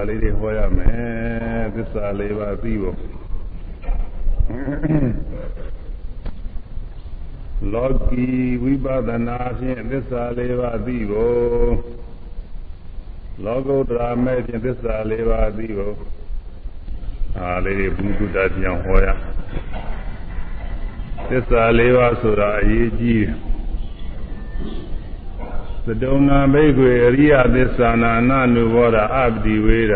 လေးတွေဟောရမယ်သစ္စာလေးပါးသိဖို့လောကီဝိပဿနာဖြင့်သစ္စာလေးပါးသိဖို့လောကုတ္တရာမဲ့ဖြင့်သစ္စာလေးပါးသိဖို့အာလေးတွေဘုဒ္ဓတာပြောင်းဟောရသစ္စာလေးပါးဆိုတာအရေးကြီးတယ် သတုံနာဘိက္ခွေအရိယသစ္စာနာနာနုဘောဓအပတိဝေဒ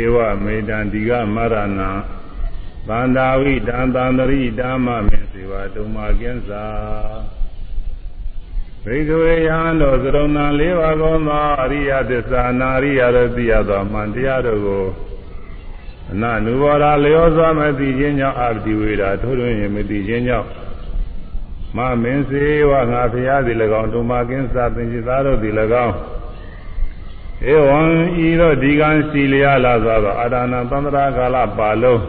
ဧဝမေတံဒီကမရဏံဗန္ဒာဝိတံသန္တရိဓမ္မမေစေဝတုံမာကင်းစာဘိက္ခဝေယံတို့သရုံနာ၄ပါးသောသောအရိယသစ္စာနာရိယတို့သိရသောမှန်တရားတို့ကိုအနနုဘောဓလျောစွာမသိခြင်းကြောင့်အပတိဝေဒထိုးထွင်းရင်မသိခြင်းကြောင့် မမင်းစေဝငါဖရာသည်၎င်းဒုမာကင်းစာပင်จิသားတို့သည်၎င်းဧဝံဤသို့ဒီကံစီလျာလာသောအာဒါနံသန္တရာကာလပါလုံး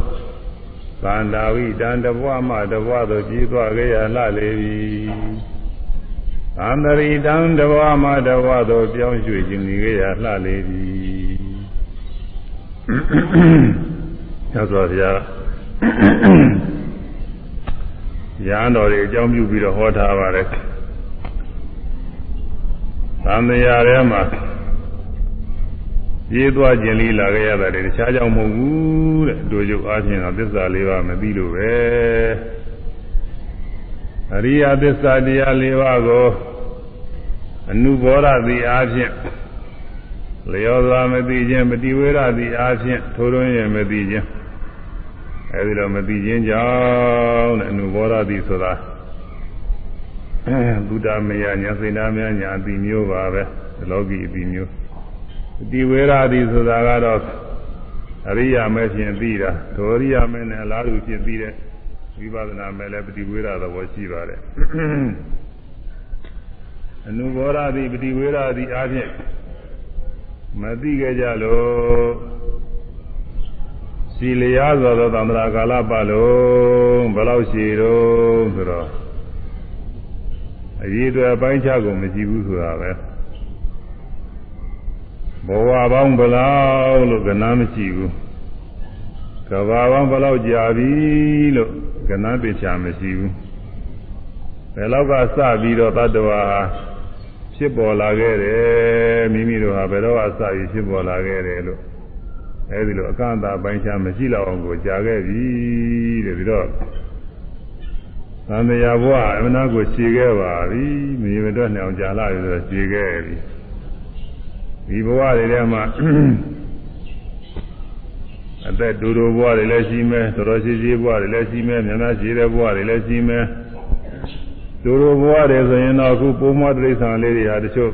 သန္တာဝိတံတဘွမှတဘွသို့ကြီးသွားကြရလှလေပြီသန္တရိတံတဘွမှတဘွသို့ပြောင်းရွှေ့ခြင်းကြီးကြရလှလေပြီသစ္စာဗျာ ရဟန်းတော်တွေအကြောင်းပြုပြီးတော့ဟောထားပါတယ်။သံဃာထဲမှာပြေးသွားခြင်းလေးလာခဲ့ရတာတခြားကြောင့်မဟုတ်ဘူးတဲ့။တို့ရုပ်အားဖြင့်တော့သစ္စာလေးပါမသိလို့ပဲ။အရိယသစ္စာတရားလေးပါးကိုအနုဘောဓသည်အားဖြင့်လျောစွာမသိခြင်းပฏิဝေရသည်အားဖြင့်ထိုးထွင်းရမသိခြင်း အဲဒီလိုမသိခြင်းကြောင့်တဲ့အနုဘောဓတိဆိုတာဘုဒ္ဓမယညာစေနာမယညာအတိမျိုးပါပဲလောကီအတိမျိုးအတိဝေရတိဆိုတာကတော့အရိယာမဲဖြင့်သိတာဒိုရိယာမဲနဲ့အလားတူဖြစ်ပြီးတဲ့ဝိပဿနာမဲလည်းပฏิဝေရသဘောရှိပါတယ်အနုဘောဓတိပฏิဝေရတိအားဖြင့်မသိကြကြလို့ စီလျာသောသောသန္တရာကာလပတ်လုံးဘယ်လောက်ရှိတော့ဆိုတော့အရေးတွေအပိုင်းခြားကုန်မရှိဘူးဆိုတာပဲဘဝပေါင်းဘယ်လောက်လို့ကနာမရှိဘူးကဘာပေါင်းဘယ်လောက်ကြာပြီလို့ကနာပိချာမရှိဘူးဘယ်လောက်ကစပြီးတော့တတ္တဝါဖြစ်ပေါ်လာခဲ့တယ်မိမိတို့ဟာဘယ်တော့အစပြီးဖြစ်ပေါ်လာခဲ့တယ်လို့ အဲဒီလိုအကန့်အသပိုင်းခြားမရှိတော့အောင်ကိုကြာခဲ့ပြီတဲ့ပြီးတော့သံဃာဘဝအမနာကိုခြေခဲ့ပါပြီမြေမတော့နေအောင်ကြာလာပြီဆိုတော့ခြေခဲ့ပြီဒီဘဝတွေထဲမှာအသက်ဒူဒူဘဝတွေလည်းရှိမယ်တော်တော်ရှိရှိဘဝတွေလည်းရှိမယ်မြန်မြန်ရှိတဲ့ဘဝတွေလည်းရှိမယ်ဒူဒူဘဝတွေဆိုရင်တော့အခုပုံမတိရစ္ဆာန်လေးတွေဟာတချို့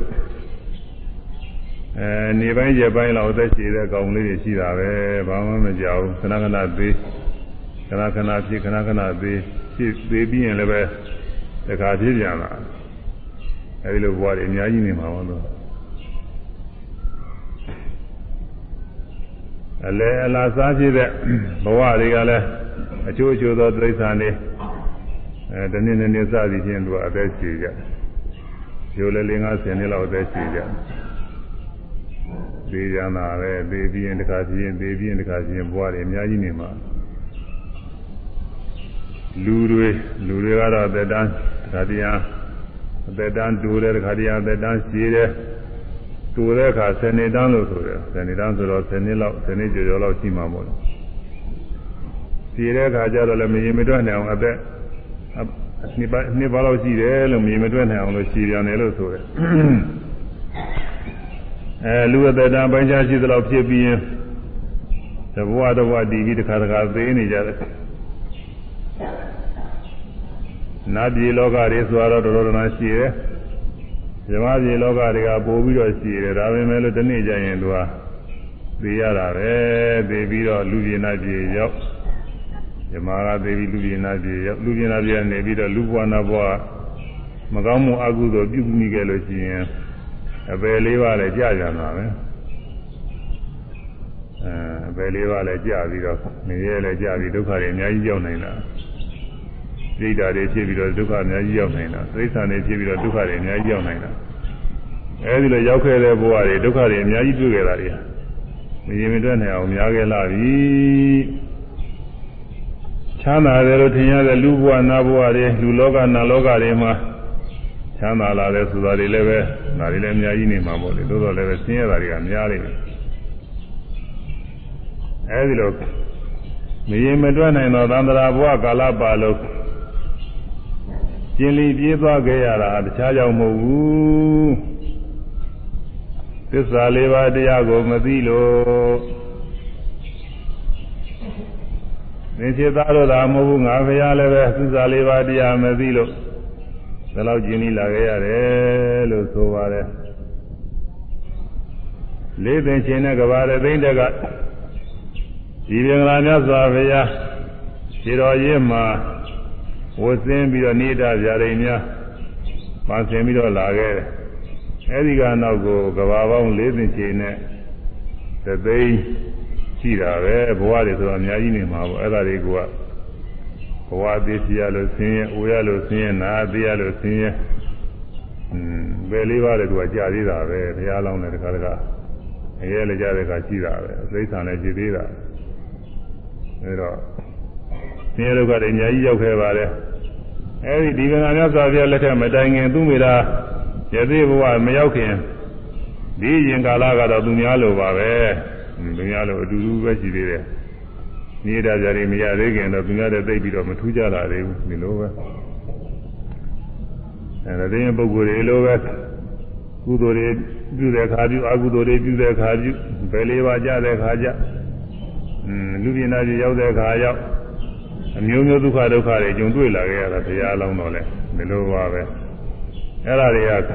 အဲနေပိုင်းရက်ပိုင်းလောက်သက်ရှိတဲ့ကောင်လေးတွေရှိတာပဲဘာမှမကြောက်ခဏခဏသေးခဏခဏဖြစ်ခဏခဏသေးဖြစ်သေးပြီးရင်လည်းပဲတခါဖြစ်ပြန်လာအဲဒီလိုဘဝတွေအများကြီးနေမှာပါလို့အလဲအလားစားဖြစ်တဲ့ဘဝတွေကလည်းအချို့အချို့သောတိရစ္ဆာန်တွေအဲတနေ့နေ့စသည်ဖြင့်သူကအသက်ရှည်ကြရိုးလည်း၄50နှစ်လောက်အသက်ရှည်ကြ သေးကြတာပဲသေပြီးရင်တခါပြင်းသေပြီးရင်တခါပြင်းဘွားတွေအများကြီးနေမှာလူတွေလူတွေကတော့သက်တမ်းတခါတည်းအားအသက်တမ်းတူတယ်တခါတည်းအားသက်တမ်းရှည်တယ်တူတဲ့အခါ10နှစ်တန်းလို့ဆိုတယ်10နှစ်တန်းဆိုတော့10နှစ်လောက်10နှစ်ကျော်ကျော်လောက်ရှိမှာမို့လို့ရှည်တဲ့အခါကျတော့လည်းမရင်မတွက်နိုင်အောင်အသက်နှစ်ပါးနှစ်ပါးလောက်ရှိတယ်လို့မရင်မတွက်နိုင်အောင်လို့ရှည်ပြန်တယ်လို့ဆိုတယ် အဲလူအသက်တန်းပိုင်းခြားရှိသလောက်ဖြစ်ပြီးရင်တဘဝတဘဝတည်ပြီးတခါတခါသေးနေကြတယ်နတ်ပြည်လောကတွေဆိုတော့တော်တော်များရှိတယ်ဇမပြည်လောကတွေကပို့ပြီးတော့ရှိတယ်ဒါပေမဲ့လို့ဒီနေ့ကျရင်သူကသိရတာပဲသိပြီးတော့လူပြည်နာပြည်ရောက်ဇမကသိပြီးလူပြည်နာပြည်ရောက်လူပြည်နာပြည်နေပြီးတော့လူဘဝနာဘဝမကောင်းမှုအကုသိုလ်ပြုမိခဲ့လို့ရှိရင် အပယ်လေးပါးလည်းကြာကြတာပဲအဲအပယ်လေးပါးလည်းကြာပြီးတော့နေရဲလည်းကြာပြီးဒုက္ခတွေအများကြီးရောက်နိုင်တာဒိဋ္ဌာတွေဖြစ်ပြီးတော့ဒုက္ခအများကြီးရောက်နိုင်တာသိစ္စာတွေဖြစ်ပြီးတော့ဒုက္ခတွေအများကြီးရောက်နိုင်တာအဲဒီလိုရောက်ခဲ့တဲ့ဘဝတွေဒုက္ခတွေအများကြီးတွေ့ခဲ့တာတွေမရင်မတွက်နိုင်အောင်များခဲ့လာပြီချမ်းသာတယ်လို့ထင်ရတဲ့လူဘဝနာဘဝတွေလူလောကနာလောကတွေမှာ ချမ်းသာလာတယ်ဆိုတာတွေလည်းပဲဒါတွေလည်းအများကြီးနေမှာပေါ့လေသို့တော်လည်းပဲဆင်းရဲတာတွေကများနေတယ်အဲဒီလိုမရင်မတွက်နိုင်တော့သံဃာဘဝကာလပါလို့ကျင်လီပြေးသွားခဲ့ရတာတခြားကြောင့်မဟုတ်ဘူးသစ္စာလေးပါးတရားကိုမသိလို့သင်္ချေသားတို့သာမဟုတ်ဘူးငါဖရာလည်းပဲသစ္စာလေးပါးတရားမသိလို့ ဒီလောက်ကျင်လီလာခဲ့ရတယ်လို့ဆိုပါတယ်လေးပင်ရှင်တဲ့ကဘာရသိမ့်တဲ့ကဒီပင်္ဂလာမြတ်စွာဘုရားခြေတော်ရင်းမှာဝတ်ဆင်းပြီးတော့နေတာဗျာဒိန်များပါဆင်ပြီးတော့လာခဲ့တယ်အဲဒီကနောက်ကိုကဘာပေါင်း၄သိန်းချိန်နဲ့သသိန်းရှိတာပဲဘဝတွေဆိုတော့အများကြီးနေမှာပေါ့အဲ့ဒါတွေက ဘဝသေးစီရလို့ဆင်းရဲအိုရလို့ဆင်းရဲနာသေးရလို့ဆင်းရဲอืมဘယ်လေးပါးလဲသူကကြာသေးတာပဲဘုရားလောင်းတဲ့တခါတခါအရဲလည်းကြတဲ့ခါရှိတာပဲအသိဉာဏ်လည်းကြည်သေးတာအဲတော့ဆင်းရဲဒုက္ခတွေအများကြီးရောက်ခဲ့ပါတယ်အဲဒီဒီကံမြတ်စွာဘုရားလက်ထက်မတိုင်ခင်သူမိတာယသိဘဝမရောက်ခင်ဒီရင်ကာလကတော့သူများလိုပါပဲသူများလိုအတူတူပဲရှိသေးတယ် နေတာကြတယ်မရသေးခင်တော့သူများတဲ့သိပြီးတော့မထူးကြတာသေးဘူးဒီလိုပဲအဲဒါတင်းပုဂ္ဂိုလ်တွေလိုပဲကုသိုလ်တွေပြုတဲ့ခါပြုအကုသိုလ်တွေပြုတဲ့ခါပြုဘယ်လေးပါကြတဲ့ခါကြอืมလူပြင်းသားကြီးရောက်တဲ့ခါရောက်အမျိုးမျိုးဒုက္ခဒုက္ခတွေကြုံတွေ့လာခဲ့ရတာတရားအလောင်းတော်လဲဒီလိုပါပဲအဲ့ဒါတွေက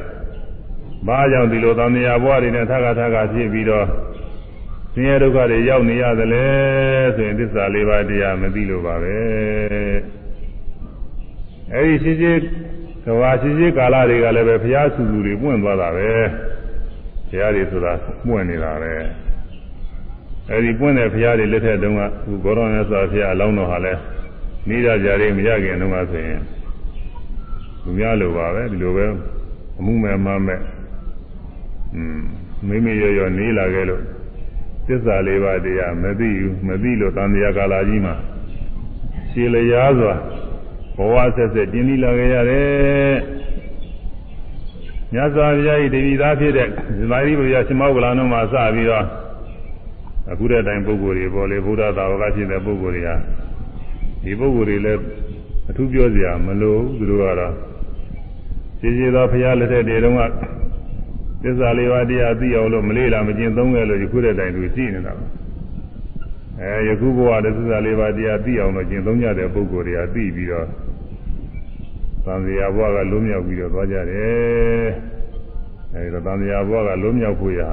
ဘာကြောင့်ဒီလိုသံဃာဘဝတွေနဲ့ထပ်ခါထပ်ခါဖြစ်ပြီးတော့ ဆင်းရဲဒုက္ခတွေရောက်နေရတယ်လေဆိုရင်သစ္စာလေးပါးတရားမသိလို့ပါပဲအဲ့ဒီရှိရှိကဘာရှိရှိကာလတွေကလည်းပဲဘုရားဆူဆူတွေပွင့်သွားတာပဲဘုရားတွေဆိုတာပွင့်နေတာပဲအဲ့ဒီပွင့်တဲ့ဘုရားတွေလက်ထက်တုန်းကသူဂေါရမမြတ်စွာဘုရားအလောင်းတော်ဟာလဲနေရကြတယ်မရခင်တုန်းကဆိုရင်သူများလိုပါပဲဒီလိုပဲအမှုမဲ့မမဲ့อืมမိမိရရနေလာခဲ့လို့ သစ္စာလေးပါးတရားမသိဘူးမသိလို့တန်တရားကာလကြီးမှာရှည်လျားစွာဘဝဆက်ဆက်တင်းပြီးလာခဲ့ရတယ်မြတ်စွာဘုရား၏တတိသားဖြစ်တဲ့ဇမာတိဘုရားရှင်မောကလန်တို့မှာစပြီးတော့အခုတဲ့တိုင်ပုဂ္ဂိုလ်တွေပေါ်လေဘုရားသာဝကဖြစ်တဲ့ပုဂ္ဂိုလ်တွေဟာဒီပုဂ္ဂိုလ်တွေလည်းအထူးပြောစရာမလိုဘူးသူတို့ကတော့ရှင်းရှင်းသောဘုရားလက်ထက်တွေတုန်းက သစ္စာလေးပါးတရားသိအောင်လို့မလေးလာမကျင်သုံးခဲ့လို့ယခုတဲ့တိုင်သူရှိနေတာပါအဲယခုဘဝတသစ္စာလေးပါးတရားသိအောင်လို့ကျင်သုံးကြတဲ့ပုဂ္ဂိုလ်တွေကသိပြီးတော့သံဃာဘဝကလုံးမြောက်ပြီးတော့သွားကြတယ်အဲဒီတော့သံဃာဘဝကလုံးမြောက်ဖို့ရာ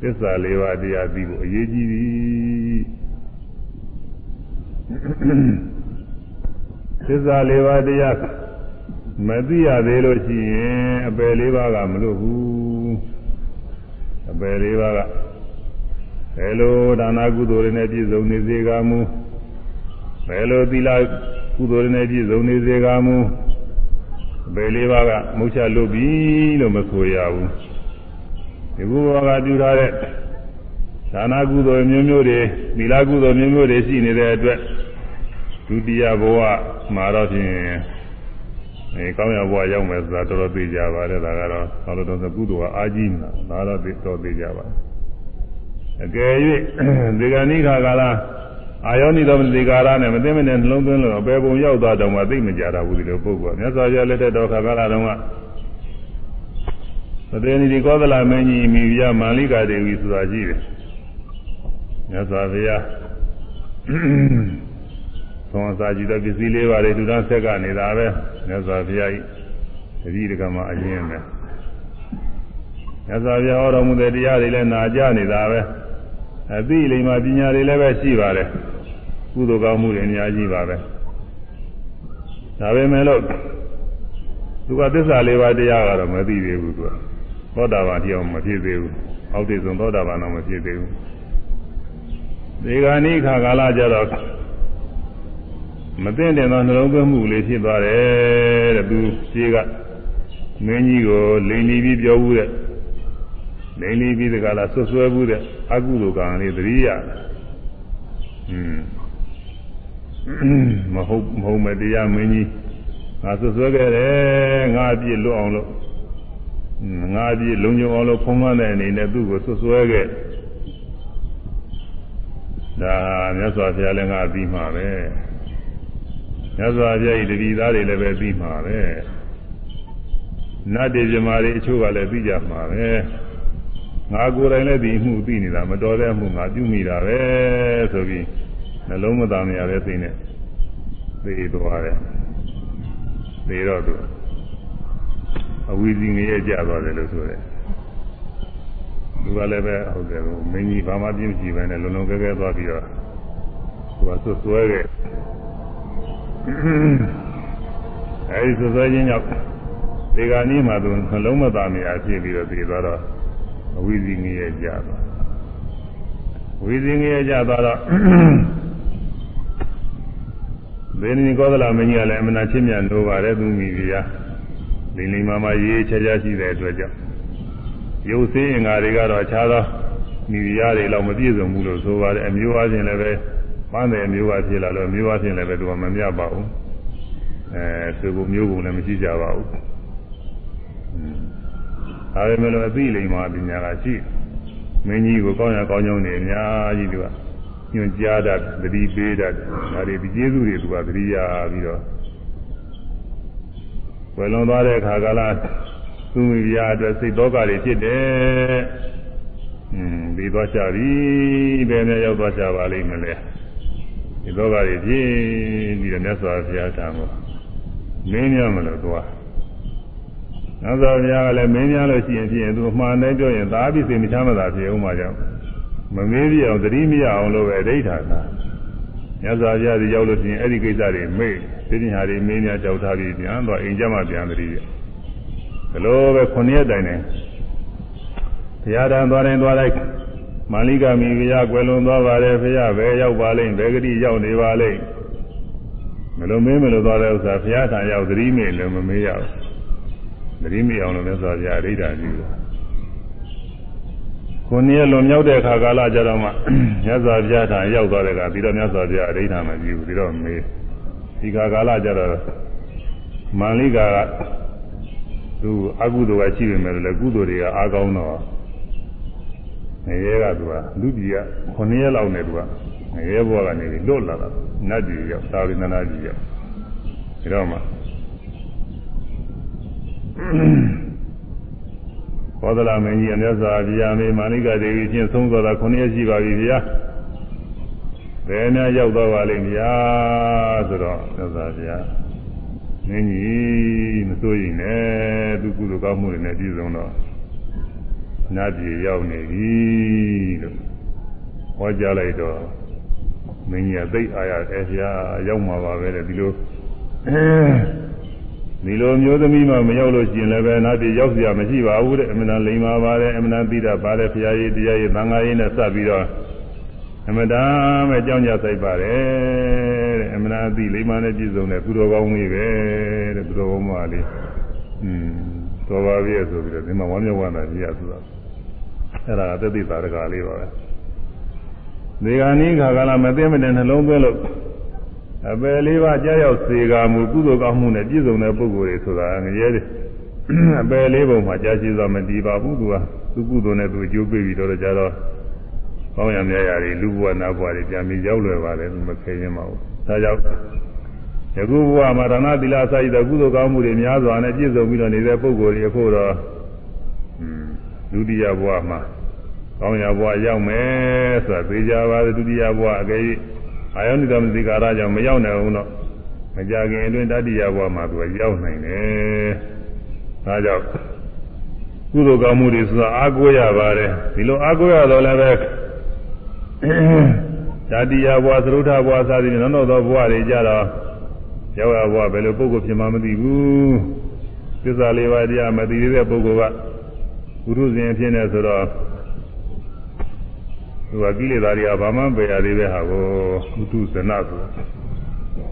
သစ္စာလေးပါးတရားသိဖို့အရေးကြီးသည်သစ္စာလေးပါးတရားမသိရသေးလို့ရှိရင်အပယ်လေးပါးကမလို့ဘူးအ ပယ်လေးပါးကဘယ်လိုဒါနာကုသိုလ်တွေနဲ့ပြည့်စုံနေစေကမူဘယ်လိုသီလကုသိုလ်တွေနဲ့ပြည့်စုံနေစေကမူဘယ်လေးပါးကမုတ်ချလွတ်ပြီလို့မဆိုရဘူးဒီဘုရားကပြုထားတဲ့ဒါနာကုသိုလ်မျိုးမျိုးတွေသီလကုသိုလ်မျိုးမျိုးတွေရှိနေတဲ့အတွက်ဒုတိယဘဝမှာတော့ဖြင့် အဲကောင်းရဘဝရောက်မယ်ဆိုတာတော်တော်သိကြပါတယ်ဒါကတော့ဘာလို့တော့ဆိုကုသိုလ်ကအာကြီးနေတာဒါတော့သိတော်သိကြပါအကယ်၍ဒီကဏိခါကာလအာယောနိသောဒီကာရနဲ့မသိမနဲ့နှလုံးသွင်းလို့ပဲပုံရောက်သွားတော့မှသိမကြတာဘူးဒီလိုပုဂ္ဂိုလ်မြတ်စွာဘုရားလက်ထက်တော်ခါကာလတုန်းကသတေနိဒီကောသလမင်းကြီးမိဖုရားမာလိကာဒေဝီဆိုတာရှိတယ်မြတ်စွာဘုရား သုံးစာကြည့်တဲ့ပစ္စည်းလေးပါးတွေဒုဒန်းဆက်ကနေနေတာပဲမြတ်စွာဘုရားကြီးတတိတကမှာအရင်ပဲမြတ်စွာဘုရားဟောတော်မူတဲ့တရားတွေလည်းနာကြနေတာပဲအသိလိမ္မာပညာတွေလည်းပဲရှိပါတယ်ကုသိုလ်ကောင်းမှုတွေအများကြီးပါပဲဒါပေမဲ့လို့သူကသစ္စာလေးပါးတရားကတော့မသိသေးဘူးသူကသောတာပန်တရားမဖြစ်သေးဘူးအောက်တည်ဆုံးသောတာပန်တော့မဖြစ်သေးဘူးဒီကနေ့ခါကာလကြတော့ မသိတဲ့သောနှလုံးသွင်းမှုလေးဖြစ်သွားတယ်တဲ့သူရှိကမင်းကြီးကိုလိန်နေပြီးပြောဘူးတဲ့လိမ့်လီပြီးတကလားဆွဆွဲဘူးတဲ့အကုသိုလ်ကံလေးသတိရอืมမဟုတ်မဟုတ်မတရားမင်းကြီးငါဆွဆွဲခဲ့တယ်ငါအပြည့်လွတ်အောင်လို့ငါအပြည့်လုံခြုံအောင်လို့ဖုံးမတဲ့အနေနဲ့သူ့ကိုဆွဆွဲခဲ့ဒါမြတ်စွာဘုရားလည်းငါပြီးမှာပဲ မြတ်စွာဘုရားဤတတိသားတွေလည်းပဲပြီးမှာပဲနတ်တွေပြမာတွေအချို့ကလည်းပြီးကြမှာပဲငါကိုယ်တိုင်လည်းဒီမှုသိနေတာမတော်တဲ့မှုငါပြုမိတာပဲဆိုပြီးနှလုံးမသားမရတဲ့စိတ်နဲ့သိသွားတယ်သိတော့သူအဝီစီငရဲကြသွားတယ်လို့ဆိုတယ်သူကလည်းပဲဟုတ်တယ်မင်းကြီးဘာမှပြင်းကြည့်ပဲနဲ့လုံလုံကဲကဲသွားပြီးတော့သူကဆွဆွဲခဲ့ အဲဒီဆွဆွဲခြင်းကြောင့်ဒီကနေ့မှသူနှလုံးမသားမရဖြစ်ပြီးတော့သိသွားတော့အဝိဇ္ဇငရဲကြသွားဝိဇ္ဇငရဲကြသွားတော့ဘေနိကောသလမင်းကြီးကလည်းအမနာချင်းမြတ်လို့ပါတယ်သူမိဖုရားလိမ့်လိမ့်မာမာရေးချာချာရှိတဲ့အတွက်ကြောင့်ရုပ်သေးအင်္ဂါတွေကတော့အခြားသောမိဖုရားတွေလောက်မပြည့်စုံဘူးလို့ဆိုပါတယ်အမျိုးအချင်းလည်းပဲ ပန်းတယ်အမျိုးအဖြစ်လာလို့အမျိုးအချင်းလည်းပဲသူကမမြတ်ပါဘူးအဲသူကမျိုးကုန်လည်းမရှိကြပါဘူးဒါပေမဲ့လို့အသိလိမ္မာပညာကရှိမင်းကြီးကိုကောင်းရကောင်းကြောင်းနေအများကြီးသူကညွှန်ကြားတတ်သတိပေးတတ်ဒါတွေဒီကျေးဇူးတွေသူကသတိရပြီးတော့ဝယ်လွန်သွားတဲ့အခါကလာသူမိဖုရားအတွက်စိတ်သောကတွေဖြစ်တယ်။อืมပြီးသွားကြပြီဘယ်နဲ့ရောက်သွားကြပါလိမ့်မလဲ။ ဒီသောကတွေဖြစ်ပြီးတော့မြတ်စွာဘုရားထံကိုမင်းများမလို့သွား။မြတ်စွာဘုရားကလည်းမင်းများလို့ရှိရင်ဖြစ်ရင်သူအမှန်တိုင်းပြောရင်သာပြီးစိတ်မချမ်းသာဖြစ်အောင်မှကြောင့်မမေးပြအောင်သတိမရအောင်လို့ပဲအဋ္ဌာသာမြတ်စွာဘုရားဒီရောက်လို့ရှိရင်အဲ့ဒီကိစ္စတွေမေ့သိဉာဏ်တွေမင်းများကြောက်ထားပြီးပြန်တော့အိမ်ကျမှပြန်သတိရဘလို့ပဲခုနှစ်ရက်တိုင်နေဘုရားတန်သွားတိုင်းသွားလိုက် မာလိကမိဘုရားကွယ်လွန်သွားပါတယ်ဘုရားပဲရောက်ပါလိမ့်ဘယ်ကတိရောက်နေပါလိမ့်မလို့မေးမလို့သွားတဲ့ဥစ္စာဘုရားထံရောက်သတိမေ့လို့မမေးရဘူးသတိမေ့အောင်လို့မြတ်စွာဘုရားအဋ္ဌာပြုတာကိုနည်းလွန်မြောက်တဲ့အခါကာလကြတော့မှမြတ်စွာဘုရားထံရောက်သွားတဲ့ကပြီးတော့မြတ်စွာဘုရားအဋ္ဌာမပြုဘူးပြီးတော့မေးဒီခါကာလကြတော့မာလိကာကသူအကုသိုလ်ကရှိပေမဲ့လည်းကုသိုလ်တွေကအားကောင်းတော့ ငရဲကသူကလူကြီးက9ရက်လောက်နဲ့သူကငရဲဘဝကနေလွတ်လာတာနတ်ကြီးရောက်သာဝိနနာကြီးရောက်ဒါတော့မှဘောဓလာမင်းကြီးအမြတ်စွာဘုရားမေမာလိကဒေဝီချင်းသုံးသွားတာ9ရက်ရှိပါပြီဗျာဘယ်နဲ့ရောက်တော့ပါလိမ့်ဗျာဆိုတော့မြတ်စွာဘုရားမင်းကြီးမစိုးရင်လည်းသူကုသိုလ်ကောင်းမှုတွေနဲ့ပြည့်စုံတော့ နတ်ပြည်ရောက်နေပြီလို့ဟောကြားလိုက်တော့မင်းကြီးကသိအားရတယ်ဗျာရောက်မှာပါပဲတဲ့ဒီလိုဒီလိုမျိုးသမီးမှမရောက်လို့ရှိရင်လည်းပဲနတ်ပြည်ရောက်เสียမရှိပါဘူးတဲ့အမှန်တန်လိမ္မာပါတယ်အမှန်တန်သိတာပါတယ်ဘုရားကြီးတရားကြီးသံဃာကြီးနဲ့စပ်ပြီးတော့အမှန်တန်ပဲကြောင်းကြဆိုင်ပါတယ်တဲ့အမှန်တန်အသိလိမ္မာနဲ့ပြည့်စုံတဲ့သူတော်ကောင်းကြီးပဲတဲ့သူတော်ကောင်းမလေးอืม တော်ပါပြီဆိုပြီးတော့ဒီမှာဝမ်းမြောက်ဝမ်းသာကြီးရဆိုတာအဲ့ဒါကသက်သေသာရကလေးပါပဲဒီကနေ့ခါကလာမသိမတဲ့နှလုံးသွင်းလို့အပယ်လေးပါးကြောက်ရောက်စေကမူကုသိုလ်ကောင်းမှုနဲ့ပြည့်စုံတဲ့ပုဂ္ဂိုလ်တွေဆိုတာငရဲတယ်အပယ်လေးပုံမှာကြာရှိစွာမတည်ပါဘူးသူကသူကုသိုလ်နဲ့သူအကျိုးပေးပြီးတော့ကြတော့ကောင်းရမြတ်ရာတွေလူဘဝနာဘဝတွေပြန်ပြီးရောက်လွယ်ပါတယ်သူမခဲရင်ပါဘူးဒါကြောင့် ယခုဘဝမှာဒါနသီလစာရည်တဲ့ကုသိုလ်ကောင်းမှုတွေများစွာနဲ့ပြည့်စုံပြီးတော့နေတဲ့ပုဂ္ဂိုလ်တွေအခုတော့ဒုတိယဘဝမှာကောင်းရာဘဝရောက်မယ်ဆိုတာသိကြပါသေးဒုတိယဘဝအကယ်၍အာယောနိတမသိကာရကြောင့်မရောက်နိုင်ဘူးတော့မကြခင်အတွင်းတတိယဘဝမှာသူကရောက်နိုင်တယ်ဒါကြောင့်ကုသိုလ်ကောင်းမှုတွေဆိုတာအားကိုးရပါတယ်ဒီလိုအားကိုးရတော့လည်းပဲတတိယဘဝသရုဋ္ဌဘဝစသည်ဖြင့်နောက်တော့ဘဝတွေကြတော့ ရောက်ရဘဝဘယ်လိုပုဂ္ဂိုလ်ဖြစ်မှမသိဘူးသစ္စာလေးပါးတရားမသိသေးတဲ့ပုဂ္ဂိုလ်ကဘုရုဇဉ်ဖြစ်နေဆိုတော့သူကကိလေသာတွေကဘာမှပယ်ရသေးတဲ့ဟာကိုကုထုဇနဆို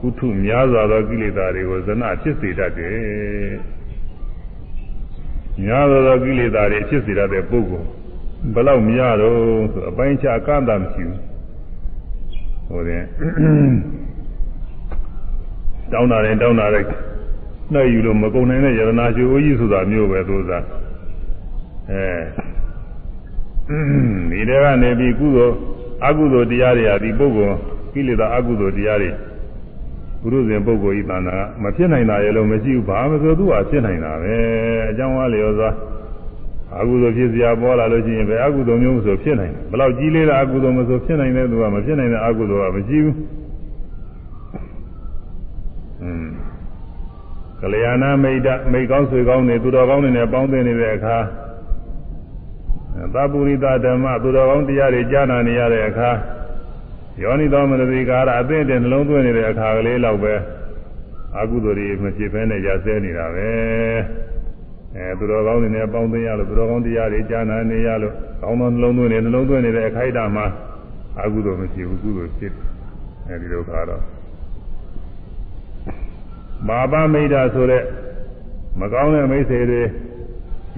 ကုထုများစွာသောကိလေသာတွေကိုဇနဖြစ်စေတတ်တယ်များစွာသောကိလေသာတွေဖြစ်စေတတ်တဲ့ပုဂ္ဂိုလ်ဘယ်လောက်မရတော့ဆိုအပိုင်းချအကန့်အသတ်မရှိဘူးဟိုတဲ့ တောင်းတာတယ်တောင်းတာတယ်နှဲ့ယူလို့မကုန်နိုင်တဲ့ယရနာရှိအိုးကြီးဆိုတာမျိုးပဲသို့သာအဲဒီတဲကနေပြီးကုသိုလ်အကုသိုလ်တရားတွေဟာဒီပုဂ္ဂိုလ်ကိလေသာအကုသိုလ်တရားတွေဘုရုဇဉ်ပုဂ္ဂိုလ်ဤတဏ္ဍာမဖြစ်နိုင်တာရဲ့လို့မရှိဘူးဘာမဆိုသူ့ဟာဖြစ်နိုင်တာပဲအကြောင်းအားလျော်စွာအကုသိုလ်ဖြစ်စရာပေါ်လာလို့ရှိရင်ပဲအကုသိုလ်မျိုးဆိုဖြစ်နိုင်တယ်ဘလောက်ကြီးလေးတာအကုသိုလ်မဆိုဖြစ်နိုင်တဲ့သူကမဖြစ်နိုင်တဲ့အကုသိုလ်ကမရှိဘူးอืม ကလျာဏမိတ်တမိတ်ကောင်းဆွေကောင်းနေသူတော်ကောင်းနေနဲ့ပေါင်းသင်းနေတဲ့အခါသဗ္ဗုရိသဓမ္မသူတော်ကောင်းတရားတွေကြားနာနေရတဲ့အခါယောနိသောမနတိကာရအသင့်တဲ့နှလုံးသွင်းနေတဲ့အခါကလေးလောက်ပဲအကုသိုလ်တွေမဖြစ်ဘဲနဲ့ရဆဲနေတာပဲအဲသူတော်ကောင်းတွေနဲ့ပေါင်းသိရလို့သူတော်ကောင်းတရားတွေကြားနာနေရလို့ကောင်းသောနှလုံးသွင်းနေနှလုံးသွင်းနေတဲ့အခိုက်အတန့်မှာအကုသိုလ်မရှိဘူးကုသိုလ်ဖြစ်အဲဒီလိုကတော့ ဘာပမိတ်တာဆိုတဲ့မကောင်းတဲ့မိတ်ဆွေတွေ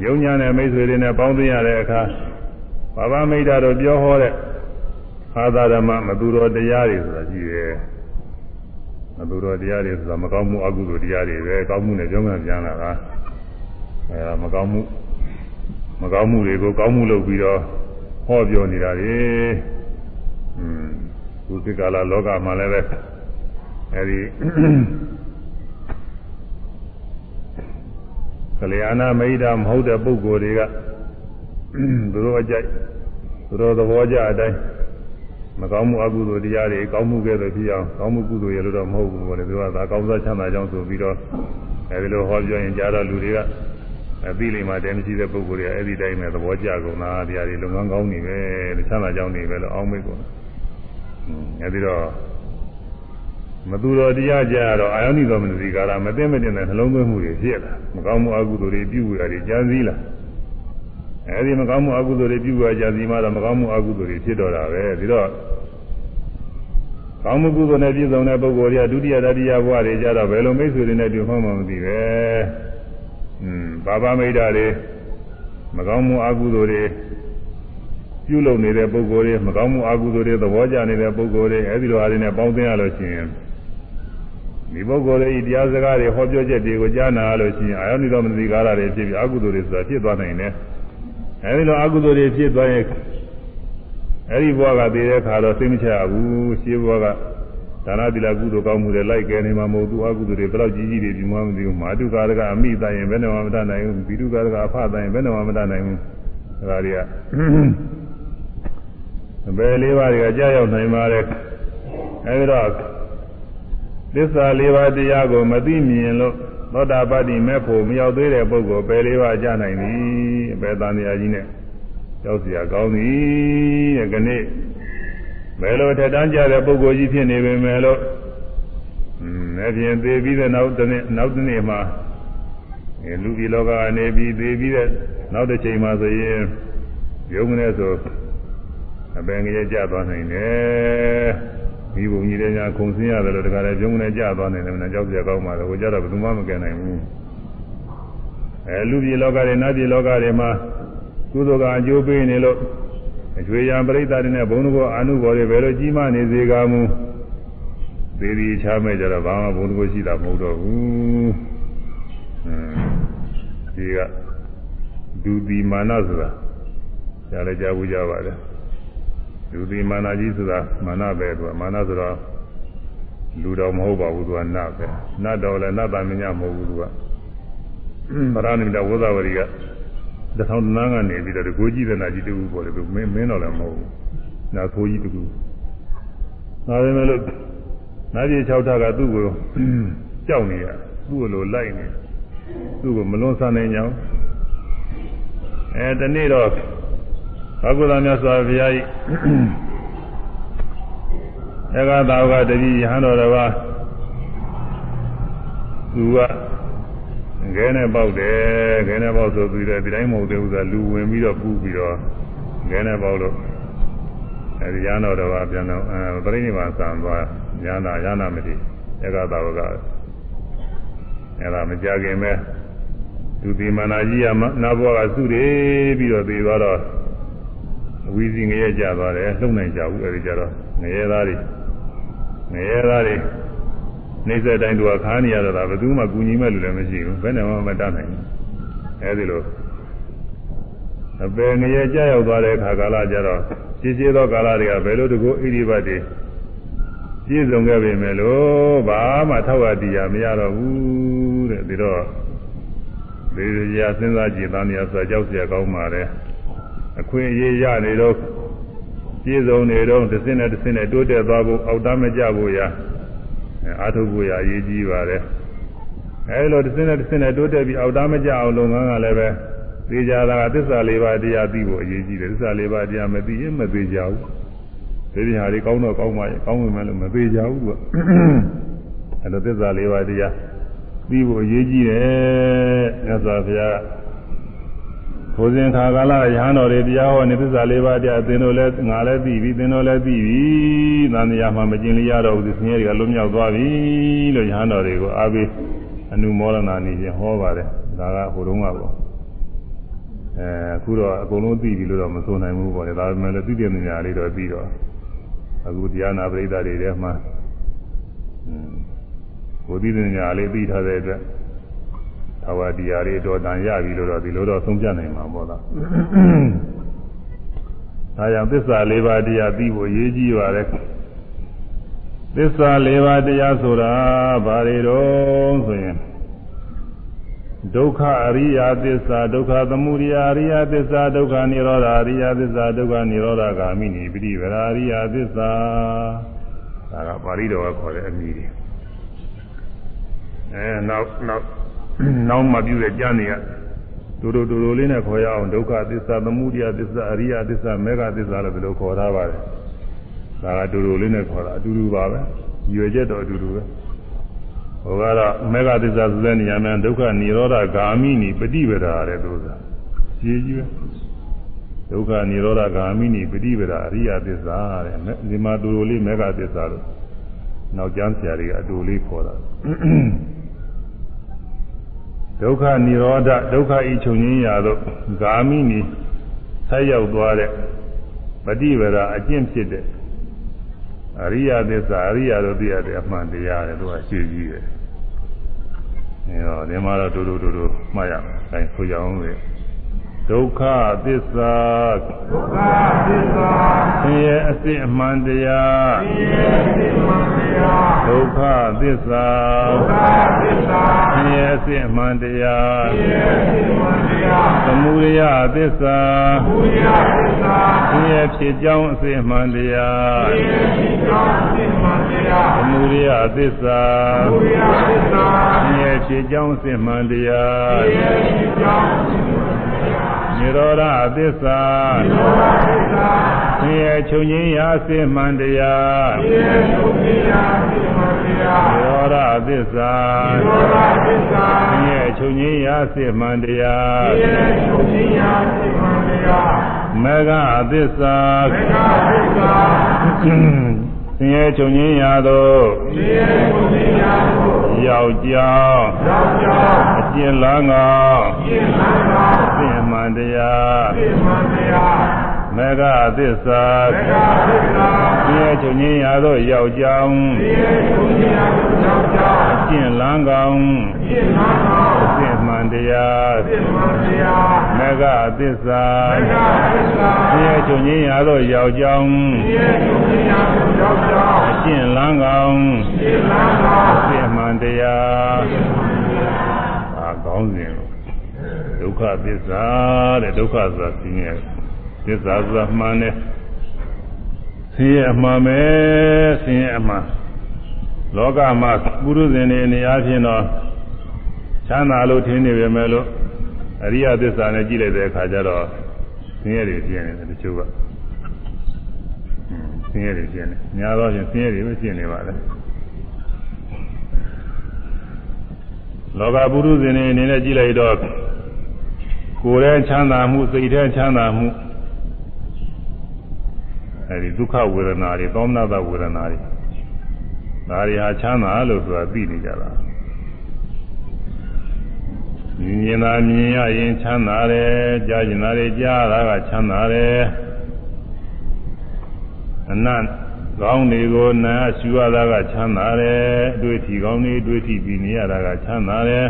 ယုံညာတဲ့မိတ်ဆွေတွေနဲ့ပေါင်းသိရတဲ့အခါဘာပမိတ်တာတော့ပြောဟောတဲ့အာသာဓမ္မမသူတော်တရားတွေဆိုတာရှိတယ်မသူတော်တရားတွေဆိုတာမကောင်းမှုအကုသိုလ်တရားတွေပဲကောင်းမှုနဲ့ကြောင်းကပြန်လာတာအဲဒါမကောင်းမှုမကောင်းမှုတွေကိုကောင်းမှုလုပ်ပြီးတော့ဟောပြောနေတာလေอืมခုဒီကလာလောကမှာလည်းပဲအဲဒီက လျာဏမိတ်တာမဟုတ်တဲ့ပုဂ္ဂိုလ်တွေကသူတို့အကြိုက်သူတို့သဘောကြအတိုင်းမကောင်းမှုအကုသိုလ်တရားတွေကောင်းမှုကဲ့သို့ဖြစ်အောင်ကောင်းမှုကုသိုလ်ရလို့တော့မဟုတ်ဘူးပေါ့လေသူကသာကောင်းစားချမ်းသာကြောင်းဆိုပြီးတော့အဲဒီလိုဟောပြောရင်ကြားတော့လူတွေကအသိလိမ္မာတဲမရှိတဲ့ပုဂ္ဂိုလ်တွေအဲ့ဒီတိုင်းပဲသဘောကျကုန်တာတရားတွေလုံငန်းကောင်းနေပဲချမ်းသာကြောင်းနေပဲလို့အောင်းမိတ်ကုန်အဲဒီတော့ မသူတော်တရားကြတော့အာယောနိတော်မနစီကာရမသိမတင်တဲ့နှလုံးသွင်းမှုတွေဖြစ်လာမကောင်းမှုအကုသိုလ်တွေပြုဝရတွေကြံစည်လာအဲဒီမကောင်းမှုအကုသိုလ်တွေပြုဝရကြံစည်မှတော့မကောင်းမှုအကုသိုလ်တွေဖြစ်တော့တာပဲဒီတော့ကောင်းမှုကုသိုလ်နဲ့ပြည့်စုံတဲ့ပုဂ္ဂိုလ်တွေကဒုတိယတတိယဘဝတွေကြတော့ဘယ်လိုမိတ်ဆွေတွေနဲ့တွေ့မှမသိပဲอืมဘာဘာမိတ်တာတွေမကောင်းမှုအကုသိုလ်တွေပြုလုပ်နေတဲ့ပုဂ္ဂိုလ်တွေမကောင်းမှုအကုသိုလ်တွေသဘောကျနေတဲ့ပုဂ္ဂိုလ်တွေအဲဒီလိုအားတွေနဲ့ပေါင်းသင်းရလို့ရှိရင် ဒီပုဂ္ဂိုလ်တွေတရားစကားတွေဟောပြောချက်တွေကိုကြားနာရလို့ရှိရင်အာယုန်တော်မသိကားတွေဖြစ်ပြီးအကုသိုလ်တွေဆိုတာဖြစ်သွားနိုင်တယ်အဲဒီလိုအကုသိုလ်တွေဖြစ်သွားရင်အဲဒီဘဝကတည်တဲ့ခါတော့သိမချရဘူးရှင်းဘဝကဒါနသီလကုသိုလ်ကောင်းမှုတွေလိုက်ကဲနေမှာမဟုတ်သူအကုသိုလ်တွေဘယ်တော့ကြီးကြီးတွေဒီမှမသိဘူးမာတုကာရကအမိတရင်ဘယ်နဲ့မှမတတ်နိုင်ဘူးဘိတုကာရကအဖတရင်ဘယ်နဲ့မှမတတ်နိုင်ဘူးဒါတွေကဘယ်လေးပါးတွေကကြားရောက်နိုင်ပါတယ်အဲဒီတော့ သစ္စာလေးပါးတရားကိုမသိမြင်လို့သောတာပတ္တိမဲ့ဖို့မရောက်သေးတဲ့ပုဂ္ဂိုလ်ဘယ်လေးပါးကြားနိုင်သည်ဘယ်တန်တရားကြီးနဲ့ကြောက်เสียကောင်းသည်တဲ့ကနေ့ဘယ်လိုထက်တန်းကြတဲ့ပုဂ္ဂိုလ်ကြီးဖြစ်နေပေမဲ့လို့อืมအပြင်သေပြီးတဲ့နောက်တစ်နေ့နောက်တစ်နေ့မှာလူကြီးလောကကနေပြီးသေပြီးတဲ့နောက်တစ်ချိန်မှာဆိုရင်ရုံးနေဆိုအပင်ငရဲကြသွားနိုင်တယ် ဒီဘုံကြီးတဲ့ညာခုံစင်းရတယ်လို့တခါလဲရုံးနေကြသွားနိုင်တယ်မကြောက်ကြကောင်းပါလေဟိုကြတော့ဘယ်သူမှမကယ်နိုင်ဘူးအဲလူကြီးလောကတွေနတ်ကြီးလောကတွေမှာကုသိုလ်ကအကျိုးပေးနေလို့အကျွေရံပရိသတ်တွေနဲ့ဘုံတော်အာနုဘော်တွေဘယ်လိုကြီးမနေစေကာမူသေးသေးချားမဲ့ကြတော့ဘာမှဘုံတော်ရှိတာမဟုတ်တော့ဘူးဒီကဒုတိမာနဆိုတာကြားလည်းကြားဘူးကြပါတ ယ်ဒုတိမာနကြီးဆိုတာမာနပဲသူကမာနဆိုတော့လူတော်မဟုတ်ပါဘူးသူကနတ်ပဲနတ်တော်လည်းနတ်သားမညမဟုတ်ဘူးသူကဗရဏိတဝဇဝရီကတထောင်တန်းကနေပြီးတော့ကိုကြီးတဲ့နာကြီးတူပေါ့လေသူမင်းမင်းတော်လည်းမဟုတ်ဘူးနာကိုကြီးတူဒါပေမဲ့လို့နာကြီး၆ထကသူ့ကိုကြောက်နေရသူ့ကိုလိုလိုက်နေသူ့ကိုမလွန်ဆန်းနိုင်ကြအောင်အဲတနေ့တော့ ဘဂဝါမြတ်စွာဘုရားကြီးဧကသာဝကတတိယဟန်တော်တော်ပါသူကငဲနဲ့ပေါက်တယ်ငဲနဲ့ပေါက်ဆိုပြီးတော့ဒီတိုင်းမဟုတ်သေးဘူးဆိုလူဝင်ပြီးတော့ပူပြီးတော့ငဲနဲ့ပေါက်လို့အဲဒီရဟန်းတော်တော်ကပြန်တော့အဲပြိဋိဘာဆံသွားရဟနာရဟနာမတိဧကသာဝကအဲဒါမကြခင်ပဲသူဒီမနာကြီးကနာဘောကစုတယ်ပြီးတော့ပြီးသွားတော့ အဝီစီငရဲကြသွားတယ်လှုပ်နိုင်ကြဘူးအဲဒီကြတော့ငရဲသားတွေငရဲသားတွေနေစတိုင်းတို့ခါနေရတော့ဘယ်သူမှကူညီမဲ့လူလည်းမရှိဘူးဘယ်နဲ့မှမတတ်နိုင်ဘူးအဲဒီလိုအပယ်ငရဲကြရောက်သွားတဲ့အခါကာလကျတော့ရှင်းရှင်းသောကာလတွေကဘယ်လိုတကူဣရိပတ်တွေပြည့်စုံခဲ့ပြီမဲ့လို့ဘာမှထောက်အပ်တရားမရတော့ဘူးတဲ့ပြီးတော့ဒီရာစဉ်းစားကြည့်သားနေရဆိုကြောက်เสียကောင်းပါလေ အခွင့်အရေးရနေတော့ပြည့်စုံနေတော့တစ်စင်းနဲ့တစ်စင်းနဲ့တိုးတက်သွားဖို့အောက်တမ်းမကြဖို့ရာအာထုပ်ဖို့ရာအရေးကြီးပါတယ်အဲလိုတစ်စင်းနဲ့တစ်စင်းနဲ့တိုးတက်ပြီးအောက်တမ်းမကြအောင်လုပ်ငန်းကလည်းပဲသိကြတာကသစ္စာလေးပါးတရားသိဖို့အရေးကြီးတယ်သစ္စာလေးပါးတရားမသိရင်မသိကြဘူးဒီဒီဟာတွေကောင်းတော့ကောင်းပါရဲ့ကောင်းဝင်မှလည်းမသေးကြဘူးကအဲလိုသစ္စာလေးပါးတရားပြီးဖို့အရေးကြီးတယ်မြတ်စွာဘုရား ဘုဇင်ခါကာလရဟန်းတော်တွေတရားဟောနေသစ္စာလေးပါးတရားသင်တို့လည်းငါလည်းသိပြီသင်တို့လည်းသိပြီသံဃာမှာမကျင်လျရတော့ဘူးဆင်းရဲတွေကလွတ်မြောက်သွားပြီလို့ရဟန်းတော်တွေကိုအားပေးအနုမောဒနာနေခြင်းဟောပါတယ်ဒါကဟိုတုန်းကပေါ့အဲအခုတော့အကုန်လုံးသိပြီလို့တော့မဆိုနိုင်ဘူးပေါ့လေဒါပေမဲ့လည်းသိတဲ့နေရာလေးတော့ပြီးတော့အခုတရားနာပရိသတ်တွေထဲမှာဟိုသိတဲ့ညာလေးသိထားတဲ့အတွက် သာဝတရားလေးတော်တန်ရပြီလို့တော့ဒီလိုတော့သုံးပြနိုင်မှာပေါ့လား။ဒါကြောင့်သစ္စာလေးပါးတရားသိဖို့ရေးကြည့်ပါလေ။သစ္စာလေးပါးတရားဆိုတာဘာတွေတော့ဆိုရင်ဒုက္ခအရိယာသစ္စာဒုက္ခသမုဒယအရိယာသစ္စာဒုက္ခនិရောဓအရိယာသစ္စာဒုက္ခនិရောဓဂာမိနိပိဋိဝရာအရိယာသစ္စာဒါကပါဠိတော်ကခေါ်တဲ့အမည်တွေအဲနောက်နောက် နောက်မှပြုတဲ့ကျမ်းတွေကတူတူတူတူလေးနဲ့ခေါ်ရအောင်ဒုက္ခသစ္စာသမုဒယသစ္စာအရိယသစ္စာမေဃသစ္စာလို့ဘယ်လိုခေါ်ထားပါလဲဒါကတူတူလေးနဲ့ခေါ်တာအတူတူပါပဲရွယ်ချက်တော့အတူတူပဲဟိုကတော့မေဃသစ္စာဆိုတဲ့နေရာမှာဒုက္ခនិရောဓဂာမိနိပฏิပဒါတဲ့သူစားကြီးကြီးပဲဒုက္ခនិရောဓဂာမိနိပฏิပဒါအရိယသစ္စာတဲ့ဒီမှာတူတူလေးမေဃသစ္စာလို့နောက်ကျမ်းဆရာတွေကအတူလေးခေါ်တာ ဒုက္ခនិရောဓဒုက္ခဤချုပ်ငင်းရာသို့ဂာမိနိဆက်ရောက်သွားတဲ့ပฏิပဒါအကျင့်ဖြစ်တဲ့အရိယသစ္စာအရိယတို့သိရတဲ့အမှန်တရားတွေတို့ကရှင်းကြီးတယ်။အဲတော့ဒီမှာတော့တူတူတူတူမှတ်ရမယ်။အဲဆိုကြအောင်လေဒုက္ခသစ္စာဒုက္ခသစ္စာဆင်းရဲအ စစ်အမှန်တရားဆင်းရဲအစစ်အမှန်တရားဒုက္ခသစ္စာဒုက္ခသစ္စာဆင်းရဲအစစ်အမှန်တရားဆင်းရဲအစစ်အမှန်တရားသမုဒယသစ္စာသမုဒယသစ္စာဆင်းရဲဖြစ်ကြောင်းအစစ်အမှန်တရားဆင်းရဲဖြစ်ကြောင်းအစစ်အမှန်တရားသမုဒယသစ္စာသမုဒယသစ္စာဆင်းရဲဖြစ်ကြောင်းအစစ်အမှန်တရားဆင်းရဲဖြစ်ကြောင်းအစစ်အမှ န်နိရောဓသစ္စာနိရောဓသစ္စာဆင်းရဲချုပ်ငြိမ်းရာစေမှန်တရားဆင်းရဲချုပ်ငြိမ်းရာစေမှန်တရားနိရောဓသစ္စာနိရောဓသစ္စာဆင်းရဲချုပ်ငြိမ်းရာစေမှန်တရားဆင်းရဲချုပ်ငြိမ်းရာစေမှန်တရားမေဃသစ္စာမေဃသစ္စာဆင်းရဲချုပ်ငြိမ်းရာသို့ဆင်းရဲချုပ်ငြိမ်းရာသို့ရောက်ကြောင်းရောက်ကြောင်းအကျဉ်းလန်းကောင်အကျဉ်းလန်းကောင်သိမှန် တရားသိမှန်တရားမေဃသစ္စာမေဃသစ္စာသိရချုပ်ငင်းရာသို့ရောက်ကြောင်းသိရချုပ်ငင်းရာသို့ရောက်ကြောင်းအကျဉ်းလန်းကောင်အကျဉ်းလန်းကောင်သိမှန်တရားသိမှန်တရားမေဃသစ္စာမေဃသစ္စာသိရချုပ်ငင်းရာသို့ရောက်ကြောင်းသိရချုပ်ငင်းရာသို့ရောက်ကြောင်းအကျဉ်းလန်းကောင်အကျဉ်းလန်းကောင်သိမှန်တရားသိမှန်တရားအာကောင်းစဉ် ဒုက္ခသစ္စာတဲ့ဒုက္ခဆိုတာသိနေသစ္စာဆိုတာမှန်တယ်ဆင်းရဲအမှန်ပဲဆင်းရဲအမှန်လောကမှာပုရုဇဉ်တွေနေရာချင်းတော့ချမ်းသာလို့ထင်နေပေမဲ့လို့အရိယသစ္စာနဲ့ကြည့်လိုက်တဲ့အခါကျတော့ဆင်းရဲတွေပြင်းနေတယ်တချို့ကဆင်းရဲတွေပြင်းနေများသောဖြင့်ဆင်းရဲတွေပဲပြင်းနေပါလေလောကပုရုဇဉ်တွေအနေနဲ့ကြည့်လိုက်တော့ ကိုယ်ရဲ့ချမ်းသာမှုစိတ်ရဲ့ချမ်းသာမှုအဲဒီဒုက္ခဝေဒနာတွေသောမနတဝေဒနာတွေဒါတွေဟာချမ်းသာလို့ဆိုတာသိနေကြတာမြင်သာမြင်ရရင်ချမ်းသာတယ်ကြားကျင်တာတွေကြားတာကချမ်းသာတယ်အနတ်ကောင်းတွေကိုနာရှူရတာကချမ်းသာတယ်အတွေ့အထိကောင်းတွေအတွေ့အထိပြီးနေရတာကချမ်းသာတယ်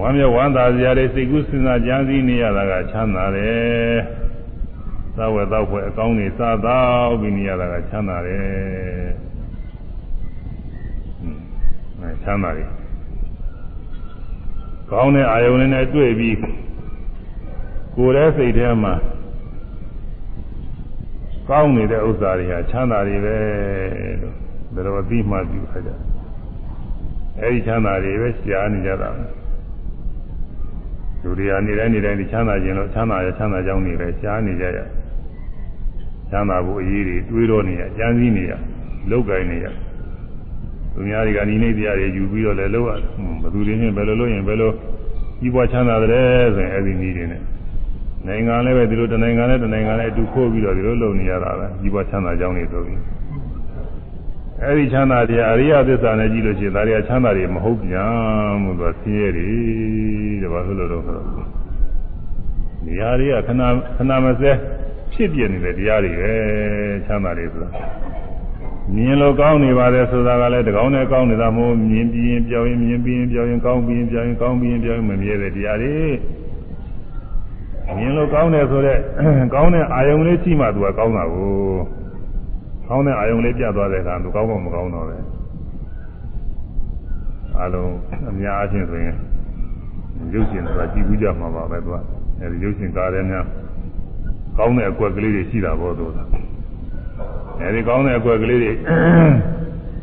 ဝမ်းမြောက်ဝမ်းသာစရာတွေစိတ်ကူးစဉ်းစားကြံစည်နေရတာကချမ်းသာတယ်သာဝေတော့ဖွဲ့အကောင်းတွေစားတော့ပြီးနေရတာကချမ်းသာတယ်ဟွန်းအဲချမ်းသာတယ်ကောင်းတဲ့အာယုန်နဲ့တွေ့ပြီးကိုယ်ရဲ့စိတ်ထဲမှာကောင်းနေတဲ့ဥစ္စာတွေဟာချမ်းသာတွေပဲလို့ဒါတော့အပြီးမှပြုခါကြအဲဒီချမ်းသာတွေပဲရှားနေကြတာ လူတွေကနေတိုင်းနေတိုင်းဒီချမ်းသာခြင်းလို့ချမ်းသာရချမ်းသာကြောင်းနေပဲရှားနေကြရချမ်းသာဖို့အရေးတွေတွေးတော့နေရကြမ်းစည်းနေရလောက်ကင်နေရသူများတွေကနိနေတရားတွေယူပြီးတော့လည်းလောက်ရဘယ်သူတွေနဲ့ဘယ်လိုလုပ်ရင်ဘယ်လိုကြီးပွားချမ်းသာတယ်ဆိုရင်အဲဒီနည်းတွေနဲ့နိုင်ငံလည်းပဲဒီလိုတနိုင်ငံနဲ့တနိုင်ငံနဲ့အတူခိုးပြီးတော့ဒီလိုလုပ်နေရတာပဲကြီးပွားချမ်းသာကြောင်းနေဆိုပြီး အဲဒီချမ်းသာတရားအရိယသစ္စာနဲ့ကြည့်လို့ရှိရင်ဒါတွေကချမ်းသာတွေမဟုတ်ပြန်ဘူးသူကဆင်းရဲတွေတဲ့ဘာလို့လဲတော့ဆိုတော့နေရာတွေကခဏခဏမစဲဖြစ်ပြနေတဲ့တရားတွေပဲချမ်းသာတွေဆိုတာမြင်လို့ကောင်းနေပါတယ်ဆိုတာကလည်းတကောင်းနဲ့ကောင်းနေတာမဟုတ်မြင်ပြီးရင်ပြောင်းရင်မြင်ပြီးရင်ပြောင်းရင်ကောင်းပြီးရင်ပြောင်းရင်ကောင်းပြီးရင်ပြောင်းရင်မမြဲတဲ့တရားတွေမြင်လို့ကောင်းတယ်ဆိုတော့ကောင်းတဲ့အာယုံလေးရှိမှသူကကောင်းတာကို ကောင်းတဲ့အာယုံလေးပြသွားတဲ့အခါသူကောင်းမှမကောင်းတော့ပဲအလုံးအများအားဖြင့်ဆိုရင်ရုပ်ရှင်ဆိုတာကြည့်ဘူးကြမှာပါပဲသူကအဲဒီရုပ်ရှင်ကားတွေများကောင်းတဲ့အကွက်ကလေးတွေရှိတာပေါ့သူကအဲဒီကောင်းတဲ့အကွက်ကလေးတွေ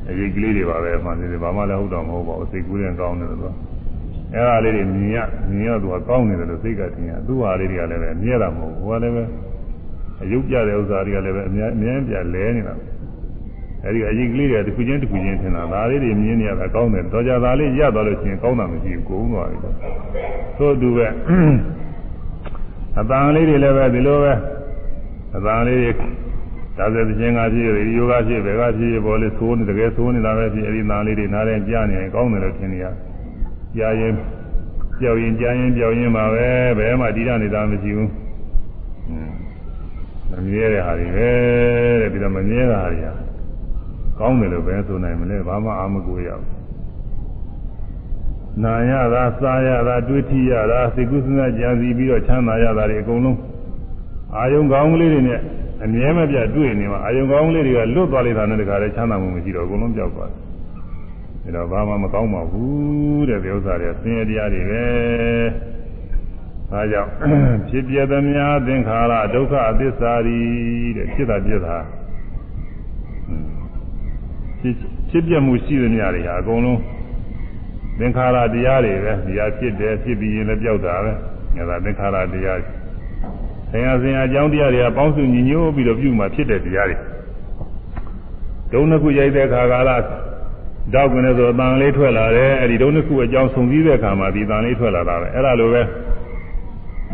အရေးကလေးတွေပါပဲမှန်တယ်ဘာမှလည်းဟုတ်တော့မဟုတ်ပါဘူးစိတ်ကူးရင်ကောင်းတယ်လို့သူကအဲဒါလေးတွေမြင်ရမြင်ရသူကကောင်းနေတယ်လို့စိတ်ကထင်ရသူ့ဟာလေးတွေကလည်းပဲမြဲတာမဟုတ်ဘူးဟိုကလည်းပဲ အယုတ်ပြတဲ့ဥစ္စာတွေကလည်းပဲအများအများပြလဲနေတာအဲဒီအရေးကလေးတွေတစ်ခုချင်းတစ်ခုချင်းထင်တာဒါလေးတွေမြင်နေရတာကောင်းတယ်တော်ကြတာလေးရသွားလို့ရှိရင်ကောင်းတာမရှိဘူးကိုုံသွားပြီသို့အတူပဲအတန်လေးတွေလည်းပဲဒီလိုပဲအတန်လေးတွေဒါဆိုသင်္ကဖြစ်ရေယောဂဖြစ်ဘယ်ကဖြစ်ပေါ်လေသိုးနေတကယ်သိုးနေတာပဲဖြစ်အဲဒီနာလေးတွေနားတဲ့ကြားနေရင်ကောင်းတယ်လို့ထင်နေရကြားရင်ကြောက်ရင်ကြားရင်ကြောက်ရင်ပါပဲဘယ်မှတည်ရနေတာမရှိဘူး မမြဲတဲ့ဟာတွေပဲတဲ့ပြီးတော့မမြဲတာဟာတွေကောင်းတယ်လို့ပဲဆိုနိုင်မလဲဘာမှအာမကိုရဘူးနာရတာစားရတာတွေးထီရတာစိတ်ကူးစဉ်းစားကြံစည်ပြီးတော့ချမ်းသာရတာတွေအကုန်လုံးအာယုံကောင်းကလေးတွေနဲ့အမြဲမပြတ်တွေ့နေမှာအာယုံကောင်းကလေးတွေကလွတ်သွားလိုက်တာနဲ့တခါလဲချမ်းသာမှုမရှိတော့အကုန်လုံးပြောက်သွားတယ်ဒါတော့ဘာမှမကောင်းပါဘူးတဲ့ဒီဥစ္စာတွေဆင်းရဲတရားတွေပဲ ဒါကြောင့်ဖြစ်ပြသမျှသင်္ခါရဒုက္ခအသစ္စာရီတဲ့ဖြစ်တာပြစ်တာဖြစ်ဖြစ်ပြမှုရှိသမျှတွေဟာအကုန်လုံးသင်္ခါရတရားတွေပဲဒီဟာဖြစ်တယ်ဖြစ်ပြီးရင်လည်းပြောက်တာပဲဒါသင်္ခါရတရားဆင်ရဆင်ရအကြောင်းတရားတွေကပေါင်းစုညီညွတ်ပြီးတော့ပြုမှဖြစ်တဲ့တရားတွေဒုံနှစ်ခုရိုက်တဲ့ခါကာလတောက်ကွင်းနဲ့ဆိုအတန်လေးထွက်လာတယ်အဲဒီဒုံနှစ်ခုအကြောင်းဆုံစည်းတဲ့အခါမှာဒီတန်လေးထွက်လာတာပဲအဲ့ဒါလိုပဲ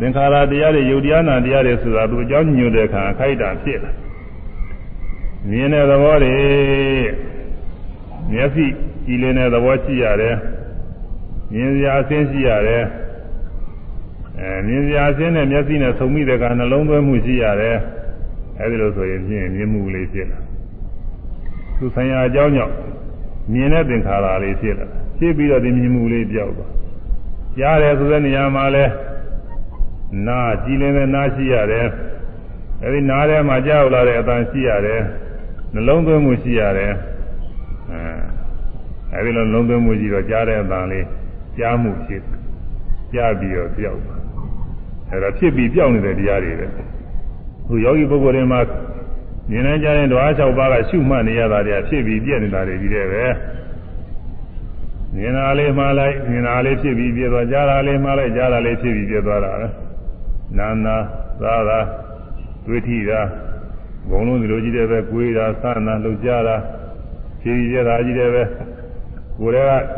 သင်္ခါရတရားတွေယုတ်တရားနာတရားတွေဆိုတာသူအကြောင်းညွှန်တဲ့အခါခိုက်တာဖြစ်လာမြင်တဲ့သဘောတွေမျက်စိကြည်လင်တဲ့သဘောရှိရတယ်မြင်စရာအဆင်းရှိရတယ်အဲမြင်စရာအဆင်းနဲ့မျက်စိနဲ့ဆုံမိတဲ့အခါနှလုံးသွင်းမှုရှိရတယ်အဲဒီလိုဆိုရင်ဖြင့်မြင်မှုလေးဖြစ်လာသူဆိုင်ရာအကြောင်းကြောင့်မြင်တဲ့သင်္ခါရလေးဖြစ်လာဖြစ်ပြီးတော့ဒီမြင်မှုလေးပြောက်သွားကြားတယ်ဆိုတဲ့နေရာမှာလဲ နာကြည်လင်တဲ့နာရှိရတယ်အဲဒီနားထဲမှာကြောက်လာတဲ့အတန်ရှိရတယ်နှလုံးသွင်းမှုရှိရတယ်အဲအဲဒီလိုလုံးသွင်းမှုရှိတော့ကြားတဲ့အတန်လေးကြားမှုဖြစ်ကြားပြီးတော့ပြောက်သွားအဲဒါဖြစ်ပြီးပြောက်နေတဲ့တရားတွေပဲသူယောဂီပုဂ္ဂိုလ်တွေမှာမြင်နိုင်ကြတဲ့ဓဝါ၆ပါးကရှုမှတ်နေရတာတွေဖြစ်ပြီးပြည့်နေတာတွေကြီးတဲ့ပဲမြင်တာလေးမှားလိုက်မြင်တာလေးဖြစ်ပြီးပြည့်သွားကြားတာလေးမှားလိုက်ကြားတာလေးဖြစ်ပြီးပြည့်သွားတာပဲ နာနာသာသာတွေ့ထိတာဘုံလုံးဒီလိုကြီးတဲ့ပဲကိုယ်တာသနာလှုပ်ရှားတာဖြည်ရတာကြီးတဲ့ပဲကိုယ်က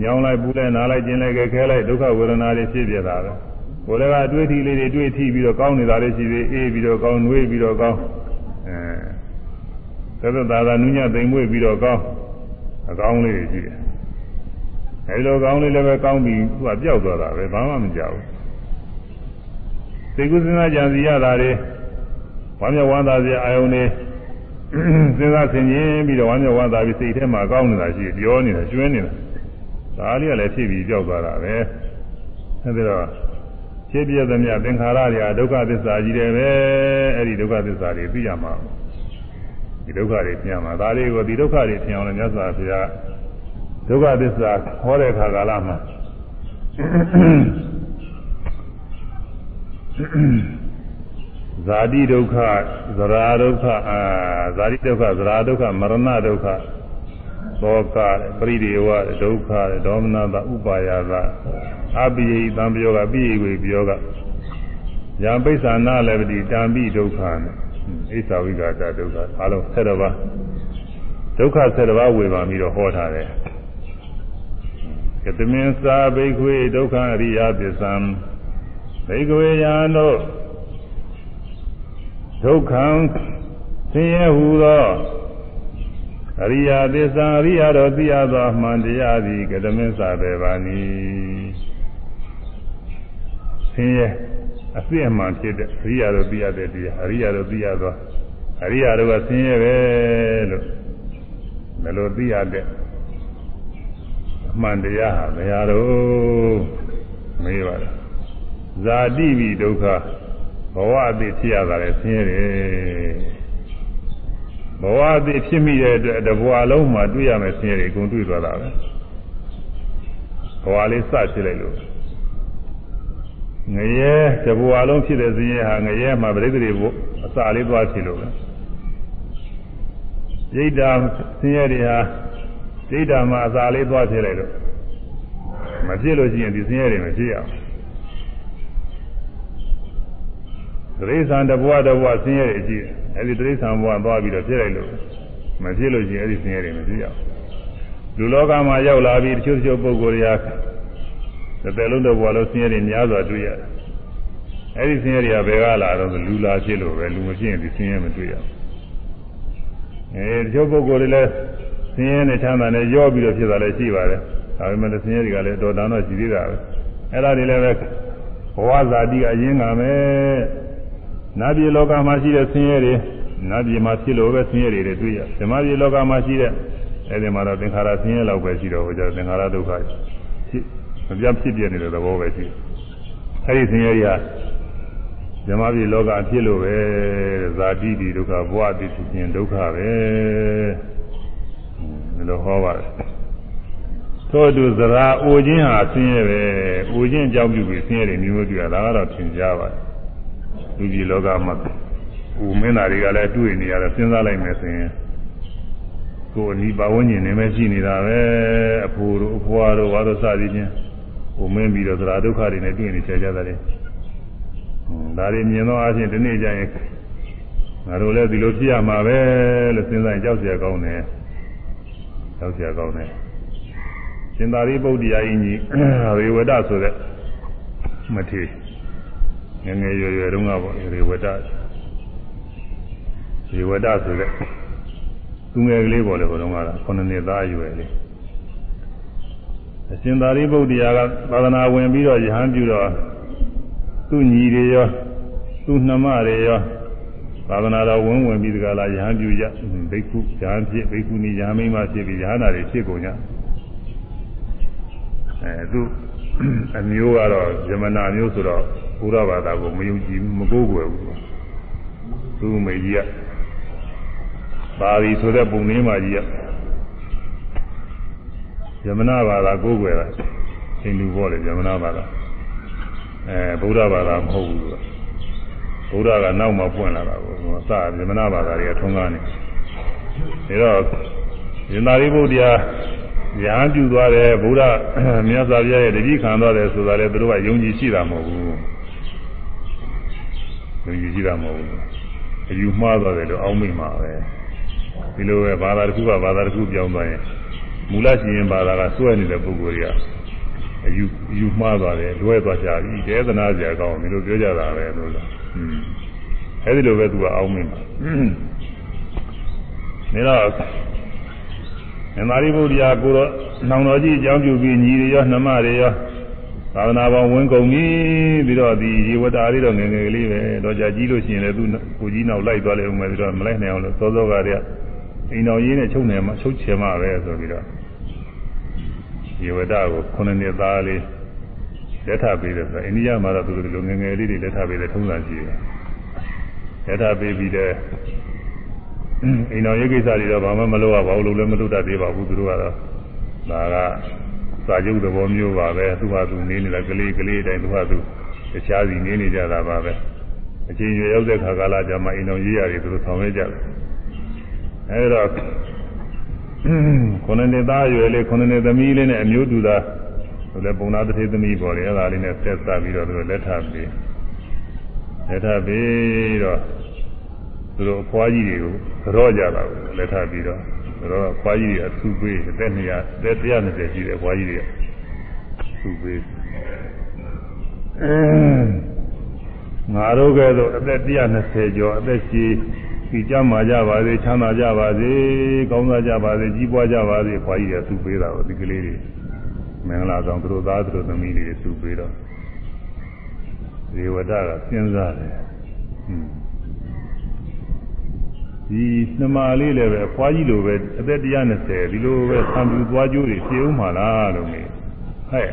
ညောင်းလိုက်ပူလိုက်နားလိုက်ကျင်လိုက်ခဲလိုက်ဒုက္ခဝေဒနာတွေဖြစ်ပြတာပဲကိုယ်ကအတွေ့အထိလေးတွေတွေ့ထိပြီးတော့ကောင်းနေတာလေးရှိသေးအေးပြီးတော့ကောင်းနှွေးပြီးတော့ကောင်းအဲသက်သက်သာသာနုညသိမ်မွေ့ပြီးတော့ကောင်းအကောင်းလေးတွေရှိတယ်အဲဒီလိုကောင်းလေးလည်းပဲကောင်းပြီးသူကပျောက်သွားတာပဲဘာမှမကြောက်ဘူး စိတ်ကူးစဉ်းစားကြံစီရတာတွေဝဝမ်းမြောက်ဝမ်းသာစရာအာယုန်တွေစဉ်းစားဆင်ခြင်ပြီးတော့ဝမ်းမြောက်ဝမ်းသာပြီးစိတ်ထဲမှာကောင်းနေတာရှိပြောနေတာကျွင်းနေတာဒါလေးကလည်းဖြစ်ပြီးကြောက်သွားတာပဲအဲဒီတော့ဖြစ်ပြသမျှသင်္ခါရတွေကဒုက္ခသစ္စာကြီးတယ်ပဲအဲ့ဒီဒုက္ခသစ္စာတွေသိရမှာဒီဒုက္ခတွေသိရမှာဒါလေးကိုဒီဒုက္ခတွေသိအောင်လည်းမြတ်စွာဘုရားဒုက္ခသစ္စာဟောတဲ့အခါကာလမှာ ဇာတိဒုက္ခဇရာဒုက္ခအာဇာတိဒုက္ခဇရာဒုက္ခမရဏဒုက္ခသောကပရိဒေဝဒုက္ခဒေါမနတာဥပါယသာအပိယိတံပယောကပိယိဝေပယောကယံပိဿာနာလည်းပတိတံပိဒုက္ခနဲ့ဣသဝိကတာဒုက္ခအလုံး7ပါးဒုက္ခ7ပါးဝေပါပြီးတော့ဟောထားတယ်ကတမင်္စာဘိခွေဒုက္ခအရိယပစ္စံ ဘိခွေယာနောဒုက္ခံဆင်းရဲဟူသောအရိယာသစ္စာအရိယာတော်သိရသောအမှန်တရားသည်ကတမင်းစာပဲပါနီဆင်းရဲအစစ်အမှန်ဖြစ်တဲ့အရိယာတော်သိရတဲ့တရားအရိယာတော်သိရသောအရိယာတော်ကဆင်းရဲပဲလို့မလို့သိရတဲ့အမှန်တရားဟာမရတော့မေးပါလား ဇာတိဝိဒုက္ခဘဝအသေးဖြစ်ရတာလည်းဆင်းရဲတယ်ဘဝအသေးဖြစ်မိတဲ့အတွက်တဘဝလုံးမှာတွေ့ရမယ်ဆင်းရဲတွေအကုန်တွေ့သွားတာပဲဘဝလေးစဖြစ်လိုက်လို့ငရဲတဘဝလုံးဖြစ်တဲ့ဆင်းရဲဟာငရဲမှာပြိတ္တိဘုအစာလေးသွားဖြစ်လို့ပဲဒိဋ္ဌာဆင်းရဲတွေဟာဒိဋ္ဌာမှာအစာလေးသွားဖြစ်လိုက်လို့မဖြစ်လို့ရှိရင်ဒီဆင်းရဲတွေမဖြစ်ရဘူး တိရစ္ဆာန်တဘဝတဘဝဆင်းရဲတွေရှိတယ်အဲဒီတိရစ္ဆာန်ဘဝသွားပြီးတော့ဖြစ်လိုက်လို့မဖြစ်လို့ရှိရင်အဲဒီဆင်းရဲတွေမဖြစ်ရဘူးလူလောကမှာရောက်လာပြီးတချို့တချို့ပုဂ္ဂိုလ်တွေကတစ်သက်လုံးတစ်ဘဝလုံးဆင်းရဲတွေများစွာတွေ့ရတယ်အဲဒီဆင်းရဲတွေကဘယ်ကလာတော့လူလာဖြစ်လို့ပဲလူမဖြစ်ရင်ဒီဆင်းရဲမတွေ့ရဘူးအဲတချို့ပုဂ္ဂိုလ်တွေလည်းဆင်းရဲနဲ့ချမ်းသာနဲ့ရောပြီးတော့ဖြစ်တာလည်းရှိပါတယ်ဒါပေမဲ့ဆင်းရဲတွေကလည်းတော်တန်တော့ရှိသေးတာပဲအဲ့ဒါတွေလည်းပဲဘဝဇာတိကအရင်ကမယ် နတ်ပြည်လောကမှာရှိတဲ့ဆင်းရဲတွေနတ်ပြည်မှာဖြစ်လို့ပဲဆင်းရဲတွေတွေ့ရဓမ္မပြည်လောကမှာရှိတဲ့အဲဒီမှာတော့သင်္ခါရဆင်းရဲလောက်ပဲရှိတော့ဟိုကျသင်္ခါရဒုက္ခဖြစ်မပြတ်ဖြစ်ပြနေတဲ့သဘောပဲရှိအဲဒီဆင်းရဲတွေကဓမ္မပြည်လောကဖြစ်လို့ပဲဇာတိတိဒုက္ခဘဝတိဖြစ်ခြင်းဒုက္ခပဲဒီလိုဟောပါတယ်သောတုဇရာအိုခြင်းဟာဆင်းရဲပဲအိုခြင်းအကြောင်းပြုပြီးဆင်းရဲတွေမျိုးမျိုးတွေ့ရတာကတော့သင်ကြားပါတယ် လူကြီးလောကမှာဟိုမင်းသားတွေကလည်းတွေ့နေရတယ်စဉ်းစားလိုက်မယ်ဆိုရင်ကိုယ်အနီးပါဝန်းကျင်နေမဲ့ရှိနေတာပဲအဖိုးတို့အဖွားတို့ဘာလို့စသည်ချင်းဟိုမင်းပြီးတော့သရာဒုက္ခတွေနဲ့တွေ့နေကြကြတယ်ဒါတွေမြင်တော့အချင်းဒီနေ့ကျရင်ငါတို့လည်းဒီလိုဖြစ်ရမှာပဲလို့စဉ်းစားရင်ကြောက်เสียကောင်းတယ်ကြောက်เสียကောင်းတယ်ရှင်သာရိပုတ္တရာကြီးကြီးရေဝဒဆိုတဲ့မထေရ ငငယ်ရွယ်ရွယ်တုန်းကပေါ့ရေဝဒရေဝဒဆိုတဲ့သူငယ်ကလေးပေါ့လေဘုံကတော့9နှစ်သားရွယ်လေးအရှင်သာရိပုတ္တရာကသာသနာဝင်ပြီးတော့ယဟန်ပြုတော့သူ့ညီတွေရောသူ့နှမတွေရောသာသနာတော်ဝင်ဝင်ပြီးတကလားယဟန်ပြုကြဘိက္ခုယဟန်ဖြစ်ဘိက္ခုနီယဟန်မိမဖြစ်ပြီးယဟန်နာတွေဖြစ်ကုန်ကြအဲသူအမျိုးကတော့ဇမနာမျိုးဆိုတော့ ဘုရားဘာသာကိုမယုံကြည်မကိုးကွယ်ဘူးသူ့မေကြီးကပါရီဆိုတဲ့ပုံလေးမှကြီးကဇမနာဘာသာကိုးကွယ်တာဟိန္ဒူဘောလေဇမနာဘာသာအဲဗုဒ္ဓဘာသာမဟုတ်ဘူးသူကဗုဒ္ဓကနောက်မှပွင့်လာတာကိုအစဇမနာဘာသာတွေကထုံးကားနေဒါတော့ရှင်သာရိပုတ္တရာညာပြုသွားတယ်ဗုဒ္ဓမြတ်စွာဘုရားရဲ့တတိခံသွားတယ်ဆိုတာလေသူတို့ကယုံကြည်ရှိတာမဟုတ်ဘူး ယုံကြည်ရှိတာမဟုတ်ဘူးအယူမှားသွားတယ်လို့အောင်းမိမှာပဲဒီလိုပဲဘာသာတစ်ခုကဘာသာတစ်ခုပြောင်းသွားရင်မူလရှင်ရင်ဘာသာကစွဲနေတဲ့ပုဂ္ဂိုလ်တွေကအယူယူမှားသွားတယ်လွဲသွားကြပြီဒေသနာစရာကောင်းဒီလိုပြောကြတာပဲလို့လားอืมအဲဒီလိုပဲသူကအောင်းမိမှာနေတော့မင်္သာရိပုတ္တရာကိုတော့နောင်တော်ကြီးအကြောင်းပြုပြီးညီတွေရောနှမတွေရော သာသနာပေါင်းဝင်ကုန်ပြီပြီးတော့ဒီရေဝတ္တာလေးတော့ငယ်ငယ်လေးပဲတော့ကြာကြီးလို့ရှိရင်လည်းသူ့ကိုကြီးနောက်လိုက်သွားလိမ့်ဦးမယ်ပြီးတော့မလိုက်နိုင်အောင်လို့စောစောကတည်းကအိမ်တော်ရင်းနဲ့ချုပ်နေမှာချုပ်ချင်မှာပဲဆိုပြီးတော့ရေဝတ္တာကိုခုနှစ်နှစ်သားလေးလက်ထပေးတယ်ဆိုတော့အိန္ဒိယမှာတော့သူတို့လိုငယ်ငယ်လေးတွေလက်ထပေးတယ်ထုံးစံရှိတယ်လက်ထပေးပြီးတဲ့အိမ်တော်ရေးကိစ္စတွေတော့ဘာမှမလုပ်ရပါဘူးလို့လည်းမလုပ်တတ်သေးပါဘူးသူတို့ကတော့ဒါက စာချုပ်သဘောမျိုးပါပဲသူ့ဟာသူနေနေတာကလေးကလေးတိုင်းသူ့ဟာသူတခြားစီနေနေကြတာပါပဲအချိန်ရွယ်ရောက်တဲ့ခါကာလကျမှအိမ်တော်ရေးရတယ်သူတို့ဆောင်ရွက်ကြတယ်အဲဒါခုနှစ်နှစ်သားရွယ်လေးခုနှစ်နှစ်သမီးလေးနဲ့အမျိုးတူသားဆိုလည်းပုံနာတစ်ထေသမီးပေါ်တယ်အဲဒါလေးနဲ့ဆက်သပြီးတော့သူတို့လက်ထပ်ပြီးလက်ထပ်ပြီးတော့သူတို့အဖွားကြီးတွေကိုကြော့ကြတာကိုလက်ထပ်ပြီးတော့ တော့အဖွားကြီးတွေအစုပေးအသက်200အသက်120ရှိတယ်အဖွားကြီးတွေအစုပေးငါတို့ကဲတော့အသက်120ကျော်အသက်ရှိဒီကြမ်းမာကြပါစေချမ်းသာကြပါစေကောင်းစားကြပါစေကြီးပွားကြပါစေအဖွားကြီးတွေအစုပေးတာကိုဒီကလေးတွေမင်္ဂလာဆောင်သူတို့သားသူတို့သမီးတွေအစုပေးတော့ဇေဝတကစဉ်းစားတယ်ဟွန်း ဒီနှမလေးလည်းပဲအဖွားကြီးလိုပဲအသက်120ဒီလိုပဲဆံပြူသွားကြိုးတွေဖြေဦးမှာလားလို့မေးဟဲ့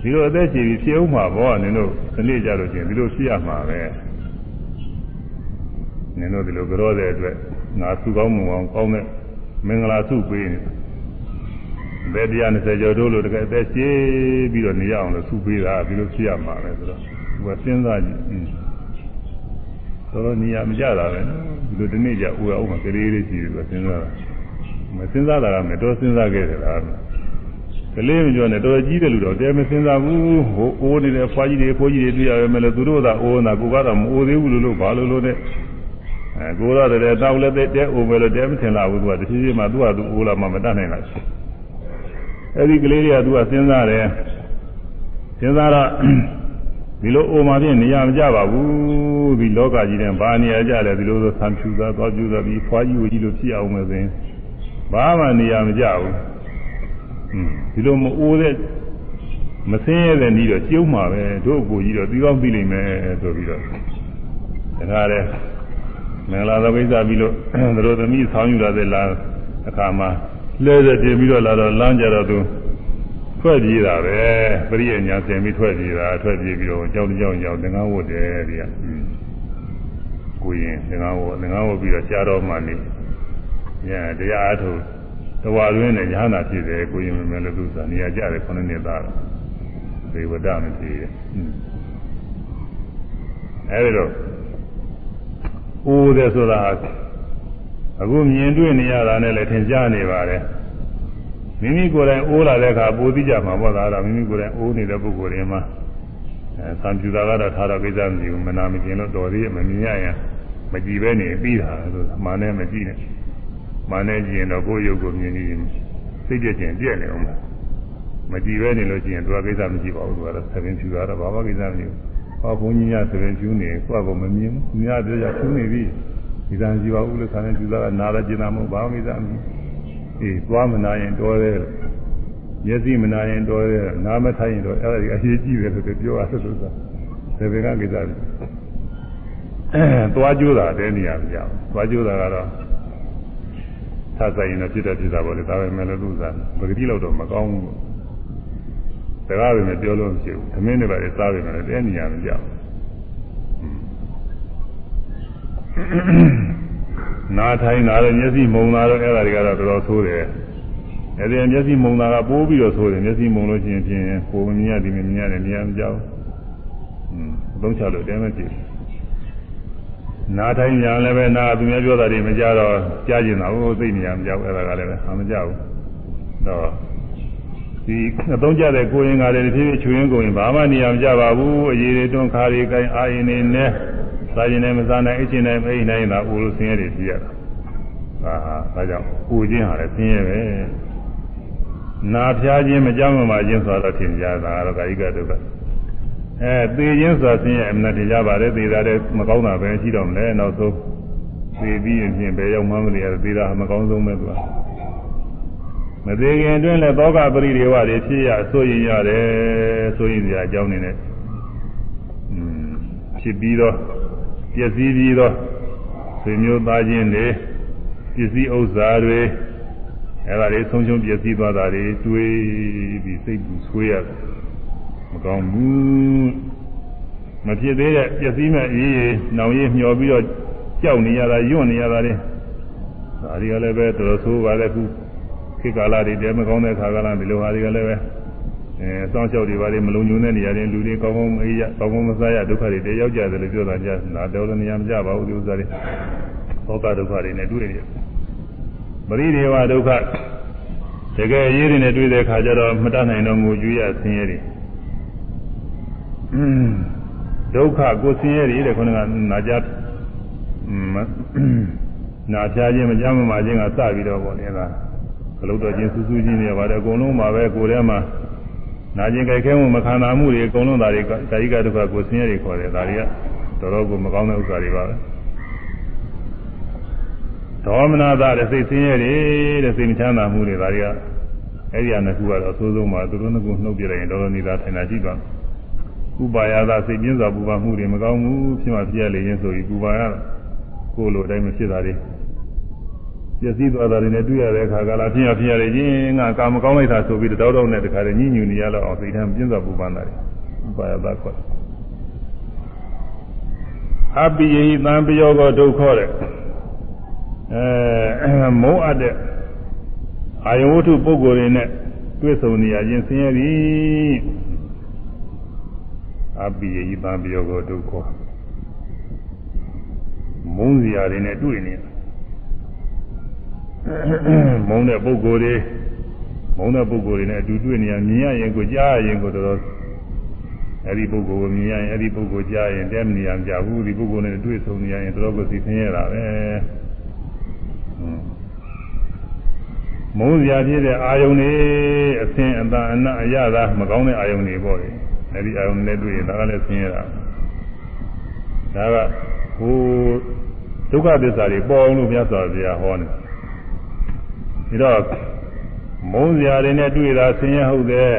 ဒီလိုအသက်ကြီးပြီးဖြေဦးမှာဘောနင်တို့ဒီနေ့ကြလို့ချင်းဒီလိုဖြစ်ရမှာပဲနင်တို့ဒီလိုကြောတဲ့အတွက်ငါစုကောင်းမွန်အောင်ကောင်းတဲ့မင်္ဂလာစုပေးနေဘယ်120ကျော်တို့လို့တကယ်အသက်ကြီးပြီးတော့နေရအောင်လို့စုပေးတာဒီလိုဖြစ်ရမှာပဲဆိုတော့သူကစဉ်းစားကြည့် တော်တော်နေရာမကြတာပဲဒီလိုဒီနေ့ကျဦးအောင်မကလေးလေးရှိတယ်ဆိုစဉ်းစားတာမစဉ်းစားတာကမတော်စဉ်းစားခဲ့တယ်လားကလေးမပြောနဲ့တော်ကြီးတယ်လို့တော့တဲမစဉ်းစားဘူးဟိုအိုးနေတဲ့ဖွားကြီးတွေဖိုးကြီးတွေတွေ့ရမယ်လို့သူတို့ကအိုးနေတာကိုကတော့မအိုးသေးဘူးလို့လို့ဘာလို့လို့နဲ့အဲကိုတော့တဲ့တောက်လည်းတဲ့တဲအိုးပဲလို့တဲမထင်လာဘူးသူကတဖြည်းဖြည်းမှသူ့ဟာသူအိုးလာမှမတတ်နိုင်လားအဲ့ဒီကလေးတွေကသူကစဉ်းစားတယ်စဉ်းစားတော့ ဒီလိုအိုမှဖြင့်နေရာမကြပါဘူးဒီလောကကြီးတဲ့ဘာနေရာကြလဲဒီလိုဆိုဆံဖြူသားသွားကျူသားပြီးဖွားကြီးဝကြီးလိုဖြစ်အောင်မယ်ဆိုရင်ဘာမှနေရာမကြဘူးဒီလိုမအိုးတဲ့မစင်းရတဲ့ဤတော့ကျုံမှာပဲတို့ကိုကြီးတော့ပြီးကောင်းပြီးလိမ့်မယ်ဆိုပြီးတော့ဒါကြတဲ့မင်္ဂလာသောကိစ္စပြီးလို့တို့သမီးဆောင်းယူလာတဲ့လာအခါမှာလဲတဲ့တင်ပြီးတော့လာတော့လမ်းကြတော့သူ ထွက်ပြေးတာပဲပရိယညာဆင်ပြီးထွက်ပြေးတာထွက်ပြေးပြီးတော့ကြောက်ကြောက်ကြောက်သင်္ကန်းဝတ်တယ်ဒီကကိုရင်သင်္ကန်းဝတ်သင်္ကန်းဝတ်ပြီးတော့ကြားတော်မှနေညတရားအထုတဝါတွင်းနဲ့ညာနာဖြစ်တယ်ကိုရင်မမယ်လို့သူစားနေရာကြတယ်ခုနှစ်နှစ်သားတော့ဒေဝဒမဖြစ်ရဲ့အဲဒီတော့အိုးတယ်ဆိုတာအခုမြင်တွေ့နေရတာနဲ့လည်းထင်ရှားနေပါတယ် မိမိကိုယ်တိုင်အိုးလာတဲ့အခါပိုသိကြမှာပေါ့သားတော့မိမိကိုယ်တိုင်အိုးနေတဲ့ပုဂ္ဂိုလ်တွေမှာအဲသံပြူတာကတော့ထားတော့ကိစ္စမရှိဘူးမနာမကျင်လို့တော်သေးမမြင်ရရင်မကြည့်ပဲနေပြီးတာလို့မာနဲ့မကြည့်နဲ့မာနဲ့ကြည့်ရင်တော့ကိုယ်ရုပ်ကိုမြင်နေရင်စိတ်ပြည့်ခြင်းပြည့်နေအောင်မကြည့်ပဲနေလို့ရှိရင်သူကကိစ္စမရှိပါဘူးသူကတော့သပင်ဖြူတာတော့ဘာမှကိစ္စမရှိဘူးဟောဘုန်းကြီးများသပင်ဖြူနေကိုယ့်အကောမမြင်ဘူးသူများပြောကြဖြူနေပြီဒီကံရှိပါဘူးလို့ခါနေဖြူတာကနားလည်းကျင်တာမဟုတ်ဘာမှကိစ္စမရှိဘူး အေးသွားမနာရင်တော်တယ်မျက်စိမနာရင်တော်တယ်နားမထိုင်ရင်တော့အဲ့ဒါကြီးအရေးကြီးတယ်လို့ပြောရသလိုသာဒါပေမဲ့ကိစ္စအဲသွားကြိုးတာတဲနေရမကြောက်သွားကြိုးတာကတော့သဆိုင်ရင်တော့ဖြစ်တဲ့ဖြစ်တာပေါ့လေဒါပေမဲ့လည်းသူစားပဂတိလောက်တော့မကောင်းဘူးတကားပဲပြောလို့မရှိဘူးသမင်းတွေပါလေစားပေမဲ့လည်းတဲနေရမကြောက် နားထိုင်တာလည်းမျက်စိမုံတာတော့အဲ့ဒါတွေကတော့တော်တော်ဆိုးတယ်။အဲ့ဒီမျက်စိမုံတာကပိုးပြီးတော့ဆိုးတယ်မျက်စိမုံလို့ရှိရင်ဖြင့်ကိုယ်မြင်ရဒီမြင်ရတယ်မြင်မကြောက်။อืมသုံးချလို့တဲမကြည့်။နားထိုင်ညာလည်းပဲနာသူများပြောတာတွေမကြတော့ကြားကျင်တာဟိုသိနေရမကြောက်အဲ့ဒါကလည်းပဲမကြောက်ဘူး။တော့ဒီအသုံးကျတဲ့ကိုရင်ကလည်းဒီဖြစ်ဖြစ်ချွေရင်ကိုရင်ဘာမှနေရာမကြပါဘူး။အရေးတွေတွန်းခါတွေကိုင်းအာရင်နေနဲ့ စားရင်လည်းမစားနိုင်အချင်းနိုင်မအိနိုင်တာအိုလို့ဆင်းရဲတွေဖြစ်ရတာဟာဒါကြောင့်အိုခြင်းဟာလည်းဆင်းရဲပဲနာဖျားခြင်းမကြောက်မှခြင်းဆိုတော့ထင်ကြတာတော့ကာယကဒုက္ခအဲသေခြင်းဆိုဆင်းရဲအမှန်တရားပါတယ်သေတာလည်းမကောင်းတာပဲရှိတော့မလဲနောက်ဆုံးသေပြီးရင်ဖြင့်ဘယ်ရောက်မှမလဲသေတာမကောင်းဆုံးပဲသူကမသေးခင်အတွင်းလည်းသောကပရိဒေဝတွေဖြစ်ရဆိုရင်ရတယ်ဆိုရင်စရာအကြောင်းနေနဲ့ဖြစ်ပြီးတော့ ပျက်စီးပြီးတော့ဆွေမျိုးသားချင်းတွေပစ္စည်းဥစ္စာတွေအဲဒါတွေဆုံးရှုံးပျက်စီးသွားတာတွေတွေးပြီးစိတ်ပူဆွေးရတယ်မကောင်းဘူးမဖြစ်သေးတဲ့ပျက်စီးမဲ့အေးအေးနောင်ရည်မျောပြီးတော့ကြောက်နေရတာယွန့်နေရတာတွေဒါတွေကလည်းပဲတော်တော်ဆိုးပါလေခုခေတ်ကာလတွေတည်းမကောင်းတဲ့ခါကလာဒီလိုဟာတွေကလည်းပဲ အဲစောင့်ရှောက်တွေပါလေမလုံခြုံတဲ့နေရာတွေလူတွေကောင်းကောင်းအေးရကောင်းကောင်းမစားရဒုက္ခတွေတည်းရောက်ကြတယ်လို့ပြောတာကြနာတော်လည်းနေရာမကြပါဘူးဒီဥစ္စာတွေသောကဒုက္ခတွေနဲ့တွေ့နေပရိဒေဝဒုက္ခတကယ်ရေးတွေနဲ့တွေ့တဲ့အခါကျတော့မတတ်နိုင်တော့ငိုကြွေးရဆင်းရဲတွေဒုက္ခကိုဆင်းရဲတွေတဲ့ခေါင်းကနာကြနာပြခြင်းမကြမ်းမမာခြင်းကစပြီးတော့ပေါ့နေတာဘလုတ်တော်ချင်းစူးစူးချင်းတွေပါတယ်အကုန်လုံးပါပဲကိုယ်ထဲမှာ နာကျင်ကြိုက်ခဲမှုမခံနာမှုတွေအကုန်လုံးဒါတွေကာယကဒုက္ခကိုဆင်းရဲတွေခေါ်တယ်ဒါတွေကတော်တော်ကိုမကောင်းတဲ့ဥစ္စာတွေပါပဲဒေါမနတာတဲ့စိတ်ဆင်းရဲတွေတဲ့စိတ်မချမ်းသာမှုတွေဒါတွေကအဲ့ဒီအနှစ်ခုကတော့အဆိုးဆုံးပါသူတို့နှစ်ခုနှုတ်ပြလိုက်ရင်တော်တော်နေတာထိုင်တာရှိသွားဥပါယသာစိတ်ပြင်းစွာပူပန်မှုတွေမကောင်းဘူးဖြစ်မှဖြစ်ရလေရင်ဆိုပြီးပူပန်ရကိုယ်လိုအတိုင်းမဖြစ်တာတွေ ပျက်စီးသွားတာတွေနဲ့တွေ့ရတဲ့အခါကလာဖြစ်ရဖြစ်ရလေချင်းငါကာမကောင်းလိုက်တာဆိုပြီးတောက်တောက်နဲ့တခါတည်းညှဉ်းညူနေရတော့အောင်စိတ်ထဲပြင်းစွာပူပန်တာတွေဥပါယသာခေါ်တယ်အပိယိသံပယောကောဒုက္ခတဲ့အဲမုန်းအပ်တဲ့အာယဝတ္ထုပုဂ္ဂိုလ်တွေနဲ့တွေ့ဆုံနေရခြင်းဆင်းရဲသည်အပိယိသံပယောကောဒုက္ခမုန်းစရာတွေနဲ့တွေ့နေ မုန်းတဲ့ပုဂ္ဂိုလ်တွေမုန်းတဲ့ပုဂ္ဂိုလ်တွေနဲ့အတူတွေ့နေရမြင်ရရင်ကိုကြားရရင်ကိုတော်တော်အဲ့ဒီပုဂ္ဂိုလ်ကိုမြင်ရရင်အဲ့ဒီပုဂ္ဂိုလ်ကြားရင်တဲမနေရကြဘူးဒီပုဂ္ဂိုလ်နဲ့တွေ့ဆုံနေရရင်တော်တော်ကိုသိဆင်းရတာပဲမုန်းစရာဖြစ်တဲ့အာယုန်တွေအသင်အတန်အနတ်အရသာမကောင်းတဲ့အာယုန်တွေပေါ့လေအဲ့ဒီအာယုန်နဲ့တွေ့ရင်ဒါကလည်းဆင်းရတာဒါကဟိုဒုက္ခသစ္စာတွေပေါ်အောင်လို့မြတ်စွာဘုရားဟောနေ ပြီးတော့မုန်းစရာတွေနဲ့တွေ့တာဆင်းရဲဟုတ်တယ်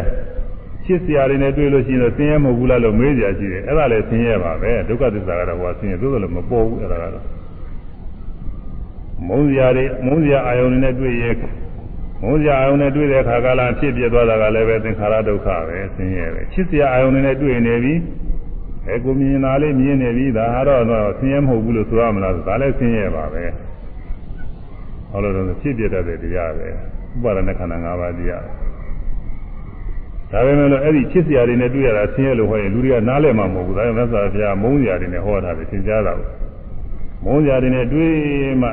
ချစ်စရာတွေနဲ့တွေ့လို့ရှိရင်တော့ဆင်းရဲမဟုတ်ဘူးလားလို့မေးစရာရှိတယ်အဲ့ဒါလည်းဆင်းရဲပါပဲဒုက္ခသစ္စာကတော့ဟိုဆင်းရဲသို့တော်လည်းမပေါ်ဘူးအဲ့ဒါကတော့မုန်းစရာတွေမုန်းစရာအာယုန်တွေနဲ့တွေ့ရဲ့မုန်းစရာအာယုန်နဲ့တွေ့တဲ့အခါကလည်းဖြစ်ပြသွားတာကလည်းပဲသင်္ခါရဒုက္ခပဲဆင်းရဲပဲချစ်စရာအာယုန်တွေနဲ့တွေ့နေပြီအဲကိုမြင်တာလေးမြင်နေပြီဒါကတော့ဆင်းရဲမဟုတ်ဘူးလို့ဆိုရမလားဒါလည်းဆင်းရဲပါပဲ ဟောလို့တော့ဖြစ်ပြတတ်တဲ့တရားပဲဥပါဒณะခန္ဓာ၅ပါးတရားဒါပေမဲ့လို့အဲ့ဒီချစ်စရာတွေနဲ့တွေ့ရတာဆင်းရဲလို့ဟောရင်လူတွေကနားလည်မှာမဟုတ်ဘူးဒါကြောင့်မြတ်စွာဘုရားမုန်းစရာတွေနဲ့ဟောတာပဲသင်ကြားတာဘူးမုန်းစရာတွေနဲ့တွေ့မှ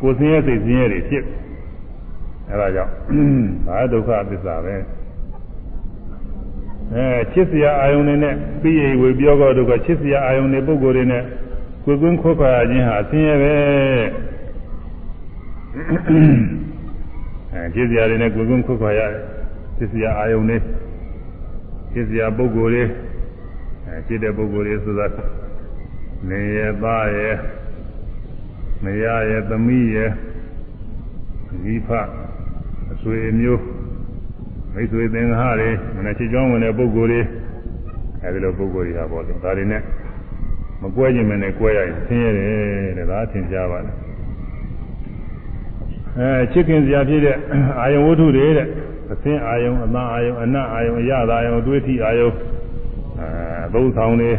ကိုယ်ဆင်းရဲစိတ်ဆင်းရဲတွေဖြစ်အဲဒါကြောင့်ဒါဒုက္ခသစ္စာပဲအဲချစ်စရာအာယုန်တွေနဲ့ပြီးရဝေပြောတော့ဒုက္ခချစ်စရာအာယုန်တွေပုဂ္ဂိုလ်တွေနဲ့ကိုယ်ကွင်းခွက်ခွာခြင်းဟာဆင်းရဲပဲ အဲချစ်စရာတွေနဲ့ကိုယ်ကွင်းခွက်ခွာရတယ်ချစ်စရာအာယုန်တွေချစ်စရာပုဂ္ဂိုလ်တွေအဲချစ်တဲ့ပုဂ္ဂိုလ်တွေဆိုတာနေရသားရမရရသမီးရမိဖအဆွေမျိုးမိတ်ဆွေသင်္ဃာတွေမနေ့ချစ်ကြောင်းဝင်တဲ့ပုဂ္ဂိုလ်တွေအဲဒီလိုပုဂ္ဂိုလ်တွေဟာပေါ့လေဒါတွေနဲ့မကွဲခြင်းမနဲ့ကွဲရရင်ဆင်းရဲတယ်တဲ့ဒါအထင်ရှားပါလား အဲချစ်ခင်စရာဖြစ်တဲ့အာယုံဝတ္ထုတွေတဲ့အသင်းအာယုံအနာအာယုံအနတ်အာယုံအရသာအာယုံအသွေးထီအာယုံအဲသုံးဆောင်တွေ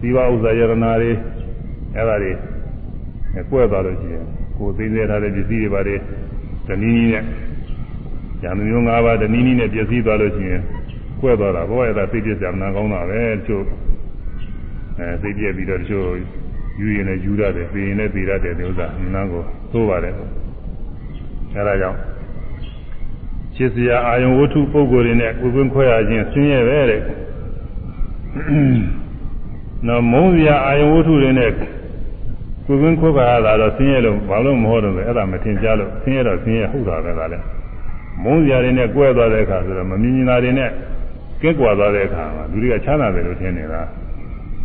သီဝဥစ္စာယရနာတွေအဲဒါတွေကွဲသွားလို့ရှိရင်ကိုယ်သိသေးထားတဲ့ပစ္စည်းတွေပါတယ်တနည်းနည်းနဲ့ဉာဏ်မျိုး၅ပါးတနည်းနည်းနဲ့ပြည့်စည်သွားလို့ရှိရင်ကွဲသွားတာဘောရတာသိပြကြမနာကောင်းတာပဲတချို့အဲသိပြပြီးတော့တချို့ယူရင်လည်းယူရတယ်သိရင်လည်းသိရတယ်ဒီဥစ္စာနာကိုသိုးပါတယ် အဲဒါကြောင့်ချစ်စရာအာယုံဝတ္ထုပုဂ္ဂိုလ်တွေနဲ့ကိုယ်ကွင်းခွဲရခြင်းဆင်းရဲပဲတဲ့နော်မုန်းစရာအာယုံဝတ္ထုတွေနဲ့ကိုယ်ကွင်းခွဲရတာတော့ဆင်းရဲလို့ဘာလို့မဟုတ်တော့လဲအဲ့ဒါမထင်ရှားလို့ဆင်းရဲတော့ဆင်းရဲဟုတ်တာပဲဒါလည်းမုန်းစရာတွေနဲ့ကွဲသွားတဲ့အခါဆိုတော့မမြင်မြင်တာတွေနဲ့ကဲကွာသွားတဲ့အခါမှာလူတွေကချမ်းသာတယ်လို့ထင်နေတာ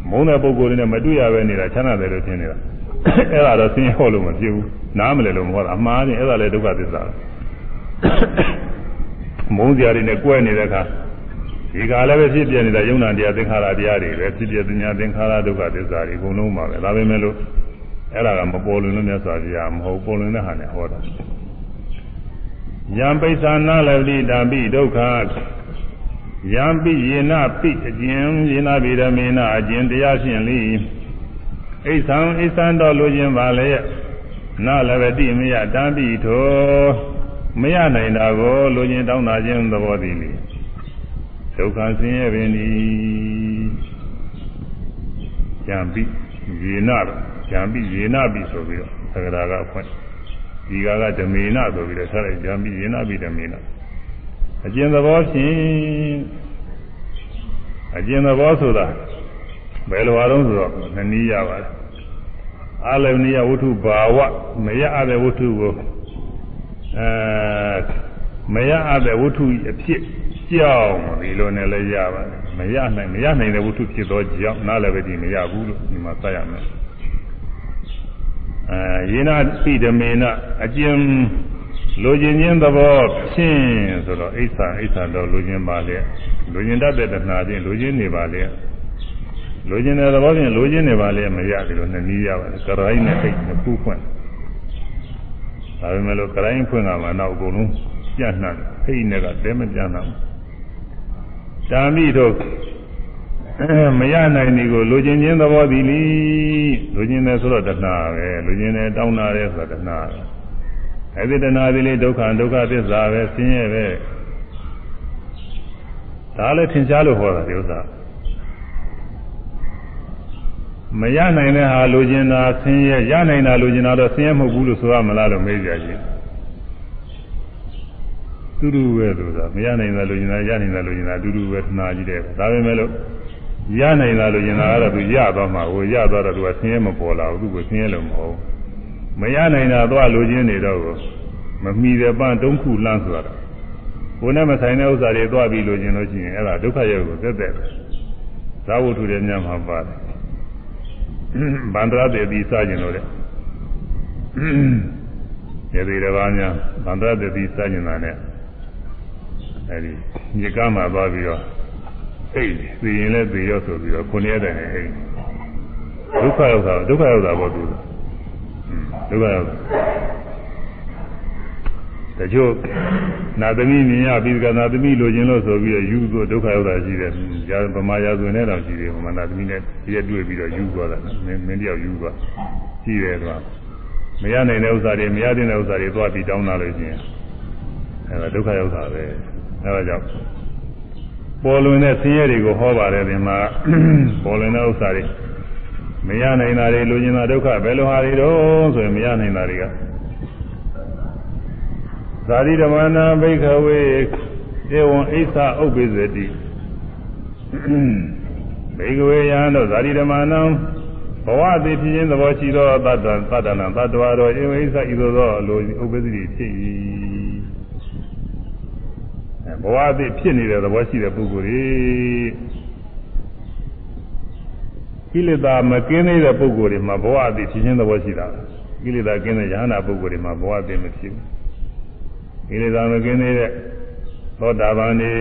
မုန်းတဲ့ပုဂ္ဂိုလ်တွေနဲ့မတွေ့ရပဲနေတာချမ်းသာတယ်လို့ထင်နေတာ အဲ့ဒါတော့ဆင်းရဲဟုတ်လို့မဖြစ်ဘူးနားမလဲလို့မဟုတ်တာအမှားချင်းအဲ့ဒါလည်းဒုက္ခသစ္စာပဲမုန်းကြရတွေနဲ့ကွဲနေတဲ့အခါဒီကလည်းပဲဖြစ်ပြနေတာယုံနာတရားသင်္ခါရတရားတွေပဲဖြစ်ပြပညာသင်္ခါရဒုက္ခသစ္စာတွေအကုန်လုံးပါပဲဒါပဲမဲ့လို့အဲ့ဒါကမပေါ်လွင်လို့မြတ်စွာဘုရားမဟုတ်ပေါ်လွင်တဲ့ဟာနဲ့ဟောတာယံပိဿာနာလဝိတာပိဒုက္ခယံပိယေနပိအကျဉ်ယေနဗေဒမေနအကျဉ်တရားဖြင့်လိ အိသံအိသံတော်လိုခြင်းပါလေနာလဝတိမယတံပိထောမရနိုင်တာကိုလိုခြင်းတောင်းတာခြင်းသဘောတည်းလေဒုက္ခဆင်းရဲပင်ဒီကြံပိယေနကြံပိယေနပိဆိုပြီးတော့သက္ကရာကဖွင့်ဒီကကဓမေနဆိုပြီးတော့ဆက်လိုက်ကြံပိယေနပိဓမေနအကျဉ်သဘောဖြင့်အကျဉ်သဘောဆိုတာ ဘယ်လိုအားလုံးဆိုတော့နှစ်နည်းရပါတယ်အာလဝနိယဝတ္ထုဘာဝမရအပ်တဲ့ဝတ္ထုကိုအဲမရအပ်တဲ့ဝတ္ထုအဖြစ်ကြောင်းဒီလိုနဲ့လည်းရပါတယ်မရနိုင်မရနိုင်တဲ့ဝတ္ထုဖြစ်သောကြောင့်နားလည်းပဲဒီမရဘူးလို့ဒီမှာသတ်ရမယ်အဲယေနာပိဓမေနအကျဉ်လိုချင်ခြင်းသဘောဖြင့်ဆိုတော့အိဋ္ဌာအိဋ္ဌာတော့လိုချင်ပါလေလိုချင်တတ်တဲ့တဏှာချင်းလိုချင်နေပါလေ လိုချင်တဲ့သဘောဖြင့်လိုချင်နေပါလေမရတယ်လို့နှစ်နည်းရပါတယ်ကရိုင်းနဲ့အိတ်နဲ့ပူဖွင့်ဒါပေမဲ့လို့ကရိုင်းဖွင့်ကမှတော့အကုန်လုံးပြန့်နှံ့အိတ်နဲ့ကတဲမပြန့်နှံ့တာမိတို့မရနိုင်ဒီကိုလိုချင်ခြင်းသဘောသည်လီလိုချင်တယ်ဆိုတော့တဏှာပဲလိုချင်တယ်တောင်းတာတယ်ဆိုတော့တဏှာပဲအဲဒီတဏှာသည်လေဒုက္ခဒုက္ခသစ္စာပဲဆင်းရဲပဲဒါလည်းထင်ရှားလို့ဟောတာဒီဥစ္စာ မရနိုင်တဲ့ဟာလိုချင်တာဆင်းရဲရနိုင်တာလိုချင်တာတော့ဆင်းရဲမဟုတ်ဘူးလို့ဆိုရမလားလို့မေးကြခြင်းတူတူပဲဆိုတာမရနိုင်တာလိုချင်တာရနိုင်တာလိုချင်တာတူတူပဲထနာကြီးတယ်ဒါပေမဲ့လို့ရနိုင်တာလိုချင်တာကတော့သူရသွားမှာဟိုရသွားတော့သူကဆင်းရဲမပေါ်လာဘူးသူကဆင်းရဲလို့မဟုတ်မရနိုင်တာသွားလိုချင်နေတော့မမီတဲ့ပန်းတုံးခုလန်းဆိုတာကိုယ်နဲ့မဆိုင်တဲ့ဥစ္စာတွေသွားပြီးလိုချင်လို့ရှိရင်အဲ့ဒါဒုက္ခရောက်ကိုသက်သက်သာဝတ္ထုတဲ့ညမှာပါတယ် ဗန္ဒရာတေတိစကျင်လို့တဲ့ရေသေးတစ်ပါးများဗန္ဒရာတေတိစကျင်တာနဲ့အဲဒီညကမှာသွားပြီးတော့အိတ်သိရင်လည်းသိရောဆိုပြီးတော့ခုနှစ်ရက်တည်းနဲ့အိတ်ဒုက္ခရောက်တာဒုက္ခရောက်တာပေါ့သူဒုက္ခရောက်တာ တချို့နာသမီးမြင်ရပြီးကနာသမီးလိုချင်လို့ဆိုပြီးတော့ယူဆိုဒုက္ခရောက်တာရှိတယ်။ရာဗမာရာဇဝင်နဲ့တော့ရှိတယ်ဗမာနာသမီးနဲ့ဒီရက်တွေ့ပြီးတော့ယူသွားတာမင်းမင်းတယောက်ယူသွားရှိတယ်ကွာမရနိုင်တဲ့ဥစ္စာတွေမရတဲ့ဥစ္စာတွေသွားပြီးတောင်းတာလို့ရှိရင်အဲဒါဒုက္ခရောက်တာပဲအဲဒါကြောင့်ပေါ်လွင်တဲ့ဆင်းရဲတွေကိုဟောပါတယ်ဒီမှာပေါ်လွင်တဲ့ဥစ္စာတွေမရနိုင်တာတွေလိုချင်တာဒုက္ခဘယ်လိုဟာတွေတော့ဆိုရင်မရနိုင်တာတွေက သာရိဓမ္မနာဘိခဝေဧဝံအိသဥပ္ပိသတိဘိခဝေယံတို့သာရိဓမ္မနာဘဝသည်ဖြစ်ခြင်းသဘောရှိသောတတ္တသတ္တနာတတ္တဝါတို့ဧဝံအိသဤသို့သောအလိုဥပ္ပိသတိဖြစ်၏ဘဝသည်ဖြစ်နေတဲ့သဘောရှိတဲ့ပုဂ္ဂိုလ်တွေကိလေသာမကင်းသေးတဲ့ပုဂ္ဂိုလ်တွေမှာဘဝသည်ဖြစ်ခြင်းသဘောရှိတာကိလေသာကင်းတဲ့ယဟနာပုဂ္ဂိုလ်တွေမှာဘဝသည်မဖြစ်ဘူး ကိလေသာမကင်းသေးတဲ့သောတာပန်နေ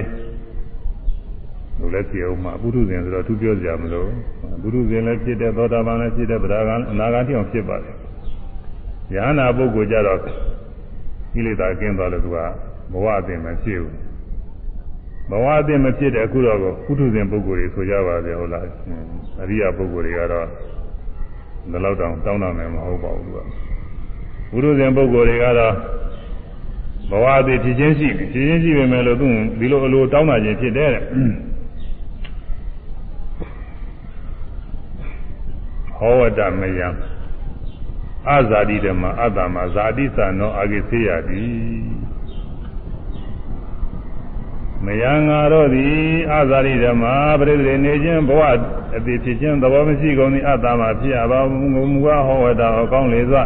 လူလည်းဖြစ်အောင်မှာပုထုဇဉ်ဆိုတော့သူပြောကြမလို့ပုထုဇဉ်လည်းဖြစ်တဲ့သောတာပန်လည်းဖြစ်တဲ့ဗราဂန်အနာဂတ်တောင်ဖြစ်ပါတယ်ယဟနာပုဂ္ဂိုလ်ကြတော့ကိလေသာကင်းသွားလို့သူကဘဝအသိမဖြစ်ဘူးဘဝအသိမဖြစ်တဲ့အခုတော့ပုထုဇဉ်ပုဂ္ဂိုလ်တွေဆိုကြပါစေဟုတ်လားအရိယာပုဂ္ဂိုလ်တွေကတော့ဒီလောက်တောင်တောင်းတာမယ်မဟုတ်ပါဘူးသူကပုထုဇဉ်ပုဂ္ဂိုလ်တွေကတော့ ဘဝအသေးဖြစ်ချင်းရှိပြီဖြစ်ချင်းရှိပေမဲ့လို့သူဒီလိုအလိုတောင်းတာခြင်းဖြစ်တယ်တဲ့ဟောဝတ္တမယံအဇာတိဓမ္မအတ္တမဇာတိသနောအာဂိသေယတိမယံငါတို့သည်အဇာတိဓမ္မပရိသေနေခြင်းဘဝအသေးဖြစ်ခြင်းသဘောမရှိကုန်သည်အတ္တမဖြစ်ရပါမူမူဟောဝတ္တအကောင်းလေစွာ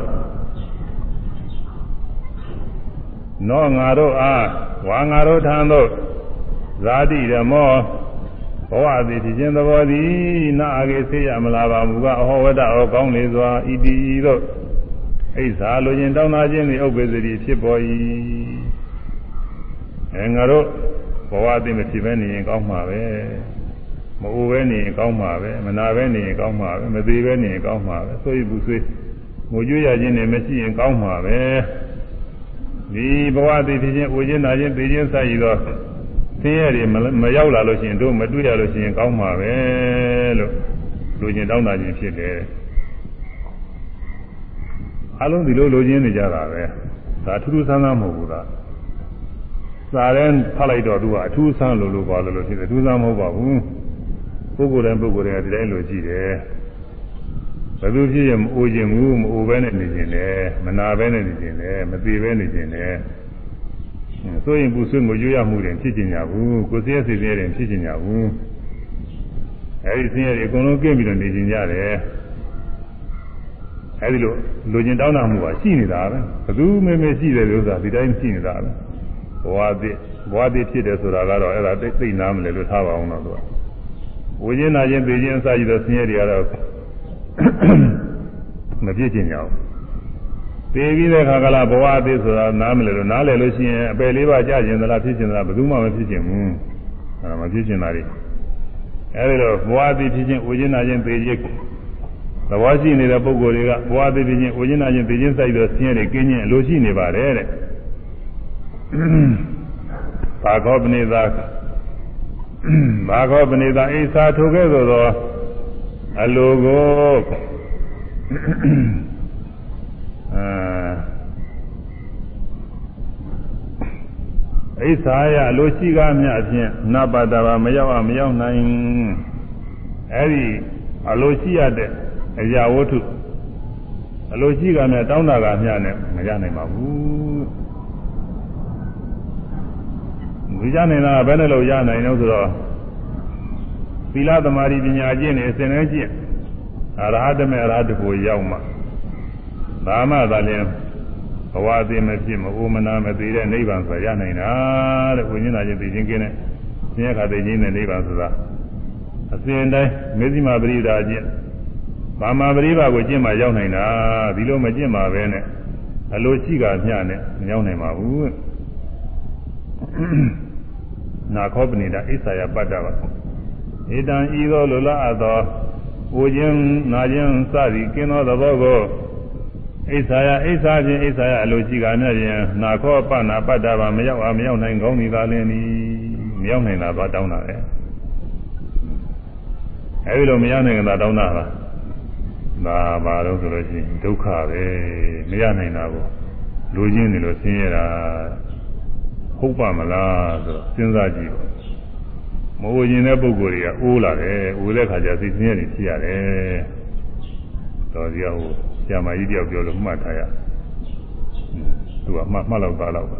နောငါတို့အားဝါငါတို့ထံသို့ဇာတိဓမ္မောဘဝသည်ဖြစ်ခြင်းသဘောသည်နာအကေဆေးရမလာပါမူကအဟောဝတ္တအောကောင်းလေစွာဣတိဤသို့ဣဇာလိုခြင်းတောင်းတာခြင်းသည်ဥပ္ပဇ္ဇတိဖြစ်ပေါ်၏အဲငါတို့ဘဝအသိမဖြစ်ပဲနေရင်ကောင်းမှာပဲမအိုပဲနေရင်ကောင်းမှာပဲမနာပဲနေရင်ကောင်းမှာပဲမသေးပဲနေရင်ကောင်းမှာပဲဆိုရင်ဘူးဆွေးငိုကြွရခြင်းနဲ့မရှိရင်ကောင်းမှာပဲ ဒီဘဝအသိဖြစ်ခြင်းအိုခြင်းနာခြင်းသိခြင်းစရည်တော့ဆင်းရဲတွေမရောက်လာလို့ရှိရင်တို့မတွေ့ရလို့ရှိရင်ကောင်းမှာပဲလို့လူချင်းတောင်းတာချင်းဖြစ်တယ်အလုံးဒီလိုလိုချင်နေကြတာပဲဒါထူးထူးဆန်းဆန်းမဟုတ်ဘူးလားစာရဲဖတ်လိုက်တော့သူကအထူးဆန်းလို့လို့ပါလို့လို့ဖြစ်တယ်ထူးဆန်းမဟုတ်ပါဘူးပုဂ္ဂိုလ်တိုင်းပုဂ္ဂိုလ်တိုင်းဒီတိုင်းလိုကြည့်တယ် ဘယ်သူဖြစ်ရင်မအိုခြင်းဘူးမအိုပဲနဲ့နေခြင်းတယ်မနာပဲနဲ့နေခြင်းတယ်မသေးပဲနေခြင်းတယ်ဆိုရင်ပူဆွေးငိုကြွရမှုတွေဖြစ်ခြင်းညာဘူးကိုယ်စည်းစိတ်စည်းတွေဖြစ်ခြင်းညာဘူးအဲဒီစင်းရတွေအကုန်လုံးကင်းပြီးတော့နေခြင်းကြတယ်အဲဒီလိုလူကျင်တောင်းတမှုကရှိနေတာပဲဘယ်သူမှမရှိတဲ့ဥစ္စာဒီတိုင်းရှိနေတာပဲဘဝအသစ်ဘဝအသစ်ဖြစ်တယ်ဆိုတာကတော့အဲ့ဒါသိသိနားမလဲလို့ထားပါအောင်တော့သူကဝိညာဉ်နာခြင်းသိခြင်းအစရှိသောဆင်းရဲတွေကတော့ မပြည့်ကျင်ကြဘူးသိပြီးတဲ့ခါကလာဘဝအသစ်ဆိုတာနားမလဲလို့နားလဲလို့ရှိရင်အပယ်လေးပါးကြာကျင်သလားဖြစ်ကျင်သလားဘယ်သူမှမဖြစ်ကျင်ဘူးအဲမဖြစ်ကျင်တာတွေအဲဒီတော့ဘဝအသစ်ဖြစ်ခြင်းဝိညာဉ်နာခြင်းသိခြင်းသဘောရှိနေတဲ့ပုဂ္ဂိုလ်တွေကဘဝအသစ်ဖြစ်ခြင်းဝိညာဉ်နာခြင်းသိခြင်းစိုက်သောဆင်းရဲတွေကင်းခြင်းအလိုရှိနေပါတယ်တဲ့ဘာခောပနိသာဘာခောပနိသာအိသာထိုကဲ့သို့သော အလိုကိုအဲအိသာယအလိုရှိကားမြအဖြင့်နပါတဘာမရောက်အောင်မရောက်နိုင်အဲဒီအလိုရှိရတဲ့အရာဝတ္ထုအလိုရှိကားမြတောင်းတာကားမြနဲ့မရနိုင်ပါဘူးဒီကြနေတာဘယ်နဲ့လို့ရနိုင်လို့ဆိုတော့ သီလသမာဓိပညာကျင့်နေအစဉ်နဲ့ကျင့်အရဟတမေအရဟတကိုရောက်မှဒါမှသာလျှင်ဘဝအသေးမဖြစ်မအိုမနာမသေးတဲ့နိဗ္ဗာန်ဆိုရနိုင်တာတဲ့ဝိညာဉ်သာချင်းသိချင်းကင်းတဲ့ဆင်းရဲခါသိချင်းတဲ့နိဗ္ဗာန်ဆိုတာအစဉ်တိုင်းမေဇိမာပရိဒါကျင့်ဘာမာပရိပါကိုကျင့်မှရောက်နိုင်တာဒီလိုမကျင့်ပါပဲနဲ့အလိုရှိကမျှနဲ့မရောက်နိုင်ပါဘူးနာခောပနေတာအိဆာယပတ္တပါ ဧတံဤသောလူလားအပ်သောအိုခြင်းနာခြင်းစသည်ကင်းသောသဘောကိုအိဆာယအိဆာခြင်းအိဆာယအလိုရှိကမြဖြင့်နာခောပနာပတ္တပါမရောက်အားမရောက်နိုင်ကောင်းသည်သာလင်းသည်မရောက်နိုင်တာတော့တောင်းတာလေအဲဒီလိုမရောက်နိုင်တာတောင်းတာလားဒါပါတော့ဆိုလို့ရှိရင်ဒုက္ခပဲမရနိုင်တာကိုလူချင်းနေလို့ဆင်းရဲတာဟုတ်ပါမလားဆိုတော့စဉ်းစားကြည့်ပါ မဟုတ်ရင်တဲ့ပုံကိုယ်တွေကအိုးလာတယ်အိုးတဲ့ခါကျသိစင်းရနေဖြစ်ရတယ်တော်စီကဟိုဆရာမကြီးတယောက်ပြောလို့မှတ်ထားရသူကမှတ်မှတ်လောက်သားလောက်ပါ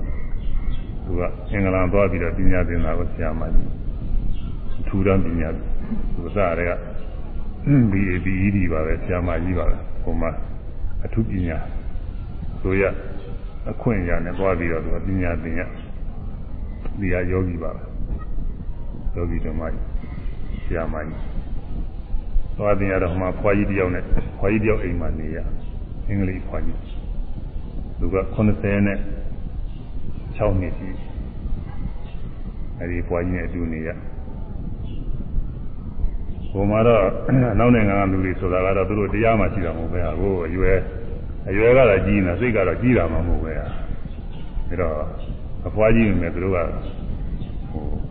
သူကအင်္ဂလန်သွားပြီးတော့ပညာသင်တာကိုဆရာမကြီးထူတန်းပညာသူစားရဲက BABED ပါပဲဆရာမကြီးပါပဲဟိုမှာအထုပညာဆိုရအခွင့်အရေးနဲ့သွားပြီးတော့သူကပညာသင်ရဒီဟာယောဂီပါပဲ ယောဂီဓမ္မကြီးဆရာမကြီးသွားတင်ရတော့မှဖွာကြီးတယောက်နဲ့ဖွာကြီးတယောက်အိမ်မှာနေရအင်္ဂလိပ်ဖွာကြီးသူက80နဲ့6နှစ်ရှိအဲဒီဖွာကြီးနဲ့အတူနေရဟိုမှာတော့နောက်နိုင်ငံကလူတွေဆိုတာကတော့သူတို့တရားမှရှိတာမဟုတ်ပဲဟာကိုအရွယ်အရွယ်ကတော့ကြီးနေတာစိတ်ကတော့ကြီးတာမှမဟုတ်ပဲဟာဒါတော့အဖွားကြီးနေတယ်သူတို့ကဟို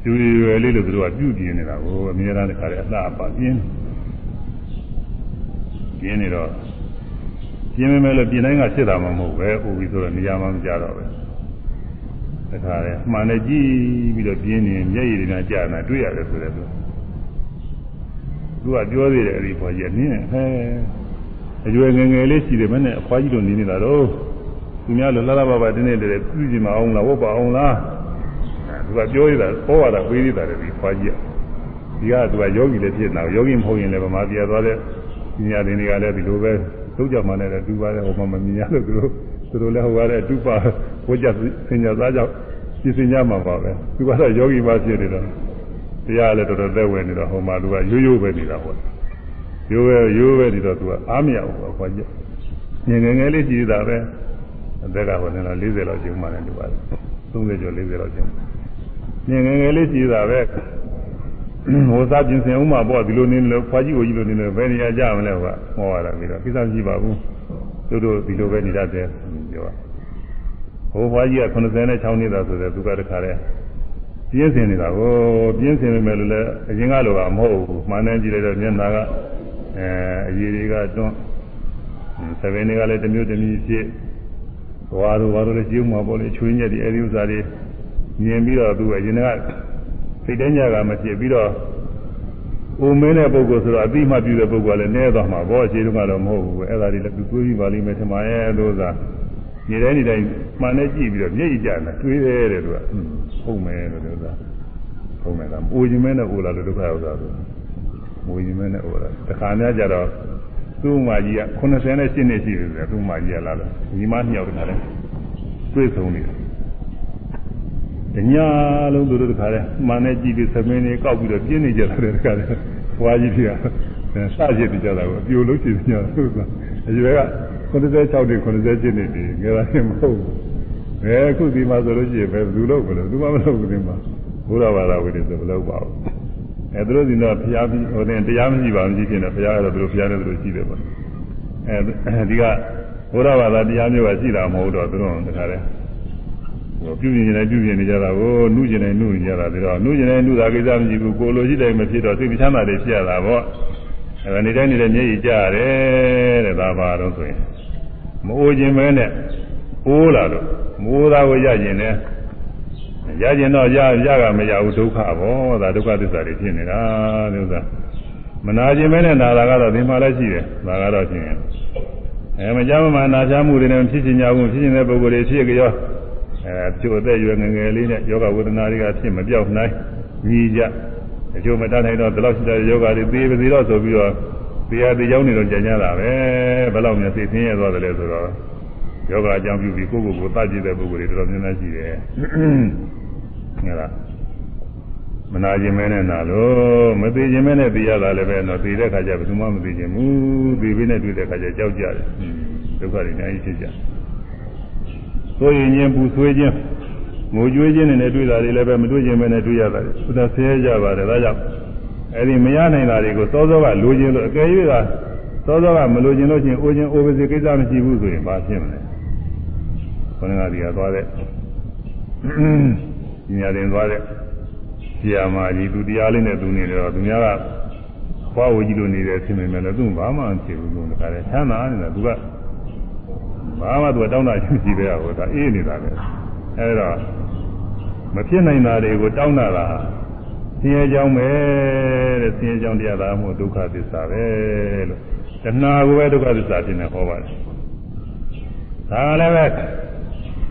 ကျူရွယ်လေးလို့သူတို့ကပြုတ်ပြင်းနေတာကိုအများအားတခါတည်းအလှအပပြင်းပြင်းနေတော့ပြင်းမမဲလို့ပြင်းတိုင်းကဖြစ်တာမှမဟုတ်ပဲဟိုပြီးဆိုတော့နေရာမှမကြတော့ပဲတခါတည်းမှန်နဲ့ကြည့်ပြီးတော့ပြင်းနေမျက်ရည်တွေနဲ့ကြာနေတာတွေ့ရတယ်ဆိုတဲ့သူသူကပြောသေးတယ်အဲ့ဒီဘွားကြီးကနင်းဟဲအရွယ်ငယ်ငယ်လေးရှိတယ်မနဲ့အဖွားကြီးတို့နေနေတာတော့သူများလိုလှလှပပတင်းနေတယ်ပြုကြည့်မအောင်လားဝတ်ပါအောင်လား သူကပြောရတာပေါ်ရတာပေးရတာလေဒီဖွားကြီးကဒီကသူကယောဂီလည်းဖြစ်နေတာယောဂီမဟုတ်ရင်လည်းဗမာပြည်သွားတဲ့ပညာရှင်တွေကလည်းဒီလိုပဲသုတ်ကြမှာလည်းတူပါတယ်ဟိုမှာမမြင်ရလို့သူတို့သူတို့လည်းဟိုကားတဲ့တူပါဝတ်ကြစင်ညာသားကြောင့်ပြည်စင်ကြမှာပါပဲသူကတော့ယောဂီပါဖြစ်နေတော့တရားလည်းတော်တော်သက်ဝင်နေတော့ဟိုမှာသူကရိုးရိုးပဲနေတာဟောရိုးပဲရိုးပဲနေတော့သူကအားမရဘူးအခွင့်အရေးငယ်ငယ်လေးကြည့်တာပဲအသက်ကဟိုနေလား40လောက်ကျုံမှလည်းတူပါတယ်30ကျော်40လောက်ကျုံ ငယ်ငယ်ငယ်လေးရှိတာပဲဟိုစားပြင်ဆင်ဥမှာပေါ့ဒီလိုနေလို့ဖွာကြီးကိုကြီးလိုနေလို့ဘယ်နေရာကြမလဲဟိုကဟောရတာပြီးတော့ကိစ္စမရှိပါဘူးသူတို့ဒီလိုပဲနေတတ်တယ်ပြောဟိုဖွာကြီးက86နှစ်သားဆိုတဲ့သူကတခါလဲပြင်းစင်နေတာကိုပြင်းစင်နေမယ်လို့လည်းအရင်ကလိုကမဟုတ်ဘူးမှန်တယ်ကြည့်လိုက်တော့မျက်နာကအဲအရည်တွေကတွန်းဆယ်ဗင်းတွေကလည်းတစ်မျိုးတစ်မျိုးဖြစ်ဘွားတို့ဘာလို့လဲကျုံမှာပေါ့လေချွေးညက်ဒီအဲဒီဥစ္စာတွေ မြင်ပြီးတော့သူအရင်ကစိတ်တိုင်းကြကမဖြစ်ပြီးတော့အိုမင်းတဲ့ပုဂ္ဂိုလ်ဆိုတော့အတိမပြုတဲ့ပုဂ္ဂိုလ်ကလည်းနည်းသွားမှာပေါ့အခြေတုန်းကတော့မဟုတ်ဘူးအဲ့ဒါတွေလည်းသူတွေးပြီးပါလိမ့်မယ်ထင်ပါရဲ့လို့သာနေတိုင်းနေတိုင်းမှန်နဲ့ကြည့်ပြီးတော့မျက်ရည်ကျတယ်တွေးတယ်တဲ့သူကဟုတ်မယ်လို့လို့သာဟုတ်မယ်ကအိုခြင်းမဲနဲ့အိုလာလို့ဒုက္ခရောက်တာဆိုမွေခြင်းမဲနဲ့အိုလာတခါများကြတော့သူ့မကြီးက88နှစ်ရှိပြီဆိုသူ့မကြီးကလာလို့ညီမနှစ်ယောက်တခါလဲတွေ့ဆုံနေတယ် တညာလုံးသူတို့တခါလဲမှန်နဲ့ကြည့်ပြီးသမင်းတွေကောက်ပြီးတော့ပြင်းနေကြတယ်တခါလဲဘွားကြီးတွေကစကြည့်နေကြတာကိုအပြိုလုံးချင်ကြသူကအရွယ်က86နှစ်87နှစ်ဒီငယ်တာမဟုတ်ဘူးဘယ်အခုဒီမှာဆိုလို့ရှိရင်ဘယ်သူလို့မလို့သူမှမလုပ်ဘူးဒီမှာဘုရားဘာသာဝင်တွေဆိုမလုပ်ပါဘူးအဲသူတို့ဒီတော့ဘုရားပြီးဟိုတင်တရားမရှိပါဘူးကြီးဖြစ်နေဘုရားကတော့သူတို့ဘုရားနဲ့သူတို့ရှိတယ်ပေါ့အဲဒီကဘုရားဘာသာတရားမျိုးကရှိတာမဟုတ်တော့သူတို့တခါလဲဟို ပြုပြင်နေတယ်ပြုပြင်နေကြတာကိုနှုကျင်နေနှုနေကြတာပြီးတော့နှုကျင်နေနှုတာကိစ္စမရှိဘူးကိုလိုရှိတယ်မဖြစ်တော့စိတ်ချမ်းသာတွေဖြစ်ရတာပေါ့အဲနေတိုင်းနေတဲ့မျက်ရည်ကျရတယ်တဲ့ဒါပါတော့ဆိုရင်မအိုခြင်းပဲနဲ့အိုးလာလို့မိုးသားကိုရကျင်တယ်ရကျင်တော့ရရကမရဘူးဒုက္ခပေါ့ဒါဒုက္ခသစ္စာတွေဖြစ်နေတာဒီဥစ္စာမနာခြင်းပဲနဲ့နာတာကတော့ဒီမှာလည်းရှိတယ်ဒါကတော့ချင်းအဲမကြမ်းမနာချမှုတွေနဲ့ဖြစ်ချင်ကြဘူးဖြစ်ချင်တဲ့ပုဂ္ဂိုလ်တွေဖြစ်ကြရော အဲကျိုးအသက်ရွယ်ငယ်ငယ်လေးနဲ့ယောဂဝေဒနာတွေကဖြစ်မပြောက်နိုင်ညီကြအကျိုးမတတ်နိုင်တော့ဒီလောက်ရှိတဲ့ယောဂတွေသေပါသေးတော့ဆိုပြီးတော့တရားတရားနေတော့ကြံကြတာပဲဘယ်လောက်များသိသိရသွားတယ်လဲဆိုတော့ယောဂအကြောင်းပြုပြီးကိုယ့်ကိုယ်ကိုသတ်ကြည့်တဲ့ပုဂ္ဂိုလ်တွေတော်တော်များများရှိတယ်။ဟုတ်လားမနာခြင်းမဲနဲ့နာလို့မသိခြင်းမဲနဲ့သိရတာလည်းပဲတော့သိတဲ့ခါကျဘယ်သူမှမသိခြင်းဘူးသိပြီးနဲ့တွေ့တဲ့ခါကျကြောက်ကြတယ်ဒုက္ခတွေအများကြီးဖြစ်ကြ ဆိုရင်ချင်းပူဆွေးခြင်းငိုကြွေးခြင်းနဲ့တွေ့တာတွေလည်းပဲမတွေ့ခြင်းမဲနဲ့တွေ့ရတာသုဒ္ဓဆဲကြပါတယ်ဒါကြောင့်အဲဒီမရနိုင်တာတွေကိုစောစောကလိုချင်လို့အကယ်၍ကစောစောကမလိုချင်လို့ချင်းအိုခြင်းအိုပါစေကိစ္စမရှိဘူးဆိုရင်ဘာဖြစ်မလဲခொနကဒီကသွားတဲ့ညာတင်သွားတဲ့ဆရာမကြီးသူတရားလေးနဲ့သူနေတော့သူများကဘွားဝကြီးလိုနေတယ်ဆင်မြင်မယ်လို့သူဘာမှမဖြစ်ဘူးလို့တခါလဲချမ်းသာနေတာသူက ဘာမှသူကတောင်းတာရှိရှိပဲဟောဒါအေးနေတာပဲအဲဒါမဖြစ်နိုင်တာတွေကိုတောင်းတာလားဆင်းရဲကြောင်းပဲတဲ့ဆင်းရဲကြောင်းတရားသာမို့ဒုက္ခသစ္စာပဲလို့တဏှာကိုပဲဒုက္ခသစ္စာဖြစ်နေဟောပါတယ်ဒါလည်းပဲ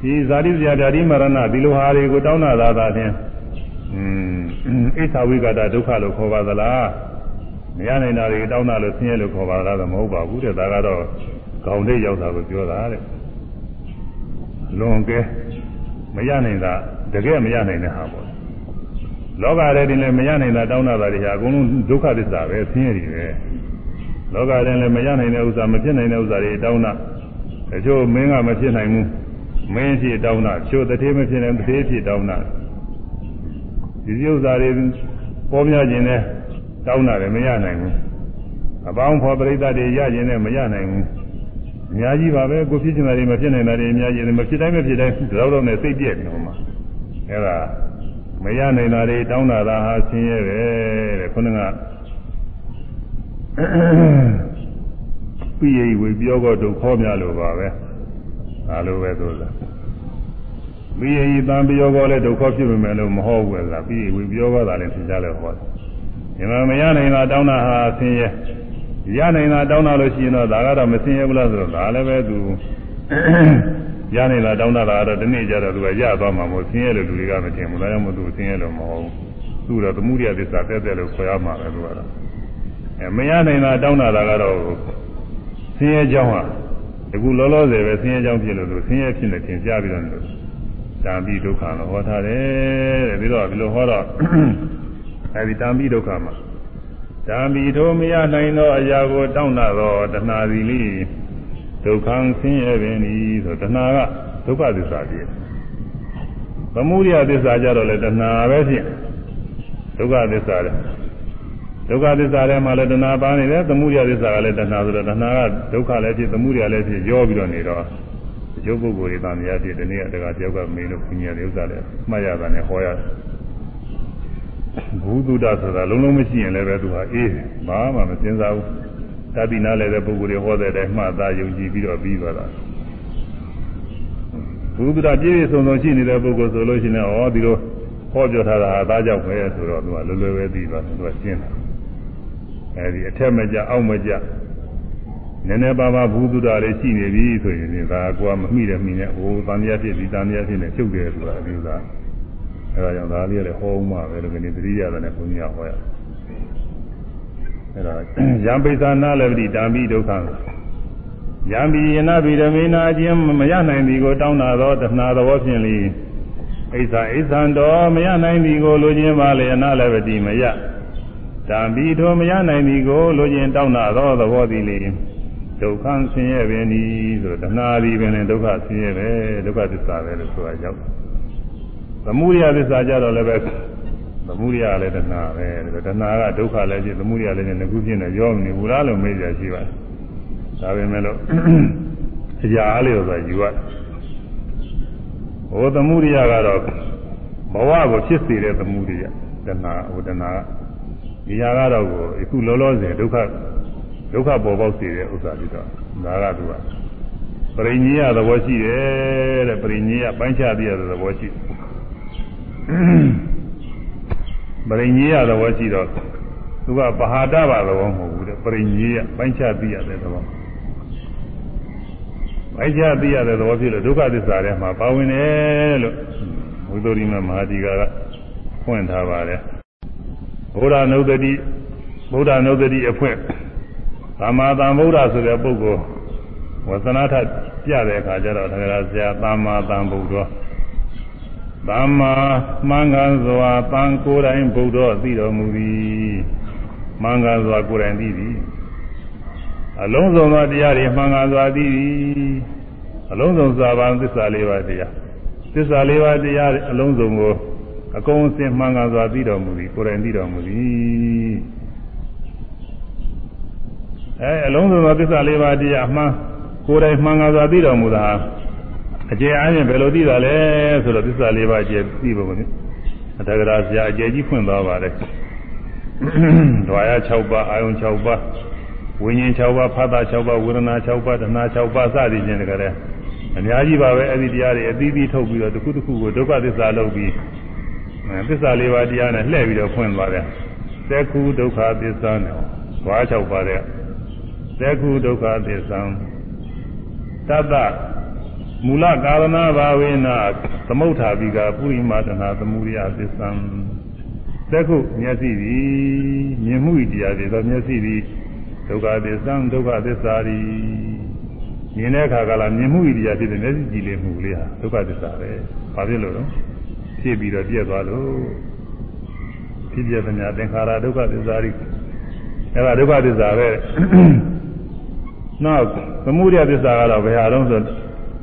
ဒီဇာတိဇာတိမရဏဒီလိုဟာတွေကိုတောင်းတာသာသာချင်းอืมအိသဝိကတာဒုက္ခလို့ခေါ်ပါသလားမရနိုင်တာတွေတောင်းတာလို့ဆင်းရဲလို့ခေါ်ပါလားတော့မဟုတ်ပါဘူးတဲ့ဒါကတော့ ခေါင်းလေးရောက်တာကိုပြောတာတဲ့လွန်ကဲမရနိုင်တာတကယ်မရနိုင်တဲ့ဟာပေါ့လောကထဲတင်လည်းမရနိုင်တာတောင်းတာတွေဟာအကုန်လုံးဒုက္ခသစ္စာပဲဆင်းရဲတွေပဲလောကထဲလည်းမရနိုင်တဲ့ဥစ္စာမဖြစ်နိုင်တဲ့ဥစ္စာတွေတောင်းတာတချို့မင်းကမဖြစ်နိုင်ဘူးမင်းဖြစ်တောင်းတာတချို့တထေးမဖြစ်နိုင်တထေးဖြစ်တောင်းတာဒီဥစ္စာတွေပေါ်များခြင်းနဲ့တောင်းတာလည်းမရနိုင်ဘူးအပေါင်းဖော်ပရိသတ်တွေရခြင်းနဲ့မရနိုင်ဘူး အများကြီးပါပဲကိုဖြစ်ချင်တာတွေမဖြစ်နိုင်တာတွေအများကြီးတယ်မဖြစ်တိုင်းမဖြစ်တိုင်းတော့တော့နဲ့စိတ်ပြည့်နေမှာအဲ့ဒါမရနိုင်တာတွေတောင်းတာသာဟာဆင်းရဲပဲတဲ့ခုနကပြည့်ရည်ဝေပြောတော့ဒုက္ခများလို့ပါပဲဒါလိုပဲသို့လားပြီးရင်ဤတံပြောကောလည်းဒုက္ခဖြစ်ပေမဲ့လို့မဟုတ်ဘူးလားပြီးရင်ဝိပြောကောတာလည်းသင်ကြလဲဟောတယ်ဒီမှာမရနိုင်တာတောင်းတာဟာဆင်းရဲ ရနိုင်တာတောင်းတာလို့ရှိရင်တော့ဒါကတော့မဆင်းရဲဘူးလားဆိုတော့ဒါလည်းပဲသူရနိုင်တာတောင်းတာကတော့ဒီနေ့ကျတော့သူကရသွားမှာမဟုတ်ဆင်းရဲလို့လူတွေကမထင်ဘူးဒါကြောင့်မို့သူဆင်းရဲလို့မဟုတ်ဘူးသူတော့သမှုရိယသစ္စာတက်တက်လို့ခေါ်ရမှာပဲသူကတော့အဲမရနိုင်တာတောင်းတာကတော့ဆင်းရဲကြောင်းဟာဒီကူလောလောဆယ်ပဲဆင်းရဲကြောင်းဖြစ်လို့သူဆင်းရဲဖြစ်နေသင်ကြပြီးတော့တံပိဒုက္ခလို့ဟောထားတယ်တဲ့ပြီးတော့ဒီလိုဟောတော့အဲဒီတံပိဒုက္ခမှာ တံပိထိုမရနိုင်သောအရာကိုတောင်းတသောတဏှာစီလိဒုက္ခံဆင်းရဲပင်ဤဆိုတဏှာကဒုက္ခသစ္စာပြည့်သမုဒိယသစ္စာကြတော့လေတဏှာပဲဖြစ်ဒုက္ခသစ္စာလေဒုက္ခသစ္စာထဲမှာလည်းတဏှာပါနေတယ်သမုဒိယသစ္စာကလည်းတဏှာဆိုတော့တဏှာကဒုက္ခလည်းဖြစ်သမုဒိယလည်းဖြစ်ရောပြီးတော့နေတော့ရုပ်ပုဂ္ဂိုလ်တွေတန်မြာဖြစ်ဒီနေ့ကတကတယောက်ကမင်းတို့ခွင့်ရတဲ့ဥစ္စာလည်းမှတ်ရတာနဲ့ဟောရတယ် ဘုသူဒ္ဒဆိုတာလုံးလုံးမရှိရင်လည်းပဲသူဟာအေးဘာမှမစဉ်းစားဘူးတတိနာလည်းတဲ့ပုဂ္ဂိုလ်တွေဟောတဲ့အတိုင်းမှတ်သားယုံကြည်ပြီးတော့ပြီးသွားတာဘုသူဒ္ဒပြည့်ပြည့်စုံစုံရှိနေတဲ့ပုဂ္ဂိုလ်ဆိုလို့ရှိရင်ဩဒီလိုဟောပြောထားတာဟာသားကြောင့်ပဲဆိုတော့သူကလွယ်လွယ်ပဲပြီးသွားတယ်သူကရှင်းတယ်အဲဒီအထက်မကြအောက်မကြနည်းနည်းပါးပါးဘုသူဒ္ဒလေးရှိနေပြီဆိုရင်ဒါကွာမမိတယ်မိနေဟိုတန်မြတ်ဖြစ်ဒီတန်မြတ်ဖြစ်နေချုပ်တယ်ဆိုတာအမျိုးသား အဲဒါကြောင့်ဒါလေးလည်းဟောဦးမှာပဲလို့ကနေသတိရတယ်နဲ့ဘုန်းကြီးကဟောရအဲဒါယံပိသနာလည်းပတိဓမ္မိဒုက္ခယံပိယနာပိရမေနာအချင်းမရနိုင်သည်ကိုတောင်းတာသောတဏှာသဘောဖြင့်လေအိသအိသံတော်မရနိုင်သည်ကိုလိုချင်ပါလေအနာလည်းပတိမရဓမ္မိတော်မရနိုင်သည်ကိုလိုချင်တောင်းတာသောသဘောသည်လေဒုက္ခဆင်းရဲပင်ဤဆိုတဏှာသည်ပင်ဒုက္ခဆင်းရဲပဲဒုက္ခသစ္စာပဲလို့ဆိုတာရောက် သမုဒိယသစ္စာကြတော့လည်းပဲသမုဒိယလည်းတဏှာပဲတဏှာကဒုက္ခလည်းဖြစ်သမုဒိယလည်းဖြစ်ငခုဖြစ်နေရောနေဘူးလားလို့မေးကြရှိပါတယ်ဒါပေမဲ့လို့အရာအားလျော်စွာယူရတယ်ဟိုသမုဒိယကတော့ဘဝကိုဖြစ်စေတဲ့သမုဒိယတဏှာဟိုတဏှာကဒီဟာကတော့ကိုအခုလောလောဆယ်ဒုက္ခဒုက္ခပေါ်ပေါက်စေတဲ့ဥစ္စာပြီးတော့ဒါကသူကပရိညေယသဘောရှိတယ်တဲ့ပရိညေယပိုင်းခြားပြရတဲ့သဘောရှိ ပရိညေယသဘောရှိတော့သူကပဟာဒဘာသဘောမဟုတ်ဘူးတဲ့ပရိညေယပိုင်းခြားပြရတဲ့သဘောပိုင်းခြားပြရတဲ့သဘောဖြစ်လို့ဒုက္ခသစ္စာထဲမှာပါဝင်တယ်လို့ဝိသုရိမမဟာဒီကာကဖွင့်ထားပါတယ်ဘုရားနုဒတိဗုဒ္ဓနုဒတိအဖွင့်သမ္မာသမ္ဗုဒ္ဓဆိုတဲ့ပုဂ္ဂိုလ်ဝသနာထပြတဲ့အခါကျတော့သက္ကရာဆရာသမ္မာသမ္ဗုဒ္ဓ သမ္မာမှန်ကန်စွာတန်ကိုယ်တိုင်ဗုဒ္ဓသိတော်မူသည်မှန်ကန်စွာကိုယ်တိုင်သိသည်အလုံးစုံသောတရားတွေမှန်ကန်စွာသိသည်အလုံးစုံစွာဘာသစ္စာလေးပါးတရားသစ္စာလေးပါးတရားအလုံးစုံကိုအကုန်အစင်မှန်ကန်စွာသိတော်မူသည်ကိုယ်တိုင်သိတော်မူသည်အဲအလုံးစုံသောသစ္စာလေးပါးတရားအမှန်ကိုယ်တိုင်မှန်ကန်စွာသိတော်မူတာ အကျယ်အားဖြင့်ဘယ်လိုသိတာလဲဆိုတော့သစ္စာလေးပါးအကျယ်သိဖို့မျိုးအတ္တကရာဆရာအကျယ်ကြီးဖွင့်သွားပါတယ်။ဓဝါရ6ပါးအာယုံ6ပါးဝိညာဉ်6ပါးဖသ6ပါးဝေဒနာ6ပါးတဏှာ6ပါးစသည်ဖြင့်တကယ်အများကြီးပါပဲအဲ့ဒီတရားတွေအသီးသီးထုတ်ပြီးတော့တစ်ခုတစ်ခုကိုဒုက္ခသစ္စာလုပ်ပြီးသစ္စာလေးပါးတရားနဲ့လှည့်ပြီးတော့ဖွင့်သွားတယ်။သက္ခုဒုက္ခသစ္စာနဲ့ဓဝါ6ပါးတဲ့သက္ခုဒုက္ခသစ္စာတတ္တ မူလကာရဏဘာဝေနသမုဋ္ဌာပိကပုရိမာတနာသမုဒိယသစ္ဆံသက်ခုမျက်စိသည်မြင်မှုဤတရားတွေသောမျက်စိသည်ဒုက္ခသစ္ဆံဒုက္ခသစ္စာရီမြင်တဲ့အခါကလာမြင်မှုဤတရားဖြစ်တဲ့မျက်စိကြည့်လေမှုလေးဟာဒုက္ခသစ္စာပဲဘာဖြစ်လို့လဲဖြစ်ပြီးတော့ပြည့်သွားလို့ဖြစ်ပြတဲ့ညာသင်္ခါရဒုက္ခသစ္စာရီအဲ့ဒါဒုက္ခသစ္စာပဲနောက်သမုဒိယသစ္စာကတော့ဘယ်ဟာတော့ဆို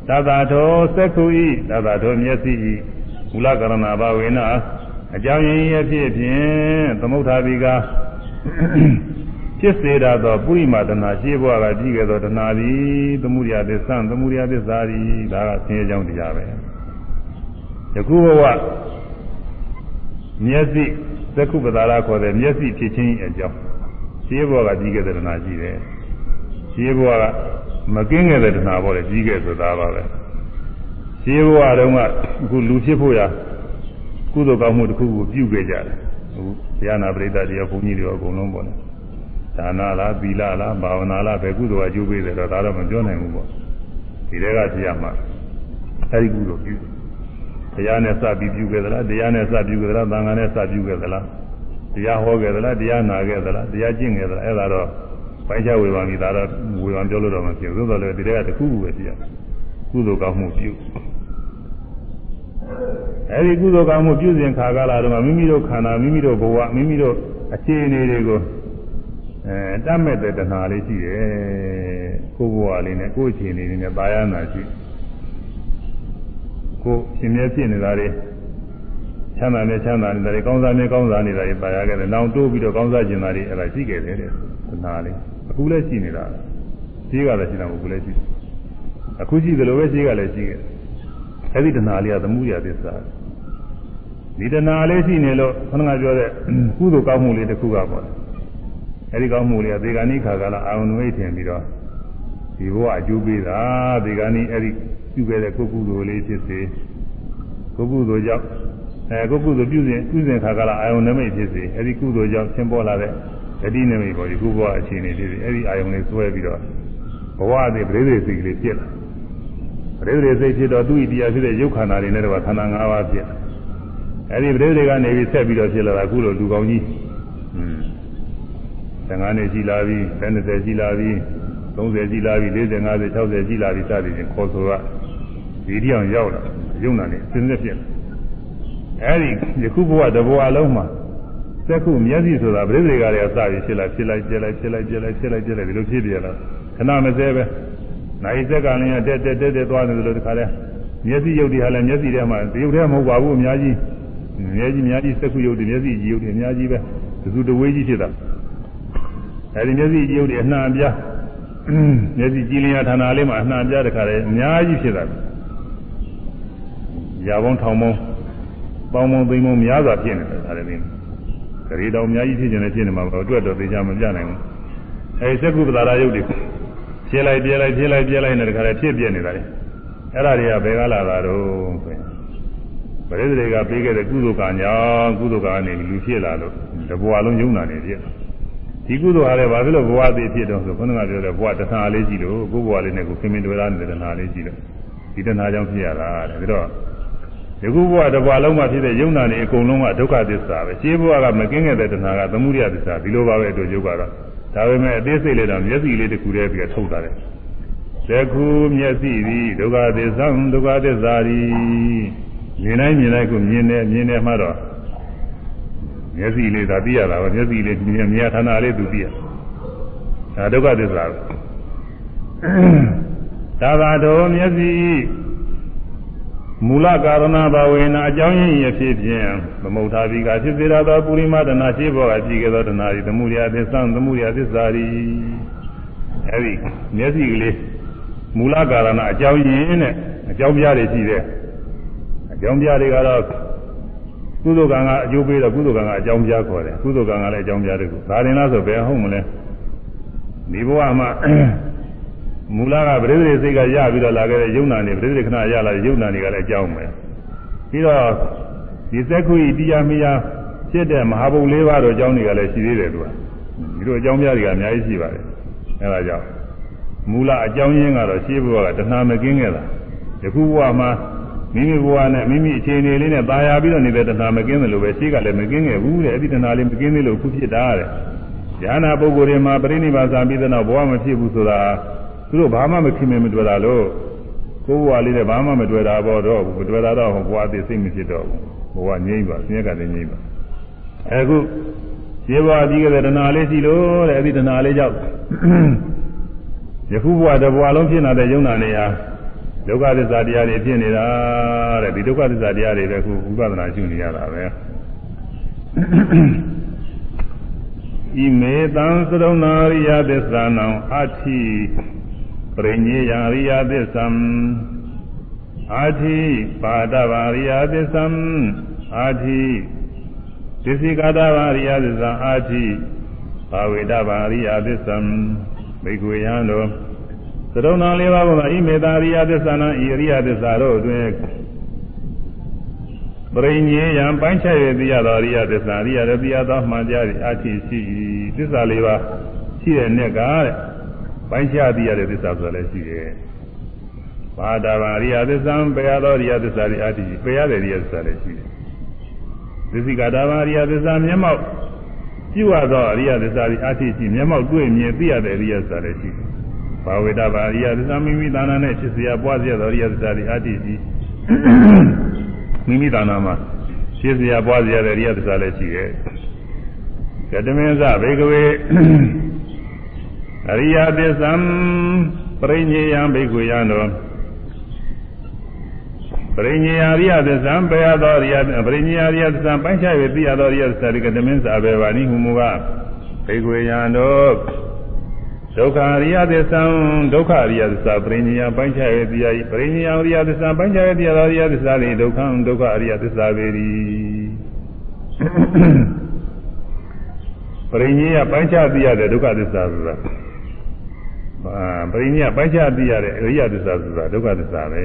သတ္တထောသက္ခုဤသတ္တထောမျက်စိဤမူလကရဏဘာဝေနအကြောင်းရင်းရဖြစ်ဖြင့်သမုဋ္ဌာပိကဖြစ်စေတတ်သောပုရိမာတနာရှိဘဝကပြီးခဲ့သောတဏှာသည်သမှုရိယသစ္စာသမှုရိယသစ္စာသည်ဒါကဆင်းရဲကြောင်းတရားပဲယခုဘဝမျက်စိသက္ခုပဒါရခေါ်တဲ့မျက်စိဖြစ်ခြင်းအကြောင်းရှိဘဝကပြီးခဲ့တဲ့တဏှာရှိတယ်ရှိဘဝက မကင်းခဲ့တဲ့တဏှာပေါ်လေကြီးခဲ့ဆိုတာပါပဲရှိဘဝတုန်းကအခုလူဖြစ်ဖို့ရကုသိုလ်ကောင်းမှုတစ်ခုကိုပြုခဲ့ကြတယ်အခုဘုရားနာပရိသတ်တရားဘုန်းကြီးတွေအကုန်လုံးပေါ့လေဒါနလားသီလလားဘာဝနာလားဘယ်ကုသိုလ်အကျိုးပေးတယ်တော့ဒါတော့မပြောနိုင်ဘူးပေါ့ဒီတဲကတရားမှာအဲဒီကုသိုလ်ပြုတရားနဲ့စပြီးပြုခဲ့သလားတရားနဲ့စပြုခဲ့သလားသံဃာနဲ့စပြုခဲ့သလားတရားဟောခဲ့သလားတရားနာခဲ့သလားတရားကျင့်ခဲ့သလားအဲ့ဒါတော့ ပိုင်းခြားဝေဘာမိဒါတော့ဝေဘာပြောလို့တော့မဖြစ်ဘူးသို့တော်လည်းဒီတဲကတစ်ခုခုပဲပြရကုသိုလ်ကောင်းမှုပြုအဲဒီကုသိုလ်ကောင်းမှုပြုစဉ်ခါကာလတော့မိမိတို့ခန္ဓာမိမိတို့ဘဝမိမိတို့အခြေအနေတွေကိုအဲတတ်မဲ့တဲ့တဏှာလေးရှိတယ်ကိုယ်ဘဝလေးနဲ့ကိုယ်အခြေအနေလေးနဲ့ပါရနာရှိကိုယ်ရှင်မြဲဖြစ်နေတာတွေချမ်းသာနဲ့ချမ်းသာနေတာတွေကောင်းစားနဲ့ကောင်းစားနေတာတွေပါရခဲ့တယ်။နောင်တိုးပြီးတော့ကောင်းစားကျင်တာတွေအဲ့ဒါရှိခဲ့တယ်တဲ့။သနာလေး အခုလည်းရှိနေတာ။ရှိကလည်းရှိတာမဟုတ်ဘူးလည်းရှိတယ်။အခုရှိသလိုပဲရှိကလည်းရှိခဲ့တယ်။အဲ့ဒီတဏှာလေးကသမှုရသစ္စာ။ဒီတဏှာလေးရှိနေလို့ခဏကပြောတဲ့ကုသိုလ်ကောင်းမှုလေးတစ်ခုကပေါ့။အဲ့ဒီကောင်းမှုလေးကဒေဂာနိခါကလာအာရုံဝိထင်ပြီးတော့ဒီဘဝအကျိုးပေးတာဒေဂာနိအဲ့ဒီပြုခဲ့တဲ့ကုကုသိုလ်လေးဖြစ်စေကုကုသိုလ်ကြောင့်အဲကိုကုသိုလ်ပြုစဉ်ပြုစဉ်ခါကလာအာယုန်နမိတ်ဖြစ်စေအဲဒီကုသိုလ်ကြောင့်သင်ပေါ်လာတဲ့ ဂတိနမိတ်ပေါ်ဒီကုဘဝအခြေအနေဖြစ်စေအဲဒီအာယုန်လေးစွဲပြီးတော့ဘဝအသေးပရိသေစိတ်ကလေးဖြစ်လာပရိသေစိတ်ဖြစ်တော့သူ့ဤတရားဖြစ်တဲ့ရုပ်ခန္ဓာတွေနဲ့တော့ခန္ဓာ၅ပါးဖြစ်အဲဒီပရိသေကနေပြီးဆက်ပြီးတော့ဖြစ်လာတာအခုလိုလူကောင်းကြီးอืม15နှစ်ရှိလာပြီ20ရှိလာပြီ30ရှိလာပြီ40 50 60ရှိလာပြီစသည်ဖြင့်ခေါ်ဆိုရဒီတရားရောက်လာရုံနာနေအစဉ်သက်ဖြစ်လာအဲဒီယခုဘဝတဘဝလုံးမှာ သက္ခုမျက်စိဆိုတာပရိသေကတွေအစပြီးဖြစ်လာဖြစ်လိုက်ပြက်လိုက်ဖြစ်လိုက်ပြက်လိုက်ဖြစ်လိုက်ပြက်လိုက်ဒီလိုဖြစ်ပြလာခဏမစဲပဲနိုင်သက်ကလည်းတက်တက်တက်တက်သွားနေတယ်လို့တခါလဲမျက်စိရုပ်တွေဟာလည်းမျက်စိထဲမှာဒီရုပ်ထဲမဟုတ်ပါဘူးအများကြီးမျက်စိအများကြီးသက္ခုရုပ်တွေမျက်စိကြီးရုပ်တွေအများကြီးပဲသူတဝေးကြီးဖြစ်တာအဲဒီမျက်စိကြီးရုပ်တွေအနှံ့အပြားမျက်စိကြည်လင်ရဌာနလေးမှာအနှံ့အပြားတခါလဲအများကြီးဖြစ်တာရာပေါင်းထောင်ပေါင်းပေါင်းပေါင်းသိမ်းပေါင်းများစွာဖြစ်နေတယ်ဒါလည်း ခရီးတော်အများကြီးဖြစ်နေတယ်ဖြစ်နေမှာပေါ့အတွက်တော့သိချမပြနိုင်ဘူးအဲဒီသက္ကုပ္ပတာရုပ်တွေဖြစ်လိုက်ပြဲလိုက်ဖြစ်လိုက်ပြဲလိုက်နေတဲ့ခါလဲဖြစ်ပြနေတာလေအဲ့ဒါတွေကဘယ်ကလာတာတော့ဆိုရင်ပရိသေတွေကပေးခဲ့တဲ့ကုသိုလ်ကံကြောင့်ကုသိုလ်ကံကနေလူဖြစ်လာလို့တဘဝလုံးယုံနာနေဖြစ်ဒီကုသိုလ်ဟာလည်းဘာဖြစ်လို့ဘဝသေးဖြစ်တော့ဆိုခုနကပြောတဲ့ဘဝတဏှာလေးရှိလို့ကိုယ်ဘဝလေးနဲ့ကိုခင်မင်တွေ့ရတဲ့တဏှာလေးရှိလို့ဒီတဏှာကြောင့်ဖြစ်ရတာတဲ့ဒါတော့ ဒီခုဘဝတစ်ဘဝလုံးမှာဖြစ်တဲ့ယုံနာနေအကုန်လုံးကဒုက္ခသစ္စာပဲရှင်းဘဝကမကင်းခဲ့တဲ့တဏှာကသမုဒယသစ္စာဒီလိုပါပဲတို့ယုတ်ကတော့ဒါပေမဲ့အသေးစိတ်လေးတော့မျက်စိလေးတစ်ခုတည်းပြီးထုတ်တာတယ်သခုမျက်စိသည်ဒုက္ခသစ္စာဒုက္ခသစ္စာသည်မြင်တိုင်းမြင်တိုင်းကိုမြင်တယ်မြင်တယ်မှတော့မျက်စိလေးသာသိရတာပဲမျက်စိလေးမြင်မြင်ဌာနလေးသူသိရဒါဒုက္ခသစ္စာပဲသာသာတော်မျက်စိ မူလကာရဏဘဝေနအကြောင်းရင်းရဖြစ်ဖြင့်သမုဋ္ဌာဘိကဖြစ်စေရသောပုရိမတနာရှိဘောကကြည့်ကြသောတနာဤသမှုရိယသစ္စာသမှုရိယသစ္စာရီအဲဒီမျက်စိကလေးမူလကာရဏအကြောင်းရင်းနဲ့အကြောင်းပြတွေရှိတယ်အကြောင်းပြတွေကတော့ကုသိုလ်ကံကအကျိုးပေးတော့ကုသိုလ်ကံကအကြောင်းပြခေါ်တယ်ကုသိုလ်ကံကလည်းအကြောင်းပြတယ်ကုဒါရင်လားဆိုဘယ်ဟုတ်မလဲဒီဘဝမှာ မူလကပရိသေစိတ်ကရပြီးတော့လာခဲ့တဲ့ယုံနာနေပရိသေခဏရလာတဲ့ယုံနာနေကလည်းအကြောင်းပဲပြီးတော့ဒီသက်ခုဤတရားမယာဖြစ်တဲ့မဟာဘုံ၄ပါးတော့အကြောင်းတွေကလည်းရှိသေးတယ်သူကဒီလိုအကြောင်းပြတွေကအများကြီးရှိပါတယ်အဲဒါကြောင့်မူလအကြောင်းရင်းကတော့ရှင်းဘဝကတဏှာမကင်းခဲ့တာယခုဘဝမှာမိမိဘဝနဲ့မိမိအခြေအနေလေးနဲ့ตายာပြီးတော့နေတဲ့တဏှာမကင်းတယ်လို့ပဲရှင်းကလည်းမကင်းခဲ့ဘူးတဲ့အဲ့ဒီတဏှာလေးမကင်းသေးလို့ခုဖြစ်တာတဲ့ဉာဏပုဂ္ဂိုလ်တွေမှာပြိဋိဘာသာပြီးတဲ့နောက်ဘဝမဖြစ်ဘူးဆိုတာ သူတို့ဘာမှမခင်မမတွေ့တာလို့ကိုယ်ဘဝလေးနဲ့ဘာမှမတွေ့တာပေါ့တော့မတွေ့တာတော့ဘဝအသေးစိတ်မဖြစ်တော့ဘူးဘဝငြိမ့်ပါဆင်းရဲကလည်းငြိမ့်ပါအခုရေဘဝပြီးခဲ့တဲ့တဏှာလေးရှိလို့တဲ့အဲ့ဒီတဏှာလေးကြောင့်ယခုဘဝတစ်ဘဝလုံးဖြစ်နေတဲ့ယုံနာနေရာဒုက္ခသစ္စာတရားတွေဖြစ်နေတာတဲ့ဒီဒုက္ခသစ္စာတရားတွေပဲခုဝိပဿနာရှုနေရတာပဲဣမေတံသရုဏာရိယသစ္စာနံအဋ္ဌိ ပရိညေယရိယသစ္ဆံအာတိပါဒဗာရိယသစ္ဆံအာတိသစ္စိကတဗာရိယသစ္ဆံအာတိဘာဝေဒဗာရိယသစ္ဆံဘိက္ခွေယံတို့သရုံနာလေးပါးမှာဣမေတာရိယသစ္ဆာနံဤရိယသစ္စာတို့အတွင်ပရိညေယံပိုင်းခြားရသိရသောရိယသစ္စာရိယရသိရသောမှန်ကြသည်အာတိရှိသစ္စာလေးပါးရှိတဲ့နဲ့ကတဲ့ ပိုင်းခြားသိရတဲ့သစ္စာဆိုလည်းရှိတယ်။ဘာတာဘာရိယသစ္စာပယ်ရသောရိယသစ္စာတွေအတ္တိပယ်ရတဲ့ရိယသစ္စာလည်းရှိတယ်။သစ္စိကတာဘာရိယသစ္စာမျက်မှောက်ပြုရသောရိယသစ္စာတွေအတ္တိရှိမျက်မှောက်တွေ့မြင်သိရတဲ့ရိယသစ္စာလည်းရှိတယ်။ဘာဝေဒဘာရိယသစ္စာမိမိသာနာနဲ့ဖြစ်เสียပွားเสียသောရိယသစ္စာတွေအတ္တိရှိမိမိသာနာမှာဖြစ်เสียပွားเสียတဲ့ရိယသစ္စာလည်းရှိတယ်။ကတမင်းစဘေကဝေ အရိယသစ္စာပရိညေယံဘိက္ခုယံတော်ပပရိညေယရိယသစ္စာပေယသောရိယပရိညေယရိယသစ္စာပိုင်းခြား၍သိရသောရိယသစ္စာဒီကတမင်းစာပဲပါနိဟူမူကဘေကွေယံတို့ဒုက္ခရိယသစ္စာဒုက္ခရိယသစ္စာပရိညေယပိုင်းခြား၍သိရ၏ပရိညေယရိယသစ္စာပိုင်းခြား၍သိရသောရိယသစ္စာသည်ဒုက္ခဒုက္ခရိယသစ္စာပေ၏ပရိညေယပိုင်းခြားသိရတဲ့ဒုက္ခသစ္စာဆိုတာ ပရိညေယပိုင်းခြားသိရတဲ့အရိယသစ္စာဆိုတာဒုက္ခသစ္စာပဲ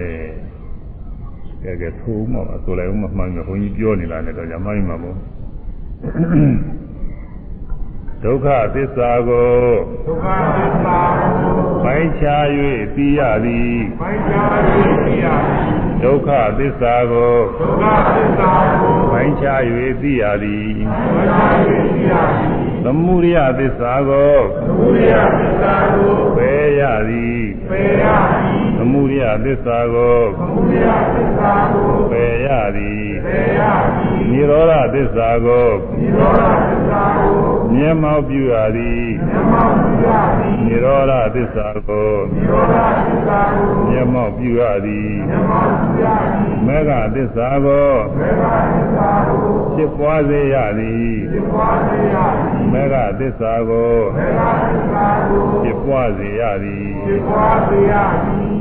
ကဲကဲထိုးမှာဆိုလိုက်ဦးမမှန်ဘူးဘုန်းကြီးပြောနေလားနဲ့တော့ညမှန်မှာမို့ဒုက္ခသစ္စာကိုဒုက္ခသစ္စာကိုပိုင်းခြား၍သိရသည်ပိုင်းခြား၍သိရသည်ဒုက္ခသစ္စာကိုဒုက္ခသစ္စာကိုပိုင်းခြား၍သိရသည်ပိုင်းခြား၍သိရသည် သမုဒယသစ္စာကိုဘုရားသစ္စာကိုပယ်ရသည်ပယ်ရသည်သမုဒယသစ္စာကိုဘုရားသစ္စာကိုပယ်ရသည်ပယ်ရသည်နိရောဓသစ္စာကိုနိရောဓသစ္စာကို မျက်မှောက်ပြုရသည်မျက်မှောက်ပြုရသည်နိရောဓသစ္စာကိုနိရောဓသစ္စာကိုမျက်မှောက်ပြုရသည်မျက်မှောက်ပြုရသည်မေဃသစ္စာကိုဘေကသစ္စာကိုဖြစ်ပွားစေရသည်ဖြစ်ပွားစေရသည်မေဃသစ္စာကိုဘေကသစ္စာကိုဖြစ်ပွားစေရသည်ဖြစ်ပွားစေရသည်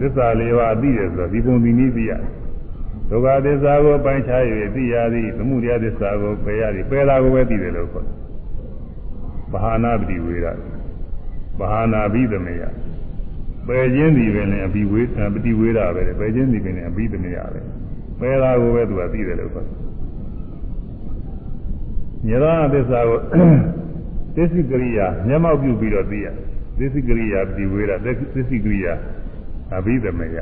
သစ္စာလေးပါးသိတယ်ဆိုတော့ဒီပုံဒီနည်းသိရဒုက္ခသစ္စာကိုပိုင်းခြား၍သိရသည်သမုဒယသစ္စာကိုပယ်ရသည်ပယ်တာကိုပဲသိတယ်လို့ခေါ်တယ်ဘာ ဟာနာပတိဝေရဘာဟာနာဘိသမေယပယ်ခြင်းဒီပဲနဲ့အဘိဝေပတိဝေရပဲပယ်ခြင်းဒီပဲနဲ့အဘိသမေယပဲပယ်တာကိုပဲသူကသိတယ်လို့ခေါ်တယ်ညရသစ္စာကိုသစ္စည်းကရိယာမျက်မှောက်ပြုပြီးတော့သိရသစ္စည်းကရိယာပတိဝေရသစ္စည်းကရိယာအဘိဓမယ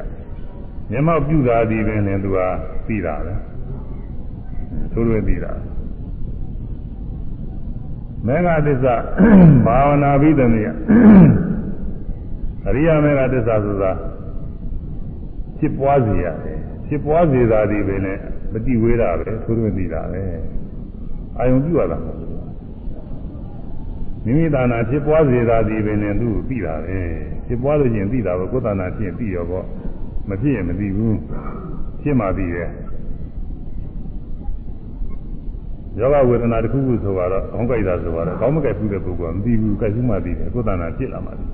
မျက်မှောက်ပြုတာဒီပင်လည်းသူကသိတာပဲသို့လွယ်သိတာ မေဃသစ္စာဘာဝနာဘိဓမယအရိယာမေဃသစ္စာဆိုတာဖြစ်ပွားစေရတယ်ဖြစ်ပွားစေတာဒီပင်လည်းမတိဝေးတာပဲသို့လွယ်သိတာပဲအာယုံပြုရတာမဟုတ်ဘူးမိမိသာနာဖြစ်ပွားစေတာဒီပင်လည်းသူ့ကိုသိတာပဲဖြစ်ပွားလို့ချင်းသိတာပဲကိုယ်သာနာဖြစ်ပြီးရောပေါ့မဖြစ်ရင်မသိဘူးဖြစ်မှသိရဲ့ ယောဂဝေဒနာတစ်ခုခုဆိုတော့အောင်းကြိုက်တာဆိုတော့ကောင်းမကြိုက်ဘူးတဲ့ပုဂ္ဂိုလ်ကမသိဘူးကြိုက်ဘူးမှသိတယ်ကိုယ်သာနာဖြစ်လာမှသိ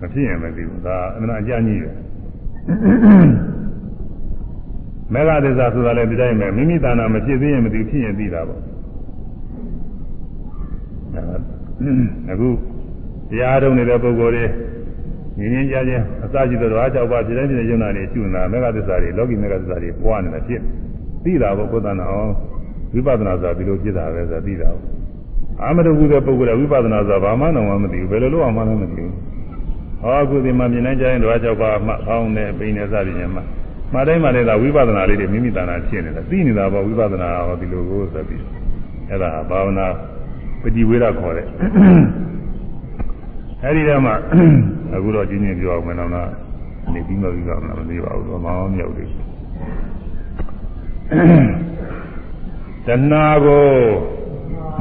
မဖြစ်ရင်မသိဘူးဒါအမှန်အကြကြီးပဲမေဃသစ္စာဆိုတာလည်းဒီတိုင်းပဲမိမိသာနာမဖြစ်သေးရင်မသိဖြစ်ရင်သိတာပေါ့အခုတရားထုတ်နေတဲ့ပုဂ္ဂိုလ်တွေငင်းငင်းကြချင်းအစရှိသောဓဝါ၆ပါးဖြစ်တိုင်းဖြစ်တဲ့ယုံနာတွေရှုနေတာမေဃသစ္စာတွေလောကီမေဃသစ္စာတွေပွားနေတာဖြစ် သိတာပေါ့ကိုယ်တဏ္ဍအောင်ဝိပဿနာဆိုတာဒီလိုဖြစ်တာပဲဆိုတာသိတာပေါ့အာမတုကုတဲ့ပုဂ္ဂိုလ်ကဝိပဿနာဆိုတာဘာမှတော့မသိဘူးဘယ်လိုလုပ်အောင်မှလည်းမသိဘူးဟောအခုဒီမှာမြင်နိုင်ကြရင်ဓဝါ၆ပါးမှဖောင်းနေပိနေစသည်ညမှာမတိုင်းမှလည်းဒါဝိပဿနာလေးတွေမိမိတဏ္ဍာဖြစ်နေတာသိနေတာပေါ့ဝိပဿနာဟောဒီလိုကိုဆိုပြီးအဲ့ဒါဘာဝနာပฏิဝေဒခေါ်တဲ့အဲဒီတည်းမှာအခုတော့ကျင်းချင်းပြောအောင်မယ်တော့နေပြီးမှပြီးတော့မသိပါဘူးဘာမှမရောက်သေးဘူး တဏှာကို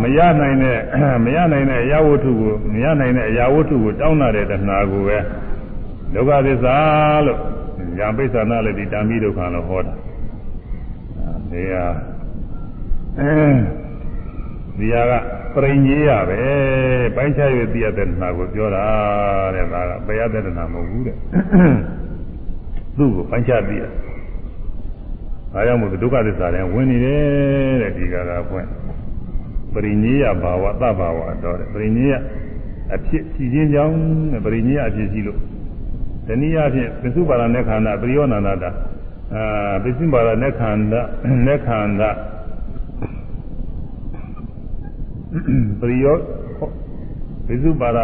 မရနိုင်တဲ့မရနိုင်တဲ့အရာဝတ္ထုကိုမရနိုင်တဲ့အရာဝတ္ထုကိုတောင်းတာတဲ့တဏှာကိုပဲဒုက္ခသစ္စာလို့ညာပိဿာနာလည်းဒီတံမိဒုက္ခလို့ဟောတာဒီဟာဒီဟာကပရိညေရပဲပိုင်းခြား၍သိရတဲ့တဏှာကိုပြောတာတဲ့ဒါကပယ်ရတဲ့တဏှာမဟုတ်ဘူးတဲ့သူ့ကိုပိုင်းခြားသိရ ဒါကြောင့်မို့ဒုက္ခသစ္စာလည်းဝင်နေတယ်တဲ့ဒီကကဖွင့်ပရိညေယဘာဝသဘာဝတော့တဲ့ပရိညေယအဖြစ်ရှိခြင်းကြောင့်တဲ့ပရိညေယအဖြစ်ရှိလို့တနည်းအားဖြင့်ပစ္စုပါဒနဲ့ခန္ဓာပရိယောနန္ဒတာအာပစ္စုပါဒနဲ့ခန္ဓာနဲ့ခန္ဓာပရိယောပစ္စုပါဒ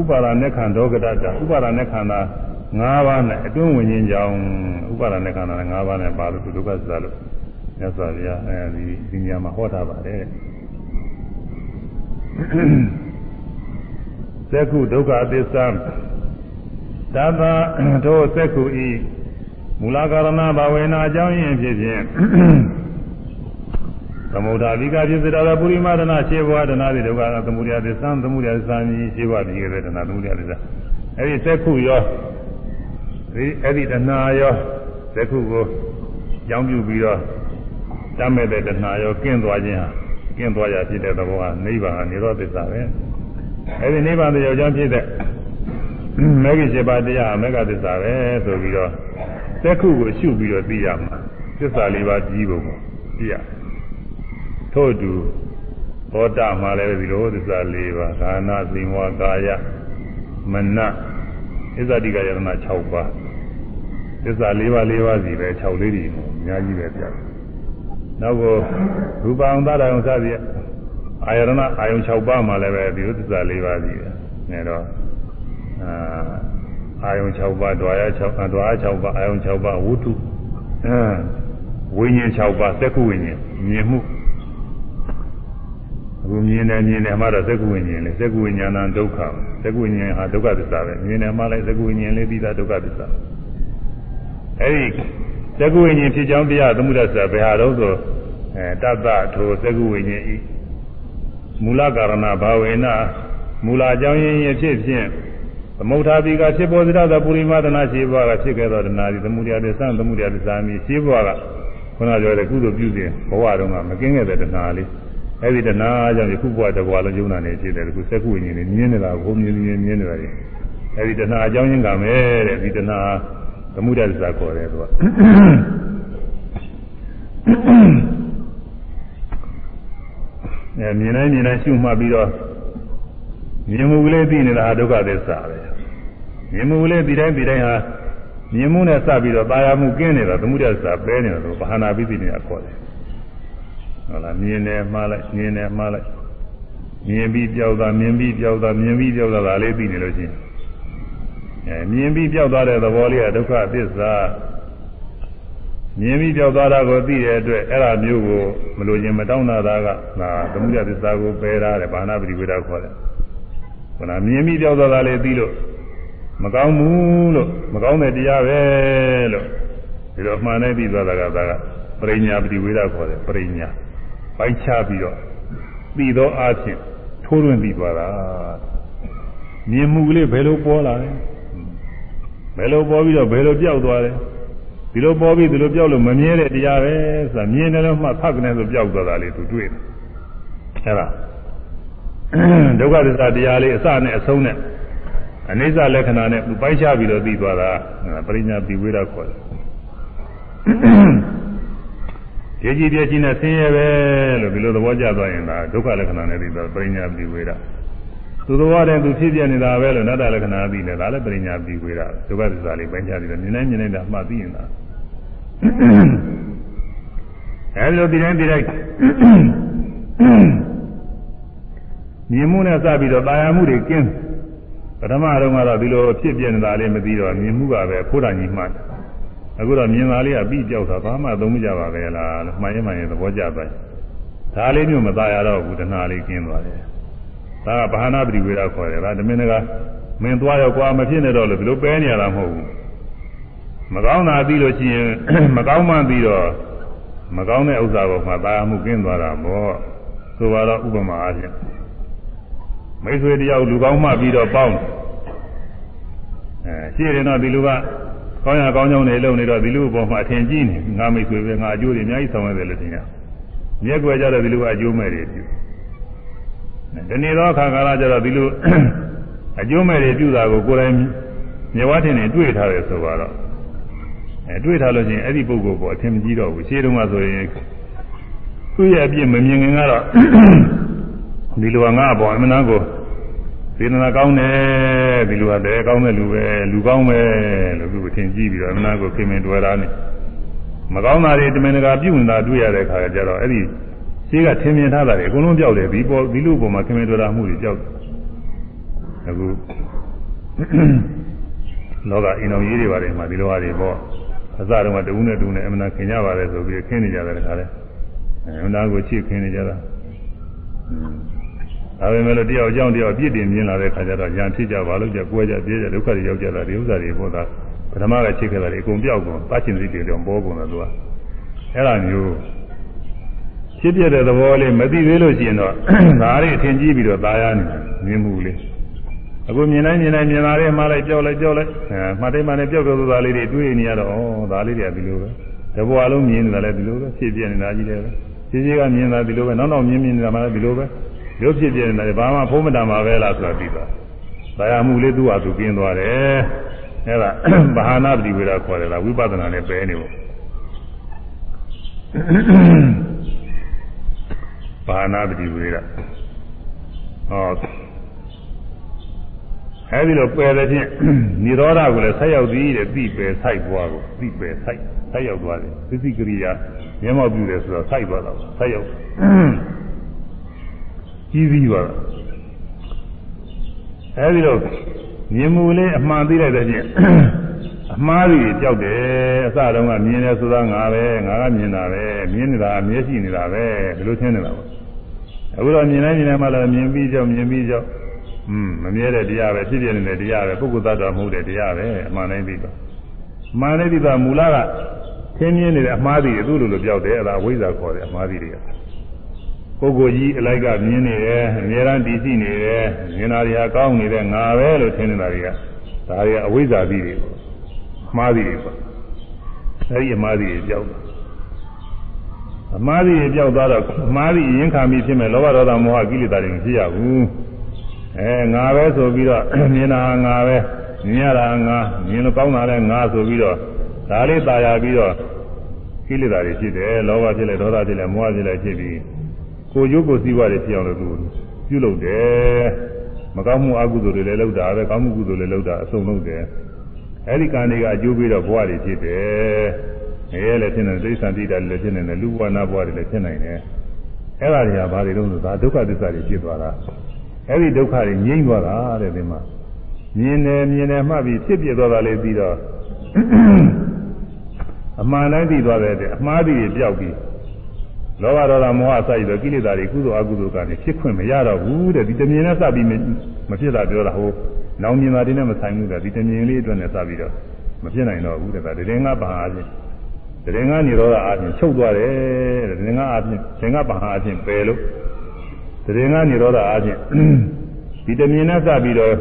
ဥပါဒနဲ့ခန္ဓာဒုက္ခတာဥပါဒနဲ့ခန္ဓာ ၅ပါးနဲ့အတွင်းဝင်ခြင်းကြောင့်ဥပါဒနဲ့ခန္ဓာ၅ပါးနဲ့ပါလို့ဒုက္ခသစ္စာလို့မြတ်စွာဘုရားအဲဒီဒီညမှာဟောထားပါတယ်သက္ခုဒုက္ခသစ္စာသဗ္ဗထိုသက္ခုဤမူလကာရဏဘဝေနာအကြောင်းရင်းဖြစ်ဖြင့်သမုဒ္ဒါလိကဖြစ်စေတော်ပုရိမဒနာရှေဘဝဒနာတိဒုက္ခသမုဒယသစ္စာသမုဒယသစ္စာမြည်ရှေဘဝဒီရဲ့ဒနာသမုဒယသစ္စာအဲဒီသက္ခုရော ဒီအဲ့ဒီတဏှာရောသက္ခုကိုကြောင်းပြုပြီးတော့တတ်မဲ့တဲ့တဏှာရောကင်းသွားခြင်းဟာကင်းသွားရဖြစ်တဲ့သဘောကနိဗ္ဗာန်နိရောဓသစ္စာပဲအဲ့ဒီနိဗ္ဗာန်တရားကြောင့်ဖြစ်တဲ့မဂ္ဂင်7ပါးတရားမဂ္ဂသစ္စာပဲဆိုပြီးတော့သက္ခုကိုရှုပြီးတော့သိရမှာသစ္စာလေးပါးကြီးပုံကိုသိရထို့အတူဘောဓမှာလည်းဒီလိုသစ္စာ၄ပါးကာနာသိမောကာယမနဣဇတိကယရဏ6ပါး သစ္စာ၄ပါး၄ပါးစီပဲ6လေးတွေအများကြီးပဲပြတယ်နောက်ကိုရူပအောင်သာရုံစသည်အာယရဏအာယုံ6ပါးမှာလည်းပဲဒီလိုသစ္စာ၄ပါးစီပဲနေတော့အာအာယုံ6ပါးဒွါရ6ဒွါရ6ပါးအာယုံ6ပါးဝုထုအဲဝိညာဉ်6ပါးသက္ကုဝိညာဉ်မြင်မှုအခုမြင်တယ်မြင်တယ်မှတော့သက္ကုဝိညာဉ်လေသက္ကုဝိညာဏဒုက္ခသက္ကုဝိညာဉ်ဟာဒုက္ခသစ္စာပဲမြင်တယ်မှလည်းသက္ကုဝိညာဉ်လေးပြီးသားဒုက္ခသစ္စာ အဲဒီသက္ကုဝိညာဉ်ဖြစ်ကြောင်းတရားသမှုရစ္စာဘယ်ဟာတော့ဆိုအဲတတ္တထိုသက္ကုဝိညာဉ်ဤမူလကာရဏဘာဝေနမူလအကြောင်းရင်းရဖြစ်ဖြင့်သမုဋ္ဌာတိကဖြစ်ပေါ်သရသောပုရိမသနာရှိဘွားကဖြစ်ခဲ့သောတဏှာဒီသမှုရသစ္စာသမှုရသစ္စာမီရှိဘွားကခုနပြောတဲ့ကုသိုလ်ပြုစဉ်ဘဝတုန်းကမကင်းခဲ့တဲ့တဏှာလေးအဲ့ဒီတဏှာကြောင့်ဒီခုဘဝတဘဝလုံးယုံနာနေဖြစ်တယ်ဒီခုစက္ခုဝိညာဉ်နဲ့မြင်နေတာကိုမြင်မြင်မြင်နေတာလေအဲ့ဒီတဏှာအကြောင်းရင်းကမယ်တဲ့ဒီတဏှာ သမှုရသစ္စာခေါ်တယ်သူကအဲမြင်တိုင်းမြင်တိုင်းရှုမှတ်ပြီးတော့မြင်မှုကလေးသိနေတာဒုက္ခသစ္စာပဲမြင်မှုကလေးဒီတိုင်းဒီတိုင်းဟာမြင်မှုနဲ့စပြီးတော့ตายမှုကင်းနေတာသမှုရသစ္စာပဲနေတယ်လို့ဘာဟာနာပိသိနေတာခေါ်တယ်ဟုတ်လားမြင်တယ်မှားလိုက်မြင်တယ်မှားလိုက်မြင်ပြီးကြောက်တာမြင်ပြီးကြောက်တာမြင်ပြီးကြောက်တာဒါလေးသိနေလို့ရှိရင်အဲ မြင်ပြီးကြောက်သွားတဲ့သဘောလေးကဒုက္ခသစ္စာမြင်ပြီးကြောက်သွားတာကိုသိတဲ့အတွက်အဲ့ဒါမျိုးကိုမလို့ရင်မတောင်းတာကငါသမုဒယသစ္စာကိုပယ်ရတယ်ဘာနာပရိဝေဒခေါ်တယ်ခန္ဓာမြင်ပြီးကြောက်သွားတာလေးသိလို့မကောင်းဘူးလို့မကောင်းတဲ့တရားပဲလို့ဒီလိုမှန်နေပြီးသွားတာကဒါကပရိညာပရိဝေဒခေါ်တယ်ပရိညာပိုင်းခြားပြီးတော့ပြီးသောအားဖြင့်ထိုးတွင်ပြီးသွားတာမြင်မှုကလေးဘယ်လိုပေါ်လာလဲ ဘယ်လိုပေါ်ပြီးတော့ဘယ်လိုပြောက်သွားလဲဒီလိုပေါ်ပြီးဒီလိုပြောက်လို့မမြဲတဲ့တရားပဲဆိုတာမြင်တယ်လို့မှဖတ်ကနေဆိုပြောက်သွားတာလေးသူတွေ့တယ်အဲဒါဒုက္ခသစ္စာတရားလေးအစနဲ့အဆုံးနဲ့အနိစ္စလက္ခဏာနဲ့ပိုင်းခြားပြီးတော့သိသွားတာပရိညာပိဝေဒခေါ်တယ်ကြည်ကြည်ပြည့်ချင်းနဲ့ဆင်းရဲပဲလို့ဒီလိုသဘောကျသွားရင်ဒါဒုက္ခလက္ခဏာနဲ့သိသွားပရိညာပိဝေဒ သူသဘောတည်းသူဖြစ်ပြနေတာပဲလို့နတ္တလက္ခဏာသိတယ်ဒါလည်းပရိညာပိဝေဒဒုက္ခသစ္စာလေးပိုင်းခြားပြီးတော့မြင်နိုင်မြင်နိုင်တာမှတ်သိရင်ဒါအဲဒီလိုဒီတိုင်းဒီတိုင်းမြင်မှုနဲ့စပြီးတော့တာယာမှုတွေကင်းပထမတော့ကတော့ဒီလိုဖြစ်ပြနေတာလေးမသိတော့မြင်မှုကပဲဖိုးတာကြီးမှတ်အခုတော့မြင်တာလေးကပြီးပြောက်တာဘာမှသုံးမကြပါပဲလားလို့မှန်ရင်မှန်ရင်သဘောကျသွားဒါလေးမျိုးမသားရတော့ဘူးတဏှာလေးကျင်းသွားတယ် ဒါကဘာဟာနာပရိဝေဒခေါ်တယ်ဒါဓမင်းကမင်းသွားရောကွာမဖြစ်နေတော့လို့ဒီလိုပဲနေရတာမဟုတ်ဘူးမကောင်းတာပြီးလို့ရှိရင်မကောင်းမှပြီးတော့မကောင်းတဲ့ဥစ္စာပေါ်မှာသာမှုကင်းသွားတာပေါ့ဆိုတော့ဥပမာအားဖြင့်မိတ်ဆွေတယောက်လူကောင်းမှပြီးတော့ပေါင်းအဲရှိရင်တော့ဒီလူကကောင်းရကောင်းကြောင်းနေလုံနေတော့ဒီလူပေါ်မှာအထင်ကြီးနေငါမိတ်ဆွေပဲငါအကျိုးတွေအများကြီးဆောင်ရတယ်လို့ထင်ရမြက်ွယ်ကြတော့ဒီလူကအကျိုးမဲ့တွေပြု ဒီနေ့တော့ခါကာလကျတော့ဒီလူအကျိုးမဲ့တွေပြုတာကိုကိုယ်တိုင်မြေဝါထင်နေတွေ့ထားတယ်ဆိုတော့အဲတွေ့ထားလို့ချင်းအဲ့ဒီပုဂ္ဂိုလ်ပေါ်အထင်မကြီးတော့ဘူးရှင်းတုန်းကဆိုရင်သူ့ရဲ့အပြစ်မမြင်ခင်ကတော့ဒီလူကငါ့ပေါ်အမှန်တမ်းကိုစေတနာကောင်းတယ်ဒီလူကတည်းကောင်းတဲ့လူပဲလူကောင်းပဲလို့သူအထင်ကြီးပြီးတော့အမှန်တမ်းကိုခင်မင်တွေ့တာနဲ့မကောင်းတာတွေတမင်တကာပြုနေတာတွေ့ရတဲ့ခါကျတော့အဲ့ဒီ ရှိကထင်မြင်ထားတာတွေအကုန်လုံးပြောက်တယ်ဒီပေါ်ဒီလူပေါ်မှာခင်မင်တွေ့တာမှုတွေပြောက်တယ်အခုလောကအင်တော်ကြီးတွေပါတယ်မှာဒီလိုဟာတွေပေါ့အစတုန်းကတူးနဲ့တူးနဲ့အမှန်ခင်ကြပါလေဆိုပြီးခင်းနေကြတယ်ခါလဲအဲအမှန်ကိုချစ်ခင်းနေကြတာဒါပေမဲ့လို့တယောက်အကြောင်းတယောက်ပြစ်တင်မြင်လာတဲ့ခါကျတော့ညာဖြစ်ကြပါလို့ကြကွဲကြပြေးကြဒုက္ခတွေရောက်ကြတာဒီဥစ္စာတွေပေါ့သားပထမကချစ်ခဲ့တာတွေအကုန်ပြောက်ကုန်သတ်ချင်စိတ်တွေတော့ပေါ်ကုန်တယ်သူကအဲ့ဒါမျိုး ဖြစ်ပြတဲ့သဘောလေးမသိသေးလို့ရှိရင်တော့ဒါလေးအထင်ကြီးပြီးတော့ตายရနေမြင်မှုလေး အခုမြင်တိုင်းမြင်တိုင်းမြင်လာတဲ့မှားလိုက်ကြောက်လိုက်ကြောက်လိုက်အဲမှတ်တိုင်းမှလည်းကြောက်ကြောက်သွားလေးတွေတွေးနေရတော့ဩဒါလေးတွေကဒီလိုပဲတဘွားလုံးမြင်နေတာလည်းဒီလိုပဲဖြစ်ပြနေတာကြီးတယ်ပဲဖြည်းဖြည်းကမြင်တာဒီလိုပဲနောက်နောက်မြင်မြင်နေတာမှလည်းဒီလိုပဲရုပ်ဖြစ်ပြနေတာဘာမှဖုံးမတန်ပါပဲလားဆိုတာသိသွားဒါရမှုလေးသူ့ဟာသူပြင်းသွားတယ်အဲဒါဘာဟာနာပတိဝေဒခေါ်တယ်လားဝိပဿနာနဲ့ပဲနေဖို့ ဘာဟာနာပတိဝေဒဟောအဲဒီလိုပယ်တဲ့ဖြင့်និရောဓကိုလည်းဆက်ရောက်သည်တဲ့ပြီးပယ်ဆိုင်သွားကိုပြီးပယ်ဆိုင်ဆက်ရောက်သွားတယ်သတိကရိယာမျက်မှောက်ပြုတယ်ဆိုတော့ဆိုင်သွားတော့ဆက်ရောက်ကြီးပြီးသွားတာအဲဒီလိုမြင်မှုလေးအမှန်သိလိုက်တဲ့ဖြင့်အမှားကြီးကြောက်တယ်အစတုန်းကမြင်တယ်ဆိုတာငါပဲငါကမြင်တာပဲမြင်နေတာမျက်ရှိနေတာပဲဒီလိုသင်နေတာပေါ့ အခုတော့မြင်တိုင်းမြင်တိုင်းမှလည်းမြင်ပြီးကြောက်မြင်ပြီးကြောက်อืมမမြဲတဲ့တရားပဲဖြစ်ပြနေတဲ့တရားပဲပုဂ္ဂိုလ်သတ္တဝါမဟုတ်တဲ့တရားပဲအမှန်တိုင်းပြီးတော့အမှန်တိုင်းပြီးတော့မူလကသင်မြင်နေတဲ့အမှားတွေသူ့လိုလိုပြောက်တယ်အဲဒါဝိဇ္ဇာခေါ်တယ်အမှားတွေကပုဂ္ဂိုလ်ကြီးအလိုက်ကမြင်နေတယ်အများရန်တည်ရှိနေတယ်မြင်တာတွေဟာကောင်းနေတဲ့ငါပဲလို့ထင်နေတာတွေကဒါတွေကအဝိဇ္ဇာပြီးတွေပေါ့အမှားတွေပေါ့အဲဒီအမှားတွေကြောက်တယ် အမှားတွေကြောက်သွားတော့အမှားတွေရင်ခံပြီးဖြစ်မဲ့လောဘဒေါသမောဟကိလေသာတွေမဖြစ်ရဘူးအဲငါပဲဆိုပြီးတော့မြင်တာငါပဲမြင်ရတာငါမြင်လို့ကောင်းတာလည်းငါဆိုပြီးတော့ဒါလေးตายရပြီးတော့ကိလေသာတွေဖြစ်တယ်လောဘဖြစ်လဲဒေါသဖြစ်လဲမောဟဖြစ်လဲဖြစ်ပြီးကိုရုပ်ကိုစည်းဝါးတွေဖြစ်အောင်လို့သူပြုလုပ်တယ်မကောင်းမှုအကုသိုလ်တွေလည်းလုပ်တာပဲကောင်းမှုကုသိုလ်လည်းလုပ်တာအဆုံးလုပ်တယ်အဲဒီကံတွေကအကျိုးပေးတော့ဘဝတွေဖြစ်တယ် ငရဲလည်းဖြစ်နေတယ်သိစ္စာတိတာလည်းဖြစ်နေတယ်လူဘဝနာဘဝတွေလည်းဖြစ်နိုင်တယ်အဲ့ဒါတွေကဘာတွေလုံးလို့ဒါဒုက္ခသစ္စာတွေဖြစ်သွားတာအဲ့ဒီဒုက္ခတွေငြိမ့်သွားတာတဲ့ဒီမှာမြင်တယ်မြင်တယ်မှတ်ပြီးဖြစ်ပြသွားတာလေးပြီးတော့အမှန်တိုင်းသိသွားတဲ့အမှားတွေပြောက်ပြီးလောဘဒေါသမောဟအစရှိသောကိလေသာတွေကုသိုလ်အကုသိုလ်ကနေဖြစ်ခွင့်မရတော့ဘူးတဲ့ဒီတမြင်နဲ့စပြီးမဖြစ်တာပြောတာဟိုနောင်မြင်တာတွေနဲ့မဆိုင်ဘူးတဲ့ဒီတမြင်လေးအတွက်နဲ့စပြီးတော့မဖြစ်နိုင်တော့ဘူးတဲ့ဒါတရင်ကဘာအားဖြင့် တရင်ကနေရောအားဖြင့်ချုပ်သွားတယ်တဲ့တရင်ကအားဖြင့်တရင်ကဘာအားဖြင့်ပယ်လို့တရင်ကနေရောအားဖြင့်ဒီတမြင်နဲ့စပြီးတော့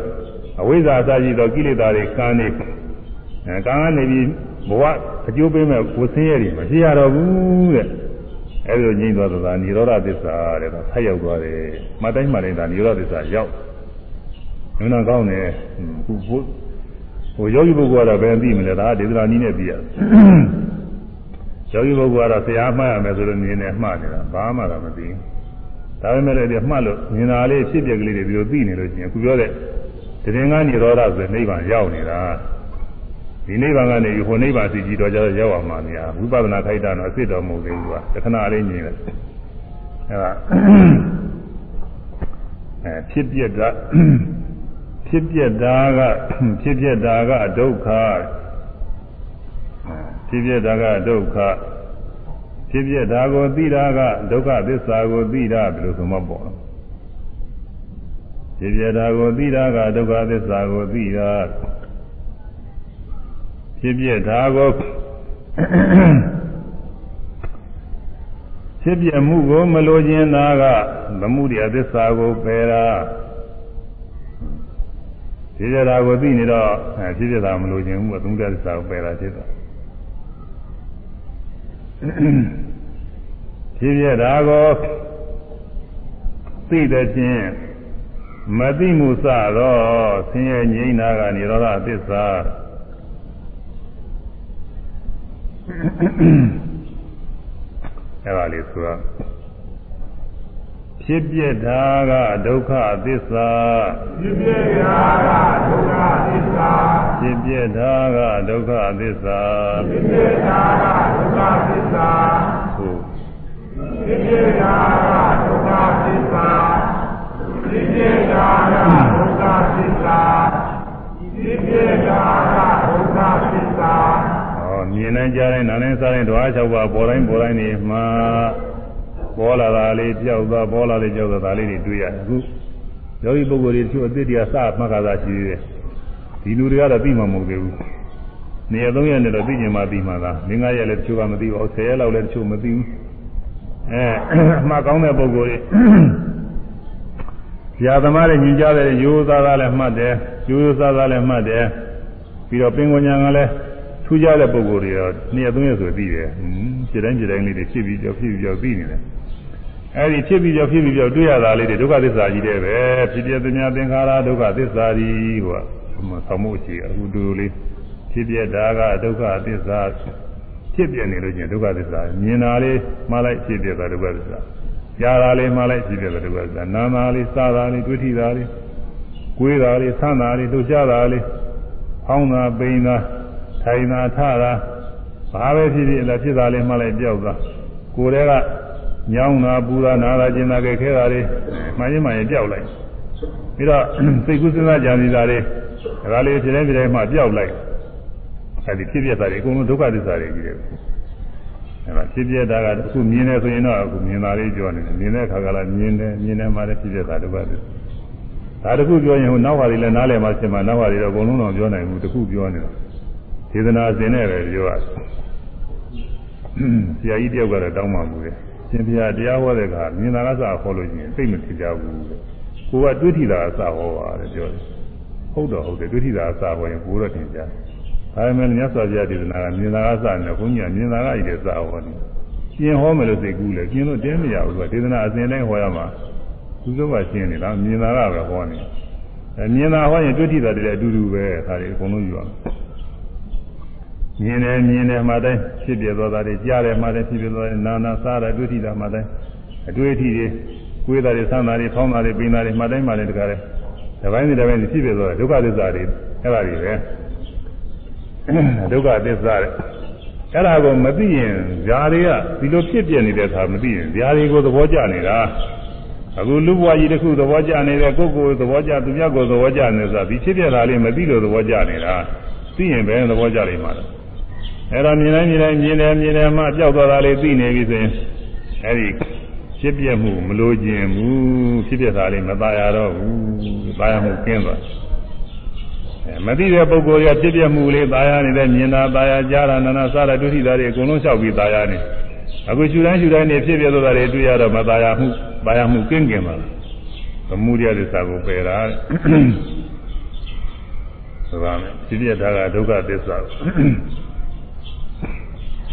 အဝိဇ္ဇာအစရှိသောကိလေသာတွေကံနေအဲကံကနေပြီးဘဝအကျိုးပေးမဲ့ကိုဆင်းရဲတွေမဖြစ်ရတော့ဘူးတဲ့အဲဒီလိုငြိမ့်သွားတာနိရောဓသစ္စာတဲ့ဒါဆက်ရောက်သွားတယ်မတိုင်းမှတိုင်းဒါနိရောဓသစ္စာရောက်နည်းနည်းကောင်းတယ်ခုဘုဟိုယောဂီပုဂ္ဂိုလ်ကတော့ဘယ်သိမလဲဒါဒေသနာနည်းနဲ့သိရယော ဂီပုဂ္ဂိုလ်ကတော့ဆရာမှားရမယ်ဆိုလို့မြင်နေမှားနေတာဘာမှတော့မသိဘူးဒါပေမဲ့လည်းမှတ်လို့မြင်တာလေးဖြစ်ပြက်ကလေးတွေဒီလိုသိနေလို့ရှိရင်ခုပြောတဲ့တရင်ကနိရောဓဆိုနိဗ္ဗာန်ရောက်နေတာဒီနိဗ္ဗာန်ကနေဟိုနိဗ္ဗာန်စီကြည့်တော့ကျတော့ရောက်အောင်မှာများဝိပဿနာခိုက်တာတော့အစ်စ်တော်မဟုတ်သေးဘူးကတခဏလေးညင်တယ်အဲဒါအဲဖြစ်ပြက်ကဖြစ်ပြက်တာကဖြစ်ပြက်တာကဒုက္ခ ဖြစ်ပြက်တာကဒုက္ခဖြစ်ပြက်တာကိုသိတာကဒုက္ခသစ္စာကိုသိတာဘယ်လိုဆိုမှပေါ့ဖြစ်ပြက်တာကိုသိတာကဒုက္ခသစ္စာကိုသိတာဖြစ်ပြတာကိုဖြစ်ပြမှုကိုမလိုချင်တာကသမှုရိယသစ္စာကိုပယ်တာဖြစ်ပြတာကိုသိနေတော့ဖြစ်ပြတာမလိုချင်ဘူးသုံးတဲ့သစ္စာကိုပယ်တာဖြစ်တာ ဖြစ်ပြတာကိုသိတဲ့ချင်းမသိမှုစတော့ဆင်းရဲငြိမ်းတာကនិရောဓသစ္စာအဲ့ဒါလေးဆိုတော့ဖြစ်ပြတာကဒုက္ခသစ္စာဖြစ်ပြတာကဒုက္ခသစ္စာ ဖြစ်ပြတာကဒုက္ခသစ္စာဖြစ်ပြတာကဒုက္ခသစ္စာဟုတ်ဖြစ်ပြတာကဒုက္ခသစ္စာဖြစ်ပြတာကဒုက္ခသစ္စာဖြစ်ပြတာကဒုက္ခသစ္စာမြင်နိုင်ကြတဲ့နာနဲ့စားတဲ့ဓဝါ၆ပါးပေါ်တိုင်းပေါ်တိုင်းနေမှာပေါ်လာတာလေးကြောက်သွားပေါ်လာလေးကြောက်သွားဒါလေးတွေတွေ့ရတယ်အခုယောဂီပုဂ္ဂိုလ်တွေသူအသစ်တရားစမှတ်ခါသာရှိသေးတယ် ဒီလူတွေကတော့သိမှမဟုတ်သေးဘူးနေရာသုံးရက်နဲ့တော့သိကျင်မှသိမှသာမင်းငါရက်လည်းတချို့ကမသိပါဘူးဆယ်ရက်လောက်လည်းတချို့မသိဘူးအဲအမှားကောင်းတဲ့ပုဂ္ဂိုလ်တွေဆရာသမားတွေညင်ကြတဲ့ရိုးသားသားလည်းမှတ်တယ်ရိုးရိုးသားသားလည်းမှတ်တယ်ပြီးတော့ပင်ကိုညာကလည်းထူးခြားတဲ့ပုံကိုယ်တွေတော့နှစ်ရက်သုံးရက်ဆိုပြီးတယ်ဟွန်းခြေတိုင်းခြေတိုင်းလေးတွေဖြစ်ပြီးကြောက်ဖြစ်ပြီးကြောက်ပြီးနေတယ်အဲဒီဖြစ်ပြီးကြောက်ဖြစ်ပြီးကြောက်တွေ့ရတာလေးတွေဒုက္ခသစ္စာကြီးတဲ့ပဲဖြစ်ပြသညာသင်္ခါရဒုက္ခသစ္စာကြီးဟို ကသမုတ်ရှိအခုတူလေးဖြစ်ပြတာကဒုက္ခသစ္စာဖြစ်ပြနေလို့ချင်းဒုက္ခသစ္စာမြင်တာလေးမှားလိုက်ဖြစ်ပြတာဒုက္ခသစ္စာကြားတာလေးမှားလိုက်ဖြစ်ပြတာဒုက္ခသစ္စာနားတာလေးစားတာလေးတွေ့ထိတာလေးကိုယ်တာလေးဆန်းတာလေးလှုပ်ရှားတာလေးဖောင်းတာပိန်တာထိုင်တာထတာဘာပဲဖြစ်ဖြစ်လည်းဖြစ်တာလေးမှားလိုက်ပြောက်တာကိုယ်တည်းကညောင်းတာပူတာနာတာကျင်တာကြဲခဲတာလေးမှန်ရင်မှန်ရင်ပြောက်လိုက်ပြီးတော့စိတ်ကူးစဉ်းစားကြံနေတာလေး ဒါကလေးဖြစ်နေဖြစ်နေမှပြောက်လိုက်အဲဒီဖြစ်ပြတာတွေအကုန်လုံးဒုက္ခသစ္စာတွေကြီးတယ်အဲဒါဖြစ်ပြတာကအခုမြင်နေဆိုရင်တော့အခုမြင်တာလေးပြောနေတယ်မြင်တဲ့အခါကလည်းမြင်တယ်မြင်တယ်မှလည်းဖြစ်ပြတာဒုက္ခသစ္စာဒါတခုပြောရင်ဟိုနောက်ပါတွေလည်းနားလည်မှရှင်းမှနောက်ပါတွေတော့အကုန်လုံးတော့ပြောနိုင်ဘူးတခုပြောနေတော့ဒေသနာစင်နဲ့ပဲပြောရဆရာကြီးတယောက်ကတော့တောင်းပါဘူးလေရှင်ဘုရားတရားဟောတဲ့အခါမြင်တာကစဟောလို့ရှိရင်သိမထင်ကြဘူးကိုကတွေးထီတာကစဟောပါတယ်ပြောတယ် ဟုတ်တော့ဟုတ်တယ်တွေးထီတာကစဟောရင်ကိုတော့ထင်ကြတယ်ဒါပေမဲ့မြတ်စွာဘုရားဒေသနာကမြင်တာကစနေဘုန်းကြီးကမြင်တာကဤတဲ့စဟောတယ်ကျင်ဟောမယ်လို့သိကူးလေကျင်လို့တင်းမရဘူးကဒေသနာအစဉ်တိုင်းဟောရမှာသူတို့ကရှင်းနေလားမြင်တာကပဲဟောနေအဲမြင်တာဟောရင်တွေ့ထိတာတည်းအတူတူပဲဒါတွေအကုန်လုံးယူအောင်မြင်တယ်မြင်တယ်မှတိုင်းဖြစ်ပြသွားတာတွေကြားတယ်မှတိုင်းဖြစ်ပြသွားတယ်နာနာစားတယ်တွေ့ထိတာမှတိုင်းအတွေ့အထိတွေကိုယ်တာတွေဆန်းတာတွေဖောင်းတာတွေပိန်တာတွေမှတိုင်းမှလည်းတကားတယ် ဒီပိုင်းဒီပိုင်းဖြစ်ပြသွားတယ်ဒုက္ခသစ္စာတွေအဲ့ဒါတွေပဲဒုက္ခသစ္စာတွေအဲ့ဒါကိုမသိရင်ဇာတွေကဒီလိုဖြစ်ပြနေတဲ့အခါမသိရင်ဇာတွေကိုသဘောကျနေတာအခုလူဘဝကြီးတစ်ခုသဘောကျနေတဲ့ကိုယ်ကိုယ်သဘောကျသူများကိုယ်သဘောကျနေဆိုတာဒီဖြစ်ပြတာလေးမသိလို့သဘောကျနေတာသိရင်ပဲသဘောကျလိမ့်မှာလားအဲ့ဒါမြင်တိုင်းမြင်တိုင်းမြင်တယ်မြင်တယ်မှပျောက်သွားတာလေးသိနေပြီဆိုရင်အဲ့ဒီ ဖြစ်ပြမှုမလို့ခြင်းဘူးဖြစ်ပြတာလေးမသားရတော့ဘူးသားရမှုကျင်းသွားမသိတဲ့ပုဂ္ဂိုလ်ရဖြစ်ပြမှုလေးသားရနေတဲ့မြင်တာသားရကြားတာနာနာစားတာဒုတိတာတွေအကုန်လုံးလျှောက်ပြီးသားရနေအခုရှူတိုင်းရှူတိုင်းနေဖြစ်ပြသွားတာတွေတွေ့ရတော့မသားရမှုသားရမှုကင်းကင်းပါသမှုရတဲ့စာကိုပယ်တာဆိုပါမယ်ဖြစ်ပြတာကဒုက္ခသစ္စာ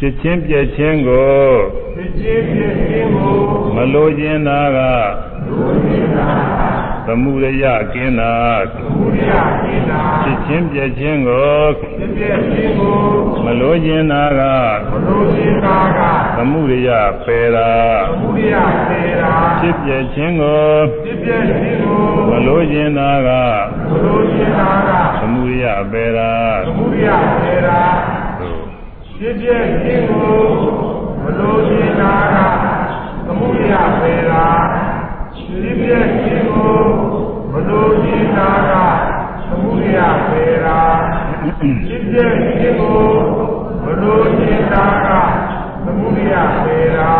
ဖြစ်ချင်းပြည့်ချင်းကိုဖြစ်ချင်းပြည့်ချင်းကိုမလိုခြင်းနာကလိုခြင်းနာသမှုရယကင်းနာသမှုရယကင်းနာဖြစ်ချင်းပြည့်ချင်းကိုဖြစ်ပြည့်ချင်းကိုမလိုခြင်းနာကမလိုခြင်းနာကသမှုရယပယ်တာသမှုရယပယ်တာဖြစ်ပြည့်ချင်းကိုဖြစ်ပြည့်ချင်းကိုမလိုခြင်းနာကမလိုခြင်းနာကသမှုရယပယ်တာသမှုရယပယ်တာ ဖြစ်ပြခြင်းကိုမလိုချင်တာကသမှုရပေတာဖြစ်ပြခြင်းကိုမလိုချင်တာကသမှုရပေတာဖြစ်ပြခြင်းကိုမလိုချင်တာကသမှုရပေတာ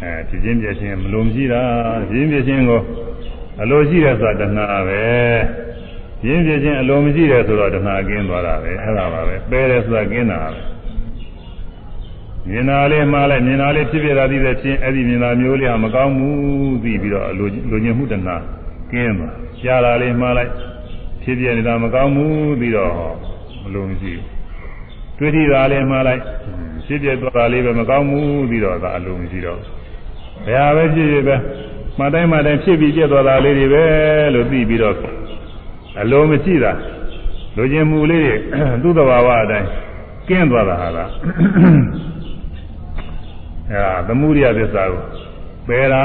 အဲဖြစ်ခြင်းပြခြင်းမလိုမရှိတာဖြစ်ခြင်းပြခြင်းကိုအလိုရှိတယ်ဆိုတာတဏှာပဲ ရင်းပြချင်းအလိုမရှိတယ်ဆိုတော့တဏှာကင်းသွားတာပဲအဲ့ဒါပါပဲပယ်တယ်ဆိုတာကင်းတာပဲမြင်တာလေးမှားလိုက်မြင်တာလေးဖြစ်ဖြစ်တာသိတဲ့ချင်းအဲ့ဒီမြင်တာမျိုးလေးဟာမကောင်းဘူးသိပြီးတော့လိုလိုချင်မှုတဏှာကင်းသွားရှားတာလေးမှားလိုက်ဖြစ်ဖြစ်နေတာမကောင်းဘူးပြီးတော့မလိုမရှိတွေ့ထိတာလေးမှားလိုက်ဖြစ်ဖြစ်သွားတာလေးပဲမကောင်းဘူးပြီးတော့ဒါအလိုမရှိတော့ဘယ်ဟာပဲဖြစ်ဖြစ်ပဲမှတိုင်းမှတိုင်းဖြစ်ပြီးပြတ်သွားတာလေးတွေပဲလို့သိပြီးတော့ အလိုမရှိတာလူချင်းမှုလေးတွေသူ့တဘာဝအတိုင်းကင်းသွားတာဟာလားအဲဒါသမှုရိယသစ္စာကိုပယ်တာ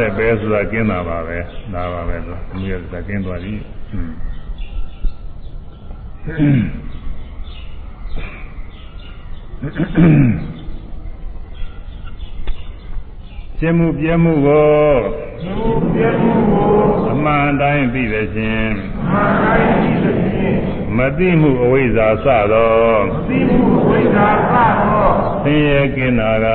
တဲ့ပယ်ဆိုတာကင်းတာပါပဲဒါပါပဲဆိုသမှုရိယသစ္စာကင်းသွားပြီ ရှင်းမှုပြဲမှုကိုရှင်းမှုပြဲမှုကိုအမှန်တိုင်းသိတဲ့ခြင်းအမှန်တိုင်းသိတဲ့ခြင်းမသိမှုအဝိဇ္ဇာစသောမသိမှုအဝိဇ္ဇာစသောသင်ရဲ့ကင်းနာက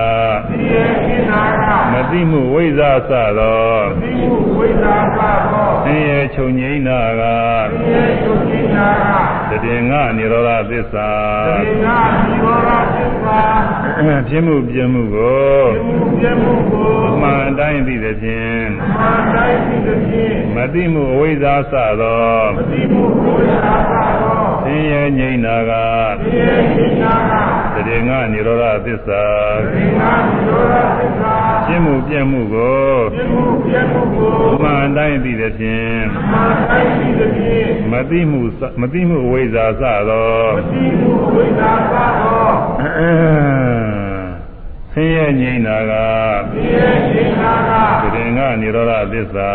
သင်ရဲ့ကင်းနာကမသိမှုဝိဇ္ဇာစသောမသိမှုဝိဇ္ဇာစသောသင်ရဲ့ချုပ်ငိမ့်နာကသင်ရဲ့ချု ပ်ငိမ့်နာကတည်ငါនិရောဓသစ္စာတည်ငါនិရောဓသစ္စာဖြစ်မှုပြမှုကိုပြမှုပြမှုကိုအမှန်အတိုင်းသိတဲ့ဖြင့်အမှန်တိုင်းသိသဖြင့်မသိမှုအဝိဇ္ဇာစသောမသိမှုကိုသာသာသောဆင်းရဲငြိမ်းတာကသိရရှိနာက တရေငါនិရောဓသစ္စာသင်္ဃာသောရသစ္စာဖြစ်မှုပြမှုကိုပြမှုပြမှုကိုအမှန်အတိုင်းသိတဲ့ဖြင့်အမှန်တိုင်းသိသဖြင့်မသိမှုစမသိမှုအဝိဇ္ဇာစသောမသိမှုဝိသာသာသောဆင်းရဲငြိမ်းတာကသိရရှိနာကတရေငါនិရောဓသစ္စာ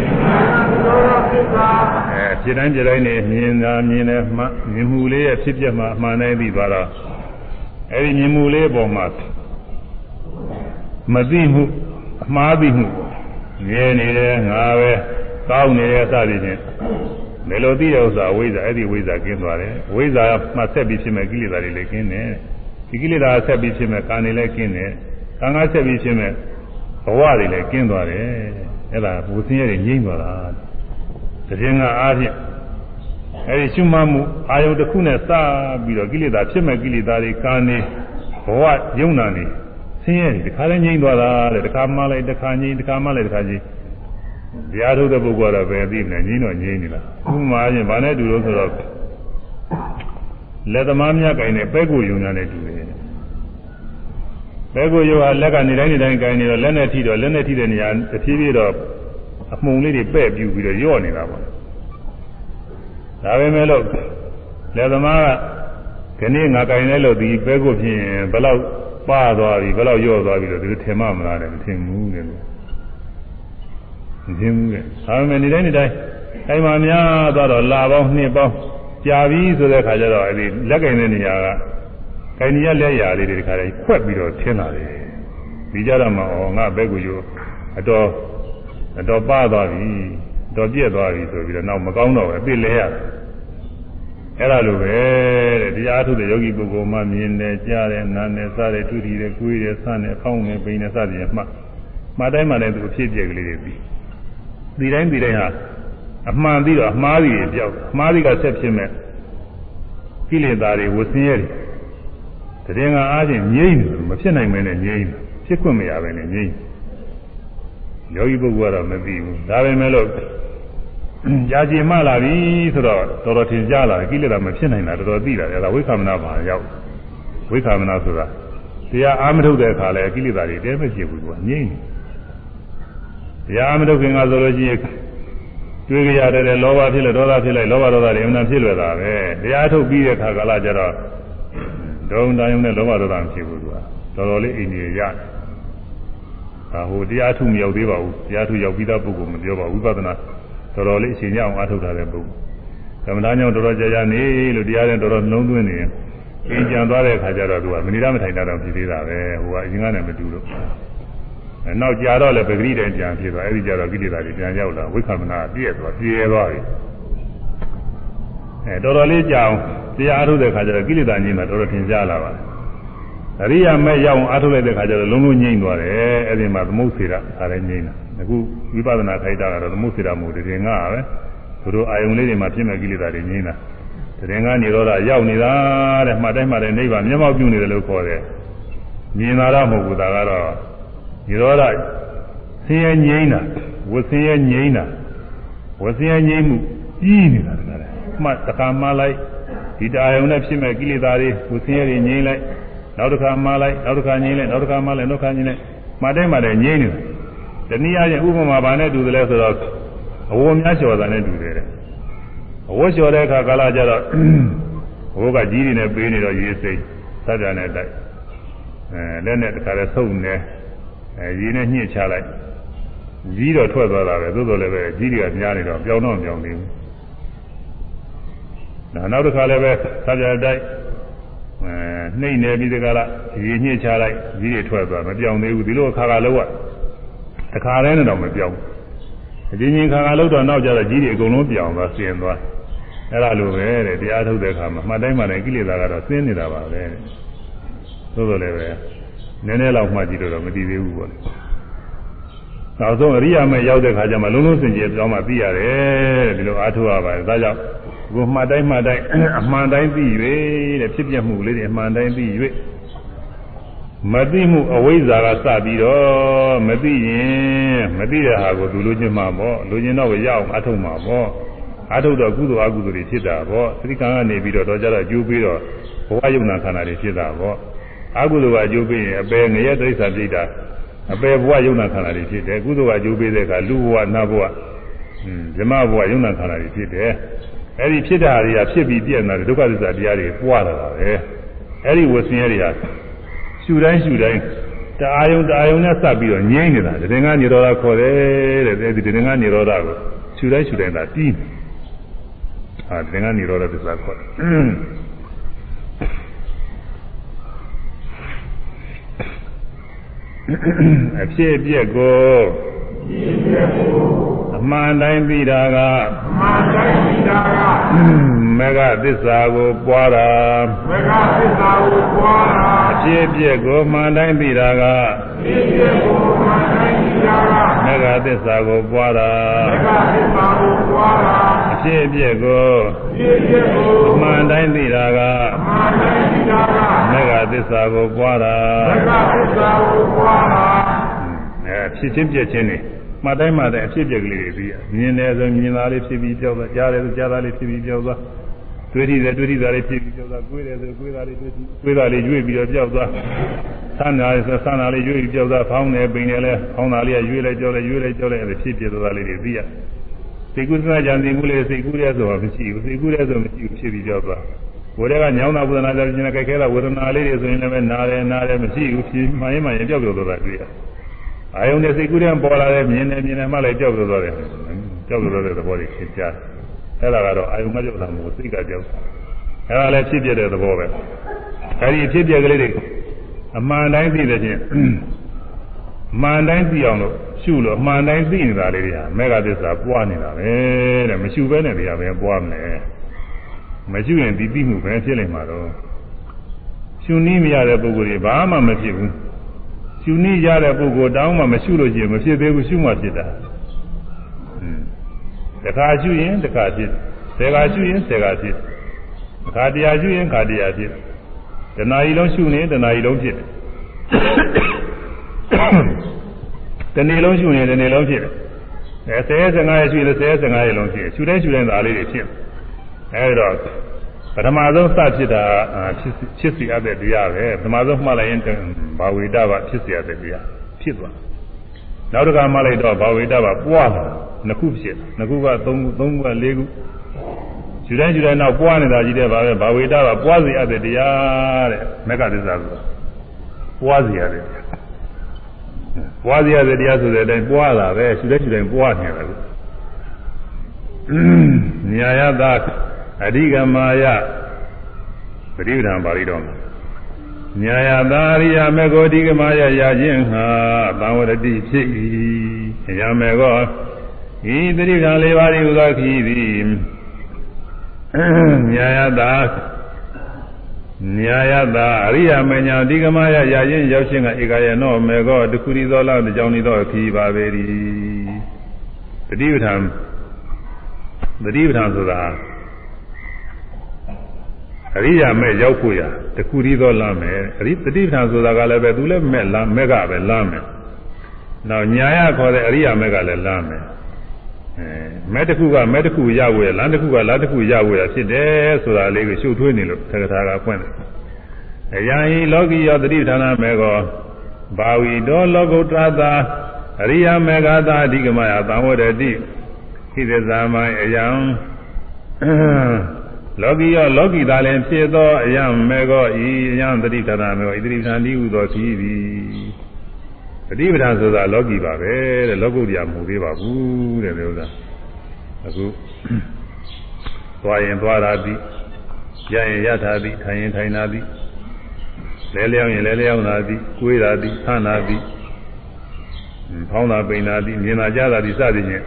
သင်္ဃာသောရသစ္စာအဲဖြစ်တိုင်းဖြစ်တိုင်းနေမြင်တာမြင်တယ်မှမြင်မှုလေးရဲ့ဖြစ်ပျက်မှအမှန်တိုင်းသိသွားတော့ အဲဒီမြင်မှုလေးပေါ်မှာမသိမှုအမှားသိမှုငြင်းနေတယ်ငါပဲကောင်းနေတယ်စသည်ဖြင့်ဒီလိုသိတဲ့ဥစ္စာဝိဇ္ဇာအဲ့ဒီဝိဇ္ဇာကင်းသွားတယ်ဝိဇ္ဇာမှဆက်ပြီးဖြစ်မဲ့ကိလေသာတွေလည်းကင်းတယ်ဒီကိလေသာဆက်ပြီးဖြစ်မဲ့ကံတွေလည်းကင်းတယ်ကံကဆက်ပြီးဖြစ်မဲ့ဘဝတွေလည်းကင်းသွားတယ်အဲ့ဒါဘုသင်ရဲ့ငြိမ့်သွားတာတခြင်းကအားဖြင့် အဲဒီရှုမှတ်မှုအာယုတစ်ခုနဲ့စပြီးတော့ကိလေသာဖြစ်မဲ့ကိလေသာတွေကံနေဘဝယုံနာနေဆင်းရဲတယ်တခါလဲငြိမ့်သွားတာတဲ့တခါမှလိုက်တခါငြိမ့်တခါမှလိုက်တခါငြိမ့်တရားထုတ်တဲ့ပုဂ္ဂိုလ်ကတော့ပဲသိနေငြိမ့်တော့ငြိမ့်နေလားဥပမာချင်းဗာနဲ့တူလို့ဆိုတော့လက်သမားများကင်တဲ့ပဲကိုယုံညာနဲ့တူတယ်ပဲကိုယုံဟာလက်ကနေတိုင်းနေတိုင်းကင်နေတော့လက်နဲ့ထိတော့လက်နဲ့ထိတဲ့နေရာတစ်ဖြည်းဖြည်းတော့အမှုန်လေးတွေပဲ့ပြူပြီးတော့ညော့နေတာပေါ့ ဒါပဲမဲ့လို့လက်သမားကခဏငါကင်လဲလို့ဒီပဲကိုဖြစ်ရင်ဘယ်လောက်ပါသွားပြီဘယ်လောက်ညော့သွားပြီလို့ဒီလိုထင်မှမလားတယ်မထင်ဘူးတဲ့လို့မထင်ဘူးတဲ့ဒါပေမဲ့နေတိုင်းနေတိုင်းအဲမှာများသွားတော့လာပေါင်းနှစ်ပေါင်းကြာပြီဆိုတဲ့ခါကျတော့အဲဒီလက်ကင်တဲ့နေရာကကိုင်ကြီးရလက်ရာလေးတွေဒီခါလေးခွက်ပြီးတော့ထင်းလာတယ်ဒီကြတော့မှဩငါဘက်ကူယူအတော်အတော်ပါသွားပြီအတော်ပြက်သွားပြီဆိုပြီးတော့နောက်မကောင်းတော့ဘူးအပြစ်လဲရတယ် အဲ့ဒါလိုပဲတဲ့တရားထုတဲ့ယောဂီပုဂ္ဂိုလ်မှမြင်တယ်ကြားတယ်နားတယ်စားတယ်ထုထီတယ်ကိုယ်တယ်ဆန်းတယ်ဖောင်းတယ်ပိန်တယ်စသည်ဖြင့်မှမှတိုင်းမှတိုင်းသူအဖြစ်ပြက်ကလေးတွေပြီးဒီတိုင်းဒီတိုင်းဟာအမှန်ပြီးတော့အမှားကြီးတွေပြောက်အမှားကြီးကဆက်ဖြစ်မဲ့ကိလေသာတွေဝဆင်းရဲတယ်တည်ငါအားဖြင့်ငြိမ့်တယ်မဖြစ်နိုင်မဲနဲ့ငြိမ့်တယ်ဖြစ်ခွင့်မရပဲနဲ့ငြိမ့်ယောဂီပုဂ္ဂိုလ်ကတော့မသိဘူးဒါပေမဲ့လို့ ကြာကြင်မှလာပြီဆိုတော့တော်တော်ထင်ရှားလာတယ်ကိလေသာမဖြစ်နိုင်တာတော်တော်သိလာတယ်ဒါဝိခမနာပါရောက်ဝိခမနာဆိုတာတရားအာမထုတ်တဲ့အခါလဲကိလေသာတွေတဲမဖြစ်ဘူးသူကငြိမ့်တယ်တရားအာမထုတ်ခင်ကဆိုလို့ရှိရင်တွေးကြရတယ်လောဘဖြစ်လို့ဒေါသဖြစ်လိုက်လောဘဒေါသတွေအမှန်ဖြစ်လွယ်တာပဲတရားထုတ်ပြီးတဲ့အခါကလာကျတော့ဒုံတိုင်းနဲ့လောဘဒေါသမဖြစ်ဘူးသူကတော်တော်လေးအိန္ဒိယရတယ်ဒါဟိုတရားထုမရောက်သေးပါဘူးတရားထုရောက်ပြီးသားပုဂ္ဂိုလ်မပြောပါဘူးဝိပဿနာ တော်တော်လေးအချိန်ရအောင်အားထုတ်ထားတဲ့ပုဂ္ဂိုလ်ကမ္မဋ္ဌာန်းကြောင့်တော်တော်ကြာကြာနေလို့တရားနဲ့တော်တော်နှလုံးသွင်းနေရင်အင်းကြံသွားတဲ့အခါကျတော့သူကမဏိရမထိုင်တာတော့ဖြစ်သေးတာပဲဟိုကအရင်ကနဲ့မတူလို့အဲနောက်ကြာတော့လည်းပဂရိတိုင်ကြံဖြစ်သွားအဲဒီကြတော့ကိလေသာတွေပြန်ရောက်လာဝိခမနာပြည့်သွားပြည့်သွားပြီအဲတော်တော်လေးကြာအောင်တရားအားထုတ်တဲ့အခါကျတော့ကိလေသာငြိမ်းတာတော်တော်ထင်ရှားလာပါတယ်အရိယာမဲ့ရောက်အောင်အားထုတ်လိုက်တဲ့အခါကျတော့လုံးလုံးငြိမ်းသွားတယ်အဲဒီမှာသမုတ်စေတာအားလည်းငြိမ်းတာ အခုဝိပဿနာခိုက်တာကတော့သမုတ်စေတာမဟုတ်တည်ငါပဲသူတို့အာယုံလေးတွေမှာဖြစ်မဲ့ကိလေသာတွေငြိမ်းတာတည်ငါနေတော့ရောက်နေတာတဲ့မှတ်တိုင်းမှတ်တိုင်းနိဗ္ဗာန်မျက်မှောက်ပြုနေတယ်လို့ခေါ်တယ်မြင်လာတော့မဟုတ်ဘူးဒါကတော့နေတော့ဆင်းရဲငြိမ်းတာဝဆင်းရဲငြိမ်းတာဝဆင်းရဲငြိမ်းမှုကြီးနေတာတကယ်မှတ်တခါမှလိုက်ဒီတာယုံနဲ့ဖြစ်မဲ့ကိလေသာတွေဝဆင်းရဲတွေငြိမ်းလိုက်နောက်တစ်ခါမှလိုက်နောက်တစ်ခါငြိမ်းလိုက်နောက်တစ်ခါမှလိုက်နောက်တစ်ခါငြိမ်းလိုက်မှတ်တိုင်းမှလည်းငြိမ်းနေတယ် တနည်းအားဖြင့်ဥပမာဘာနဲ့တူတယ်လဲဆိုတော့အဝတ်များလျှော်တာနဲ့တူတယ်အဝတ်လျှော်တဲ့အခါကာလကျတော့ဘိုးကကြီးတွေနဲ့ပေးနေတော့ရေးစိတ်သတ်ကြနဲ့တိုက်အဲလက်နဲ့တခါလဲဆုံးနေအဲရေးနဲ့ညှစ်ချလိုက်ကြီးတော့ထွက်သွားတာပဲသို့တော်လည်းပဲကြီးတွေကများနေတော့ပြောင်းတော့ပြောင်းနေဘူးဒါနောက်တစ်ခါလည်းပဲသတ်ကြတိုက်အဲနှိမ့်နေပြီးတကလားရေးညှစ်ချလိုက်ကြီးတွေထွက်သွားမပြောင်းသေးဘူးဒီလိုအခါကလောက်တ ခါတည်းနဲ့တော့မပြောင်းအချင်းချင်းခါခါလောက်တော့နောက်ကြတော့ကြီးတွေအကုန်လုံးပြောင်းသွားဆင်းသွားအဲ့ဒါလိုပဲတဲ့တရားထုတ်တဲ့အခါမှာမှတ်တိုင်းမှတိုင်းကိလေသာကတော့ဆင်းနေတာပါပဲသို့တော်လည်းပဲနည်းနည်းလောက်မှတ်ကြည့်တော့မတည်သေးဘူးပေါ့နောက်ဆုံးအရိယာမဲ့ရောက်တဲ့ခါကျမှလုံးလုံးစင်ကြယ်ပြောင်းမှသိရတယ်ဒီလိုအားထုတ်ရပါတယ်ဒါကြောင့်ကိုမှတ်တိုင်းမှတ်တိုင်းအမှန်တိုင်းသိ၍တဲ့ဖြစ်ပြမှုလေးတွေအမှန်တိုင်းသိ၍ မသိမှုအဝိဇ္ဇာကစပြီးတော့မသိရင်မသိတဲ့ဟာကိုသူလိုချင်မှာပေါ့လိုချင်တော့ရအောင်အထုတ်မှာပေါ့အထုတ်တော့ကုသိုလ်အကုသိုလ်တွေဖြစ်တာပေါ့သတိကံကနေပြီးတော့တော့ကြတော့အကျိုးပေးတော့ဘဝယုံနာခန္ဓာတွေဖြစ်တာပေါ့အကုသိုလ်ကအကျိုးပေးရင်အပယ်ငရဲတိစ္ဆာပြိတာအပယ်ဘဝယုံနာခန္ဓာတွေဖြစ်တယ်ကုသိုလ်ကအကျိုးပေးတဲ့အခါလူဘဝနတ်ဘဝอืมဇမဘဝယုံနာခန္ဓာတွေဖြစ်တယ်အဲ့ဒီဖြစ်တာတွေကဖြစ်ပြီးပြည့်နေတာဒုက္ခသစ္စာတရားတွေပွားလာတာပဲအဲ့ဒီဝဆင်းရဲတွေက ရှူတိုင်းရှူတိုင်းတအာယုံတအာယုံနဲ့စပ်ပြီးတော့ငြိမ့်နေတာတရင်ကနေရောတာခေါ်တယ်တဲ့အဲဒီတရင်ကနေရောတာကိုရှူတိုင်းရှူတိုင်းသာတီးဟာတရင်ကနေရောတာသစ္စာခေါ်တယ်အဖြစ်အပျက်ကိုအမှန်တိုင်းသိတာကအမှန်တိုင်းသိတာက မေဃသစ္စာကိုပွားတာမေဃသစ္စာကိုပွားတာအဖြစ်အပျက်ကိုမှန်တိုင်းသိတာကဖြစ်ပျက်ကိုမှန်တိုင်းသိတာကမေဃသစ္စာကိုပွားတာမေဃသစ္စာကိုပွားတာအဖြစ်အပျက်ကိုဖြစ်ပျက်ကိုမှန်တိုင်းသိတာကမှန်တိုင်းသိတာကမေဃသစ္စာကိုပွားတာမေဃသစ္စာကိုပွားတာအဲဖြစ်ချင်းပြည့်ချင်းနေမှတ်တိုင်းမှတ်တိုင်းအဖြစ်ပြက်ကလေးတွေပြီးမြင်တယ်ဆိုမြင်တာလေးဖြစ်ပြီးကြောက်သွားကြားတယ်ဆိုကြားတာလေးဖြစ်ပြီးကြောက်သွား တွေ့ထိတယ်တွေ့ထိတာလေးဖြစ်ပြီးကြောက်သွားကိုယ်တယ်ဆိုကိုယ်တာလေးတွေ့ထိကိုယ်တာလေးရွေ့ပြီးတော့ကြောက်သွားဆန်းတာလေးဆိုဆန်းတာလေးရွေ့ပြီးကြောက်သွားဖောင်းတယ်ပိန်တယ်လဲဖောင်းတာလေးကရွေ့လိုက်ကြောက်လိုက်ရွေ့လိုက်ကြောက်လိုက်အဲ့ဖြစ်ပြသွားလေးတွေပြီးရစိတ်ကူးစကားကြံစီမှုလေးစိတ်ကူးတဲ့ဆိုတာမရှိဘူးစိတ်ကူးတဲ့ဆိုမရှိဘူးဖြစ်ပြီးကြောက်သွားဝေဒကညောင်းတာဝေဒနာကြခြင်းနဲ့ကြိုက်ခဲတာဝေဒနာလေးတွေဆိုရင်လည်းနားတယ်နားတယ်မရှိဘူးဖြစ်မှန်ရင်မှန်ရင်ကြောက်ကြောက်သွားတာတွေ့ရတယ်အာယုန်နဲ့စိတ်ကူးတဲ့ပေါ်လာတဲ့မြင်တယ်မြင်တယ်မှလည်းကြောက်လို့တော့တယ်ကြောက်လို့တော့တဲ့သဘောတွေဖြစ်ကြ အဲ့ဒါကတော့အာယုန်မကြောက်တာမဟုတ်စိတ်ကကြောက်အဲ့ဒါလည်းဖြစ်ပြတဲ့သဘောပဲအဲဒီဖြစ်ပြကလေးတွေအမှန်တိုင်းသိတဲ့ချင်းအမှန်တိုင်းသိအောင်လို့ရှုလို့အမှန်တိုင်းသိနေတာလေးတွေဟာမေဃသစ္စာပွားနေတာပဲတဲ့မရှုဘဲနဲ့တရားပဲပွားမယ်မရှုရင်ဒီသိမှုပဲဖြစ်နေမှာတော့ရှုနည်းမရတဲ့ပုဂ္ဂိုလ်တွေဘာမှမဖြစ်ဘူးရှုနည်းရတဲ့ပုဂ္ဂိုလ်တောင်းမှမရှုလို့ရှိရင်မဖြစ်သေးဘူးရှုမှဖြစ်တာ တခါရှုရင်တခါဖြစ်ဆယ်ခါရှုရင်ဆယ်ခါဖြစ်ခါတရားရှုရင်ခါတရားဖြစ်တဏှာကြီးလုံးရှုနေတဏှာကြီးလုံးဖြစ်တနေ့လုံးရှုနေတနေ့လုံးဖြစ်တယ်အဲဆယ်15ရက်ရှုရင်ဆယ်15ရက်လုံးဖြစ်ရှုတိုင်းရှုတိုင်းသာလေးတွေဖြစ်အဲဒီတော့ပထမဆုံးစဖြစ်တာဖြစ်စီအပ်တဲ့တရားပဲပထမဆုံးမှတ်လိုက်ရင်ဘာဝေဒဘာဖြစ်စီအပ်တဲ့တရားဖြစ်သွား နောက်တစ်ခါမှလိုက်တော့ဘာဝေဒဘာပွားလာနှစ်ခုဖြစ်နှစ်ခုကသုံးခုသုံးခုကလေးခုယူတိုင်းယူတိုင်းနောက်ပွားနေတာကြီးတဲ့ပါပဲဘာဝေဒဘာပွားစီအပ်တဲ့တရားတဲ့မက္ကသစ္စာဆိုတာပွားစီရတဲ့ပွားစီရတဲ့တရားဆိုတဲ့အတိုင်းပွားတာပဲယူတိုင်းယူတိုင်းပွားနေတယ်လို့ညာယသအဓိကမာယပရိဒံပါဠိတော်မှာ ညာယသာရိယမေကိုအဓိကမာယရာခြင်းဟာသံဝရတိဖြစ်၏ရမေကောဤပရိဒံလေးပါးဤဥသောခီသည်ညာယသာညာယသာအရိယမညာအဓိကမာယရာခြင်းရောက်ခြင်းကဧကယနောမေကောတခုရီသောလောက်တကြောင်ဤသောခီပါပေ၏ပฏิပဌံပฏิပဌံဆိုတာ အရိယာမဲ့ရောက်ဖို့ရတခုတည်းသောလမ်းမယ်အရိတတိပဌာဆိုတာကလည်းပဲသူလည်းမဲ့လမ်းမဲ့ကပဲလမ်းမယ်နောက်ညာရခေါ်တဲ့အရိယာမဲ့ကလည်းလမ်းမယ်အဲမဲ့တစ်ခုကမဲ့တစ်ခုရဝယ်လမ်းတစ်ခုကလမ်းတစ်ခုရဝယ်ဖြစ်တယ်ဆိုတာလေးကိုရှုပ်ထွေးနေလို့သက္ကထာကဖွင့်တယ်အယံဤလောကီယောတတိပဌာနာမဲ့ကောဘာဝီတောလောကုတ္တသာအရိယာမေဃသာအဓိကမယသံဝရတိခိသဇာမအယံ လောကီရောလောကီသားလည်းဖြစ်သောအယံမေကောဤအယံတတိတရမေကောဣတိပ္ပံတိဟုသောဖြစ်သည်တတိပ္ပံဆိုတာလောကီပါပဲတဲ့လောကုတ္တရာမူသေးပါဘူးတဲ့ဒီဥစ္စာအခုသွားရင်သွားတာသည်ရရင်ရတာသည်ထိုင်ရင်ထိုင်တာသည်လဲလျောင်းရင်လဲလျောင်းတာသည်ကိုွေးတာသည်ဆန်းတာသည်ဖောင်းတာပိန်တာသည်မြင်တာကြားတာသည်စသည်ဖြင့်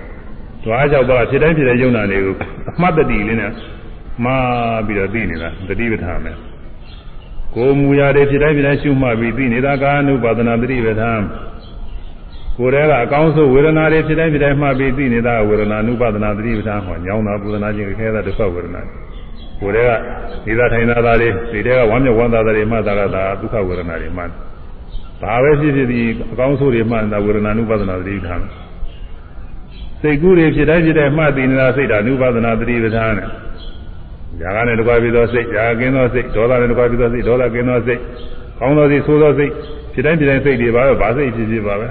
သွားကြောက်ပါဖြစ်တိုင်းဖြစ်တဲ့ယုံနာတွေကိုအမှတ်တတိလေးနဲ့ မှားပြီးတော့သိနေတာတတိပဋ္ဌာန်ပဲကိုမူရာတွေဖြစ်တိုင်းဖြစ်တိုင်းရှုမှတ်ပြီးသိနေတာကာနုပါဒနာတတိပဋ္ဌာန်ကိုယ်တည်းကအကောင်းဆုံးဝေဒနာတွေဖြစ်တိုင်းဖြစ်တိုင်းမှတ်ပြီးသိနေတာဝေဒနာနုပါဒနာတတိပဋ္ဌာန်ဟောညောင်းတာပူဒနာခြင်းခဲတာဒုက္ခဝေဒနာကိုယ်တည်းကနေသာထိုင်သာတာတွေဒီတည်းကဝမ်းမြောက်ဝမ်းသာတာတွေမှတ်တာကဒါဒုက္ခဝေဒနာတွေမှတ်ဘာပဲဖြစ်ဖြစ်ဒီအကောင်းဆိုးတွေမှန်တာဝေဒနာနုပါဒနာသတိပဋ္ဌာန်စိတ်ကူးတွေဖြစ်တိုင်းဖြစ်တိုင်းမှတ်သိနေတာစိတ်ဓာနုပါဒနာသတိပဋ္ဌာန်နဲ့ ຢာကနဲ့တကွာပြီးသောစိတ်ຢာကင်းသောစိတ်ဒေါသနဲ့တကွာပြီးသောစိတ်ဒေါသကင်းသောစိတ်ကောင်းသောစိတ်ဆိုးသောစိတ်ဖြစ်တိုင်းဖြစ်တိုင်းစိတ်တွေပါပဲဘာစိတ်ဖြစ်ဖြစ်ပါပဲ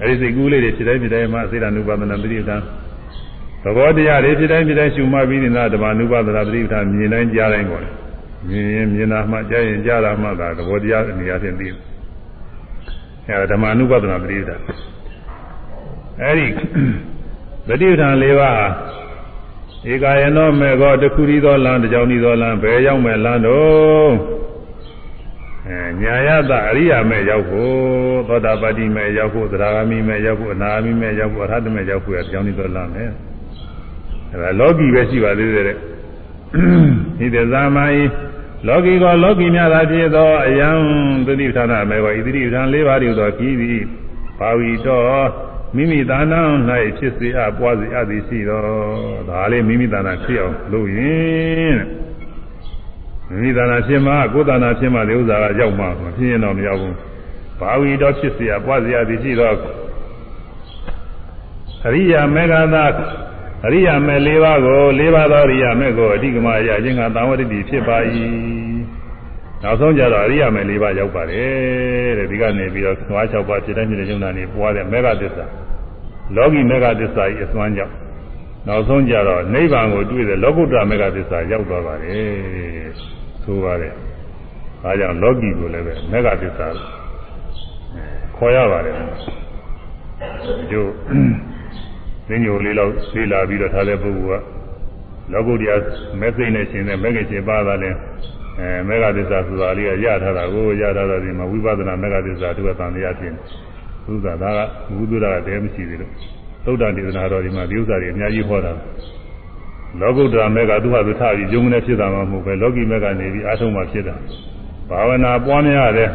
အဲဒီစိတ်ကူးလေးတွေဖြစ်တိုင်းဖြစ်တိုင်းမှစိတ်ဓာနုပါဒနာသတိပဋ္ဌာန်သဘောတရားတွေဖြစ်တိုင်းဖြစ်တိုင်းရှုမှတ်ပြီးနေတာဓမ္မနုပါဒနာသတိပဋ္ဌာန်မြင်တိုင်းကြားတိုင်းပေါ့မြင်ရင်မြင်တာမှကြားရင်ကြားတာမှသာသဘောတရားအနေအချင်းသိတယ်အဲဓမ္မနုပါဒနာပရိဒာအဲဒီပฏิပဌာန်၄ပါး ဧကယနောမေဃောတခုရီသောလမ်းတကြောင်ဤသောလမ်းဘယ်ရောက်မဲ့လမ်းတော့အဲညာယတအရိယာမဲ့ရောက်ဖို့သောတာပတိမဲ့ရောက်ဖို့သရဂမိမဲ့ရောက်ဖို့အနာဂမိမဲ့ရောက်ဖို့အရဟတမဲ့ရောက်ဖို့တကြောင်ဤသောလမ်းပဲအဲဒါလောကီပဲရှိပါသေးတယ်ဒီတဇာမယီလောကီကောလောကီများသာဖြစ်သောအယံသတိဌာနမေဝဣတိဌာန်၄ပါးတည်းသောပြီးသည်ပါဝီတော့ မိမိသာနာ၌ဖြစ်စေအပ်ပွားစေအပ်သည်ရှိသောဒါလေးမိမိသာနာဖြစ်အောင်လုပ်ရင်မိမိသာနာဖြစ်မှကိုယ်သာနာဖြစ်မှလေဥစ္စာကရောက်မှမဖြစ်ရင်တော့မရောက်ဘူးပါဝီတော့ဖြစ်စေအပ်ပွားစေအပ်သည်ရှိသောအရိယာမေဃသာအရိယာမဲ့၄ပါးကို၄ပါးသောအရိယာမဲ့ကိုအဓိကမရခြင်းကသံဝတ္တိဖြစ်ပါ၏နောက်ဆုံးကြတော့အရိယာမဲ့၄ပါးရောက်ပါတယ်တဲ့ဒီကနေပြီးတော့သွား၆ပါးဖြစ်တဲ့ဖြစ်တဲ့ယုံနာနေပွားတဲ့မေဃသစ္စာ လောကီမေဃသစ္စာကြီးအစွမ်းကြောင့်နောက်ဆုံးကြတော့နိဗ္ဗာန်ကိုတွေ့တဲ့လောကုတ္တရမေဃသစ္စာရောက်သွားပါတယ်ဆိုပါတယ်ဒါကြောင့်လောကီကိုလည်းပဲမေဃသစ္စာခေါ်ရပါတယ်ဒီသင်္ညိုလေးလောက်လေးလာပြီးတော့ထားတဲ့ပုဂ္ဂိုလ်ကလောကုတ္တရာမဲစိတ်နဲ့ရှင်တဲ့မဲခင်ရှင်ပါတာလဲအဲမေဃသစ္စာဆိုတာလေးကရထားတာကိုရထားတာဒီမှာဝိပဿနာမေဃသစ္စာသူကတန်တရားဖြစ်နေဥ စ္စာဒါကဘုသူဒ္ဓကတည်းမရှိသေးလို့သုဒ္ဓဒေသနာတော်ဒီမှာဒီဥစ္စာတွေအများကြီးဟောတာလောကုတ္တရာမေဃသူဟာသူထပြီးယုံနေဖြစ်တာမှမဟုတ်ပဲလောကီမေဃနေပြီးအားထုတ်မှဖြစ်တာဘာဝနာပွားများရတယ်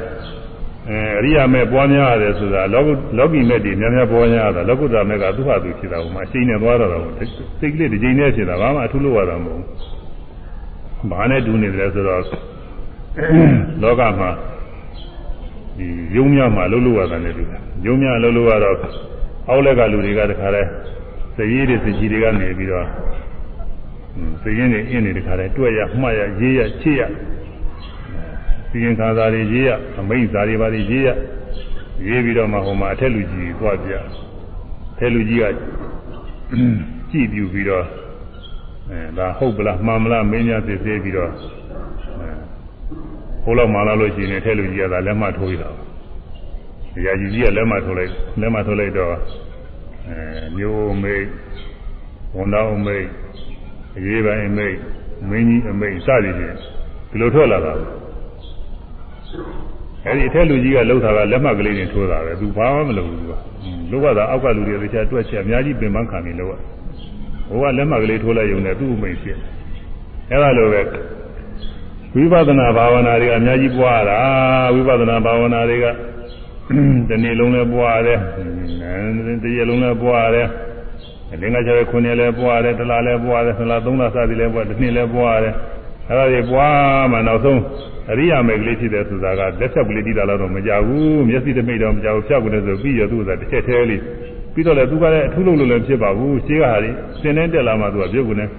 အဲအရိယာမဲ့ပွားများရတယ်ဆိုတာလောကလောကီမဲ့တွေများများပွားများရတာလောကုတ္တရာမဲ့ကသူ့ဟာသူဖြစ်တာကမှအရှိန်နဲ့သွားတော့တာကိုစိတ်ကလေးတစ်ချိန်နဲ့ဖြစ်တာဘာမှအထူးလို့ရတာမဟုတ်ဘူးဘာနဲ့တူနေတယ်ဆိုတော့လောကမှာ ဒီယုံများမှာလှုပ်လို့ရတာနဲ့တူတယ်ယုံများလှုပ်လို့ရတော့အောက်လက်ကလူတွေကတခါလဲစည်ရည်တွေစကြီးတွေကနေပြီးတော့စည်ရင်းတွေအင်းတွေတခါလဲတွက်ရမှတ်ရရေးရချစ်ရစီရင်ခါသာတွေရေးရအမိတ်စာတွေပါတွေရေးရရေးပြီးတော့မှဟိုမှာအထက်လူကြီးသွားပြအထက်လူကြီးကကြည့်ပြပြီးတော့အဲဒါဟုတ်ပလားမှန်မလားမင်းများသိသေးပြီးတော့ ဟိုလောက်မှလာလို့ရှိရင်အထက်လူကြီးကသာလက်မထိုးရတာဒီရာကြီးကြီးကလက်မထိုးလိုက်လက်မထိုးလိုက်တော့အဲမျိုးမိတ်ဝန်တော်မိတ်အရေးပိုင်းမိတ်မင်းကြီးအမိတ်စသည်ဖြင့်ဒီလိုထွက်လာတာအဲဒီအထက်လူကြီးကလှုပ်တာကလက်မှတ်ကလေးတွေထိုးတာပဲသူဘာမှမလုပ်ဘူးသူကလှုပ်ရတာအောက်ကလူတွေတခြားတွက်ချက်အများကြီးပင်ပန်းခံနေလို့ဟိုကလက်မှတ်ကလေးထိုးလိုက်ရုံနဲ့သူ့အမိတ်ဖြစ်အဲလိုပဲ ဝိပဿနာဘာဝနာတွေအများကြီးပွားတာဝိပဿနာဘာဝနာတွေကဒီနေ့လုံးလည်းပွားတယ်တရက်လုံးလည်းပွားတယ်လင်္ကာချက်ခုနှစ်လည်းပွားတယ်တလားလည်းပွားတယ်ဆလားသုံးလားစသည်လည်းပွားတစ်နှစ်လည်းပွားတယ်အဲဒါတွေပွားမှနောက်ဆုံးအရိယာမေကလေးဖြစ်တယ်ဆိုတာကလက်ဖြတ်ကလေးတိတာတော့မကြဘူးမျက်စိတမိတ်တော့မကြဘူးဖြတ်ကုန်တယ်ဆိုပြီးရသူ့ကတစ်ချက်သေးလေးပြီးတော့လည်းသူကလည်းအထူးလုံးလုံးလည်းဖြစ်ပါဘူးရှင်းကဟာလေးစင်နေတက်လာမှသူကပြုတ်ကုန်တယ်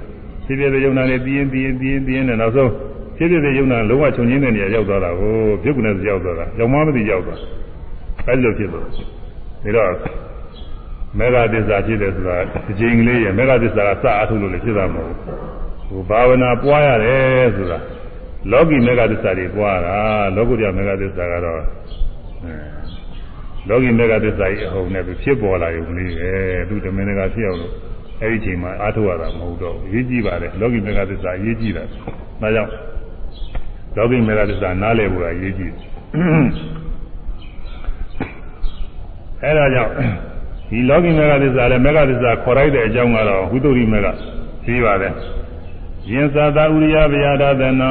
ဖြည်းဖြည်းဖြည်းယုံနာနေပြီးရင်ပြီးရင်ပြီးရင်ပြီးရင်နဲ့နောက်ဆုံး ဖြည်းဖြည်းဖြည်းယုံနာလုံးဝခြုံငင်းတဲ့နေရာရောက်သွားတာကိုပြုတ်ကုန်တယ်ရောက်သွားတာရောက်မှမသိရောက်သွားအဲဒီလိုဖြစ်သွားဒါတော့မေဃသစ္စာဖြစ်တယ်ဆိုတာဒီချိန်ကလေးရမေဃသစ္စာကစအထုလို့လည်းဖြစ်တာမဟုတ်ဘူးဟိုဘာဝနာပွားရတယ်ဆိုတာလောကီမေဃသစ္စာတွေပွားတာလောကုတ္တရာမေဃသစ္စာကတော့အဲလောကီမေဃသစ္စာကြီးအဟုတ်နဲ့ဖြစ်ပေါ်လာရုံလေးပဲသူတမင်တကာဖြစ်အောင်လို့အဲဒီချိန်မှာအားထုတ်ရတာမဟုတ်တော့ဘူးရေးကြည့်ပါတယ်လောကီမေဃသစ္စာရေးကြည့်တာဒါကြောင့် လောကီမေဃသစ္စာနားလည်ဖို့ကရေးကြည့်အဲဒါကြောင့်ဒီလောကီမေဃသစ္စာလည်းမေဃသစ္စာခေါ်လိုက်တဲ့အကြောင်းကတော့ဝိသုရိမေဃပြီးပါတယ်ယင်သာသာဥရိယဗျာဒသနံ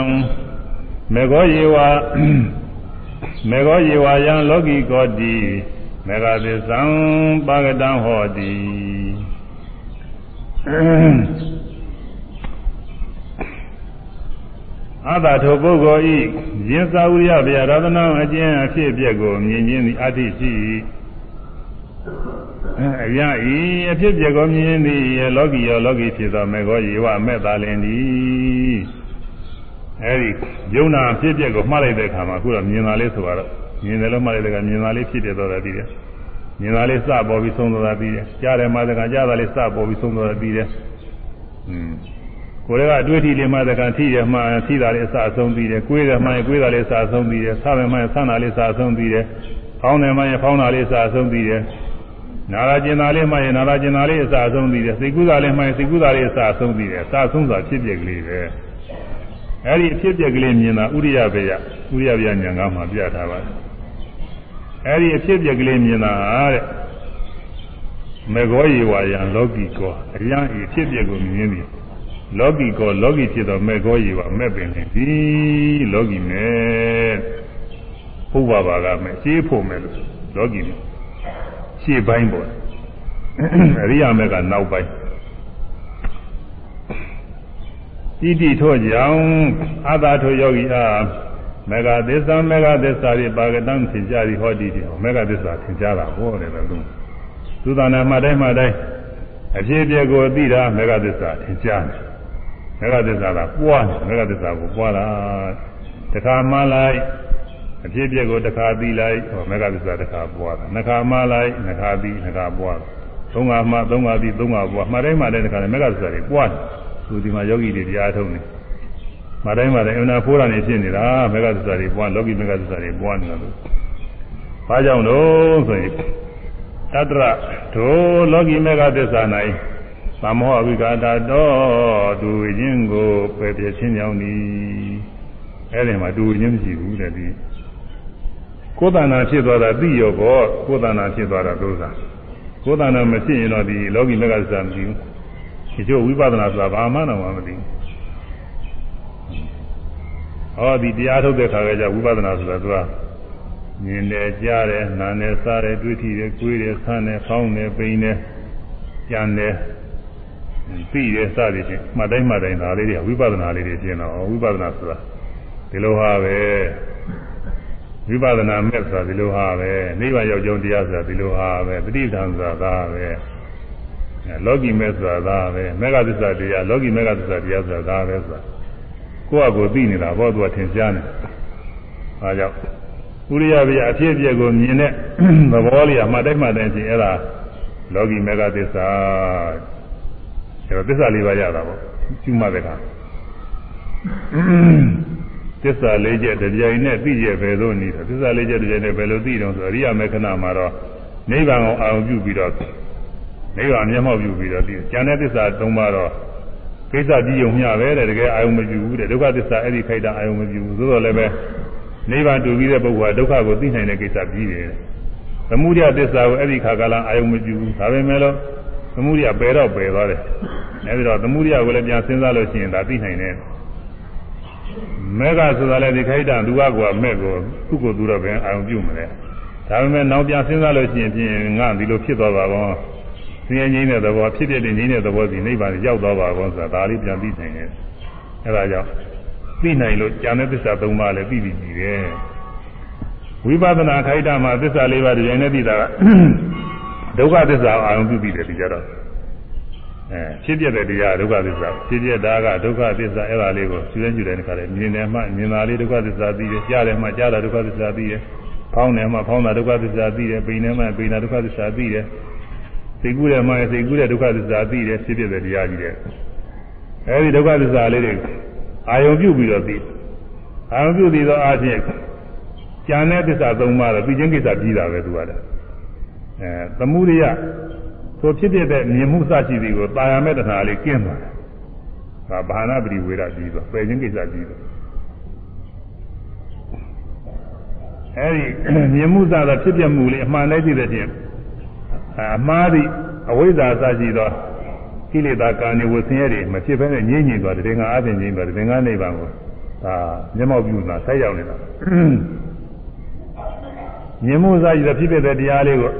မေဃောယေဝမေဃောယေဝယံလောကီကောတိမေဃသစ္ဆံပါကတံဟောတိ အတ္တထိုပုဂ္ဂိုလ်ဤယင်းသာဝိရဗျာရသနာအကျဉ်းအဖြစ်အပျက်ကိုမြင်ခြင်းသည်အတ္တိရှိအရာဤအဖြစ်ပျက်ကိုမြင်ခြင်းသည်လောကီရောလောကီဖြစ်သောမေဃောယေဝမဲ့သာလင်သည်အဲဒီယုံနာဖြစ်ပျက်ကိုမှားလိုက်တဲ့အခါမှာအခုတော့မြင်တာလေးဆိုတော့မြင်တယ်လို့မှားလိုက်တဲ့အခါမြင်တာလေးဖြစ်ပြတော့တယ်ပြီးတယ်မြင်တာလေးစပေါ်ပြီးဆုံးသွားတာပြီးတယ်ကြားတယ်မှာတကကြားတာလေးစပေါ်ပြီးဆုံးသွားတာပြီးတယ်อืม ကိုယ်ကအတွေ့အထိလေးမှတကထိရမှထိတာလေးအစအဆုံးပြီးတယ်ကိုယ်ရမှကိုယ်တာလေးအစအဆုံးပြီးတယ်ဆမယ်မှဆန်းတာလေးအစအဆုံးပြီးတယ်ဖောင်းတယ်မှဖောင်းတာလေးအစအဆုံးပြီးတယ်နာရကျင်တာလေးမှရင်နာရကျင်တာလေးအစအဆုံးပြီးတယ်စိတ်ကူးတာလေးမှရင်စိတ်ကူးတာလေးအစအဆုံးပြီးတယ်အစအဆုံးဆိုတာဖြစ်ပြက်ကလေးပဲအဲဒီအဖြစ်ပြက်ကလေးမြင်တာဥရိယဘေယဥရိယဘေယဉာဏ်ကားမှာပြထားပါတယ်အဲဒီအဖြစ်ပြက်ကလေးမြင်တာတဲ့မေဃောယေဝယံလောကီကောအရန်ဤဖြစ်ပြက်ကိုမြင်ပြီး လောကီကောလောကီဖြစ်သောမေဃောယေဝမဲ့ပင်လေဒီလောကီမဲ့ဘုရားဘာကမဲ့ရှင်းဖို့မဲ့လို့လောကီမဲ့ရှင်းပိုင်းပေါ့အရိယာမဲ့ကနောက်ပိုင်းဣတိထို့ကြောင့်အတ္တထိုယောဂီအားမေဃသစ္စာမေဃသစ္စာရိပါကတံသင်္ကြရိဟောတိတိမေဃသစ္စာသင်္ကြတာဟောတယ်လို့သူသာနာမှတိုင်းမှတိုင်းအဖြစ်အပျက်ကိုသိတာမေဃသစ္စာသင်္ကြတယ် မေဃသစ္စာကပွားတယ်မေဃသစ္စာကိုပွားတာတခါမှလိုက်အဖြစ်အပျက်ကိုတခါသိလိုက်ဟောမေဃသစ္စာတခါပွားတာနှစ်ခါမှလိုက်နှစ်ခါသိနှစ်ခါပွားတာသုံးခါမှသုံးခါသိသုံးခါပွားမှတိုင်းမှတိုင်းတခါမေဃသစ္စာတွေပွားတယ်သူဒီမှာယောဂီတွေတရားထုတ်နေမတိုင်းမတိုင်းအနာဖိုးတာနေဖြစ်နေတာမေဃသစ္စာတွေပွားလောကီမေဃသစ္စာတွေပွားနေတာလို့ဘာကြောင့်လို့ဆိုရင်တတ္တရဒိုလောကီမေဃသစ္စာ၌ သမောအဝိကာတတော်ဒူခြင်းကိုပယ်ပြခြင်းကြောင့်ဒီအဲ့ဒီမှာဒူခြင်းမရှိဘူးတဲ့ဒီကိုယ်တဏ္ဍာဖြစ်သွားတာသိရောပေါ့ကိုယ်တဏ္ဍာဖြစ်သွားတာဒုစရကိုယ်တဏ္ဍာမဖြစ်ရင်တော့ဒီလောကီမေဃသစ္စာမရှိဘူးဒီကျိုးဝိပဿနာဆိုတာဘာမှတော့မသိဘူးဟောဒီတရားထုတ်တဲ့ခါကကြဝိပဿနာဆိုတာသူကမြင်တယ်ကြားတယ်နားတယ်စားတယ်တွေ့ထိတယ်ကိုယ်တယ်ဆန်းတယ်ဖောင်းတယ်ပိန်တယ်ကြံတယ် ပြီးတယ်စသည်ဖြင့်မှတ်တိုင်းမှတ်တိုင်းဒါလေးတွေဝိပဿနာလေးတွေရှင်းတော့ဝိပဿနာဆိုတာဒီလိုဟာပဲဝိပဿနာမဲ့ဆိုတာဒီလိုဟာပဲနိဗ္ဗာန်ရောက်ကြောင်းတရားဆိုတာဒီလိုဟာပဲပဋိသင်္သာသာပဲလောကီမဲ့ဆိုတာဒါပဲမေဃသစ္စာတရားလောကီမေဃသစ္စာတရားဆိုတာဒါပဲဆိုတာကိုယ့်အကိုသိနေတာဘောသူကထင်ရှားနေ။ဒါကြောင့်ဥရိယဗျာအဖြစ်အပျက်ကိုမြင်တဲ့သဘောလေးကမှတ်တိုင်းမှတ်တိုင်းချင်းအဲ့ဒါလောကီမေဃသစ္စာ အဲ့တော့သစ္စာလေးပါရတာပေါ့ကျူးမှတဲ့ကသစ္စာလေးချက်တရားနဲ့သိရပဲလို့နေတာသစ္စာလေးချက်တရားနဲ့ဘယ်လိုသိတော့ဆိုအရိယမေခဏမှာတော့နိဗ္ဗာန်ကိုအာရုံပြုပြီးတော့နိဗ္ဗာန်မျက်မှောက်ပြုပြီးတော့ဒီကျန်တဲ့သစ္စာ၃ပါးတော့ကိစ္စကြည့်ုံမျှပဲတဲ့တကယ်အာယုံမပြုဘူးတဲ့ဒုက္ခသစ္စာအဲ့ဒီခိုက်တာအာယုံမပြုဘူးသို့တော်လည်းပဲနိဗ္ဗာန်တူပြီးတဲ့ပုဂ္ဂိုလ်ကဒုက္ခကိုသိနိုင်တဲ့ကိစ္စပြီးတယ်သမုဒယသစ္စာကိုအဲ့ဒီခါကလာအာယုံမပြုဘူးဒါပေမဲ့လို့ သမုဒယပယ်တော့ပယ်သွားတယ်အဲဒီတော့သမုဒယကိုလည်းပြန်စဉ်းစားလို့ရှိရင်ဒါသိနိုင်တယ်မေဃဆိုတာလည်းဒီခိုက်တာသူကကွာမဲ့ကိုသူ့ကိုသူတော့ပဲအာယုံပြုမလဲဒါပေမဲ့နောက်ပြန်စဉ်းစားလို့ရှိရင်ဖြင့်ငါဒီလိုဖြစ်သွားပါကောဆင်းရဲငြိမ်းတဲ့သဘောဖြစ်ဖြစ်တဲ့ငြိမ်းတဲ့သဘောစီနိဗ္ဗာန်ရောက်သွားပါကောဆိုတာဒါလေးပြန်ပြီးနိုင်တယ်အဲဒါကြောင့်သိနိုင်လို့ဉာဏ်နဲ့သစ္စာ၃ပါးလည်းသိပြီးပြီတယ်ဝိပဿနာခိုက်တာမှာသစ္စာ၄ပါးတရားနဲ့သိတာက ဒုက္ခသစ္စာအာရုံပြုပြီးတယ်ဒီကြတော့အဲဖြစ်ပြတဲ့တရားဒုက္ခသစ္စာဖြစ်ပြတာကဒုက္ခသစ္စာအဲ့ဒါလေးကိုကျွမ်းကျူတဲ့ခါလေးမြင်တယ်မှမြင်တာလေးဒုက္ခသစ္စာသိတယ်ကြားတယ်မှကြားတာဒုက္ခသစ္စာသိတယ်ဖောင်းတယ်မှဖောင်းတာဒုက္ခသစ္စာသိတယ်ပိန်တယ်မှပိန်တာဒုက္ခသစ္စာသိတယ်စိတ်ကူးတယ်မှစိတ်ကူးတဲ့ဒုက္ခသစ္စာသိတယ်ဖြစ်ဖြစ်တဲ့တရားကြီးတဲ့အဲဒီဒုက္ခသစ္စာလေးတွေအာယုံပြုပြီးတော့သိအာယုံပြုပြီးတော့အားဖြင့်ဉာဏ်နဲ့သစ္စာသုံးပါးတော့ပြီးချင်းကိစ္စပြီးတာပဲသူကလည်း အဲသမှုရိယဆိုဖြစ်ဖြစ်တဲ့မြင်မှုစရှိသည်ကိုတာယာမဲ့တဏှာလေးကျင်းသွားတယ်ဒါဘာနာပရိဝေဒပြီးတော့ပယ်ချင်းကိစ္စပြီးတော့အဲဒီမြင်မှုစသာဖြစ်ပြမှုလေးအမှန်တည်းကြည့်တဲ့ဖြင့်အမှားသည့်အဝိဇ္ဇာစရှိသောကိလေသာကာနေဝဆင်းရဲတွေမဖြစ်ဘဲနဲ့ငြိမ့်ငြိမ်သွားတယ်ငါအပြင်ငြိမ့်သွားတယ်ငါနိဗ္ဗာန်ကိုဒါမျက်မှောက်ပြုတာဆက်ရောက်နေတာ မြင်မှုစားရည်ဖြစ်ဖြစ်တဲ့တရားလေးကို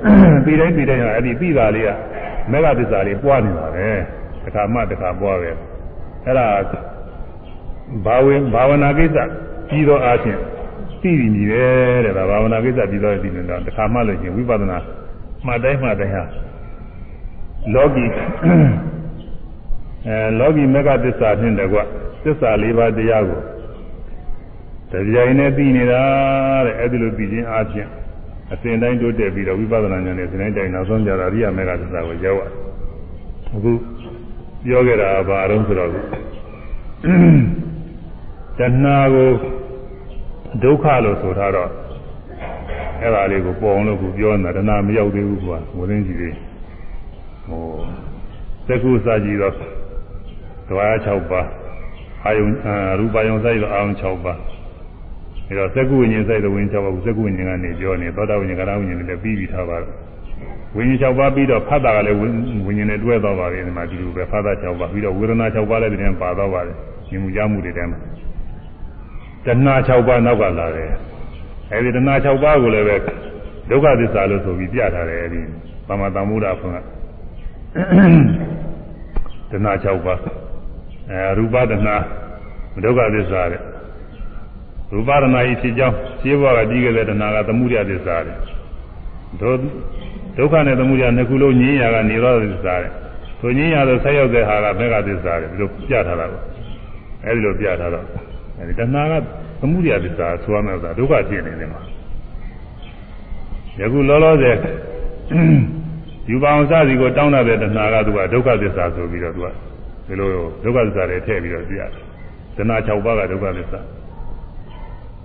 ပြီးတိုင်းပြီးတိုင်းအဲ့ဒီပြီးတာလေးကမေဃသစ္စာလေးပွားနေတာပဲတစ်ခါမှတစ်ခါပွားပဲအဲ့ဒါဘာဝင်ဘာဝနာကိစ္စပြီးတော့အားဖြင့်သိပြီမြည်ပဲတဲ့ဒါဘာဝနာကိစ္စပြီးတော့သိနေတော့တစ်ခါမှလို့ချင်းဝိပဿနာမှတ်တိုင်းမှတ်တိုင်းဟာလောကီအဲလောကီမဂ္ဂသစ္စာဖြင့်တကွသစ္စာ၄ပါးတရားကိုတရားနဲ့သိနေတာတဲ့အဲ့ဒီလိုသိခြင်းအားဖြင့် အစဉ်တိုင်းတိုးတက်ပြီးတော့ဝိပဿနာဉာဏ်နဲ့အစဉ်တိုင်းတိုင်နောက်ဆုံးကြတာအရိယာမေဃသစ္စာကိုရောက်ရတယ်အခုပြောခဲ့တာကဘာအရုံးဆိုတော့တဏှာကိုဒုက္ခလို့ဆိုထားတော့အဲ့ဒါလေးကိုပေါ်အောင်လို့ကိုပြောနေတာတဏှာမရောက်သေးဘူးကွာဝရင်းကြီးလေးဟိုသက္ကုစာကြည့်တော့ဒွါရ6ပါးအာယုရူပယုံစိုက်တော့အာယုံ6ပါး အဲတော့သက္ကုဝိညာဉ်စိုက်တဲ့ဝိညာဉ်6ပါးကိုသက္ကုဝိညာဉ်ကနေပြောနေသောတာဝိညာဉ်ကရဝိညာဉ်တွေလည်းပြီးပြီးထားပါတော့ဝိညာဉ်6ပါးပြီးတော့ဖတ်တာကလည်းဝိညာဉ်နဲ့တွဲသွားပါပြီဒီမှာဒီလိုပဲဖတ်တာ6ပါးပြီးတော့ဝေဒနာ6ပါးလည်းဒီထဲမှာပါသွားပါတယ်ဉာဏ်မူကြမှုတွေထဲမှာတဏှာ6ပါးနောက်ကလာတယ်အဲဒီတဏှာ6ပါးကိုလည်းပဲဒုက္ခသစ္စာလို့ဆိုပြီးပြထားတယ်အဲဒီသမ္မာသမ္ဗုဒ္ဓဖွင့်ကတဏှာ6ပါးအဲရူပတဏှာဒုက္ခသစ္စာတဲ့ ရူပတဏှာဤဖြစ်ကြောင်းရှင်းဘဝကပြီးခဲ့တဲ့တဏှာကသမှုရသစ္စာတဲ့ဒုဒုက္ခနဲ့သမှုရနှစ်ခုလုံးငြင်းရာကနေရောသစ္စာတဲ့ဆိုငြင်းရတော့ဆက်ရောက်တဲ့ဟာကမေဃသစ္စာတဲ့ဒီလိုပြထားတာပေါ့အဲဒီလိုပြထားတော့အဲဒီတဏှာကသမှုရသစ္စာဆိုရမယ်ဆိုတာဒုက္ခဖြစ်နေတယ်မှာယခုလောလောဆယ်ယူပါအောင်စသည်ကိုတောင်းတဲ့တဏှာကသူကဒုက္ခသစ္စာဆိုပြီးတော့သူကဒီလိုဒုက္ခသစ္စာတွေထည့်ပြီးတော့ပြရတယ်။တဏှာ6ပါးကဒုက္ခသစ္စာ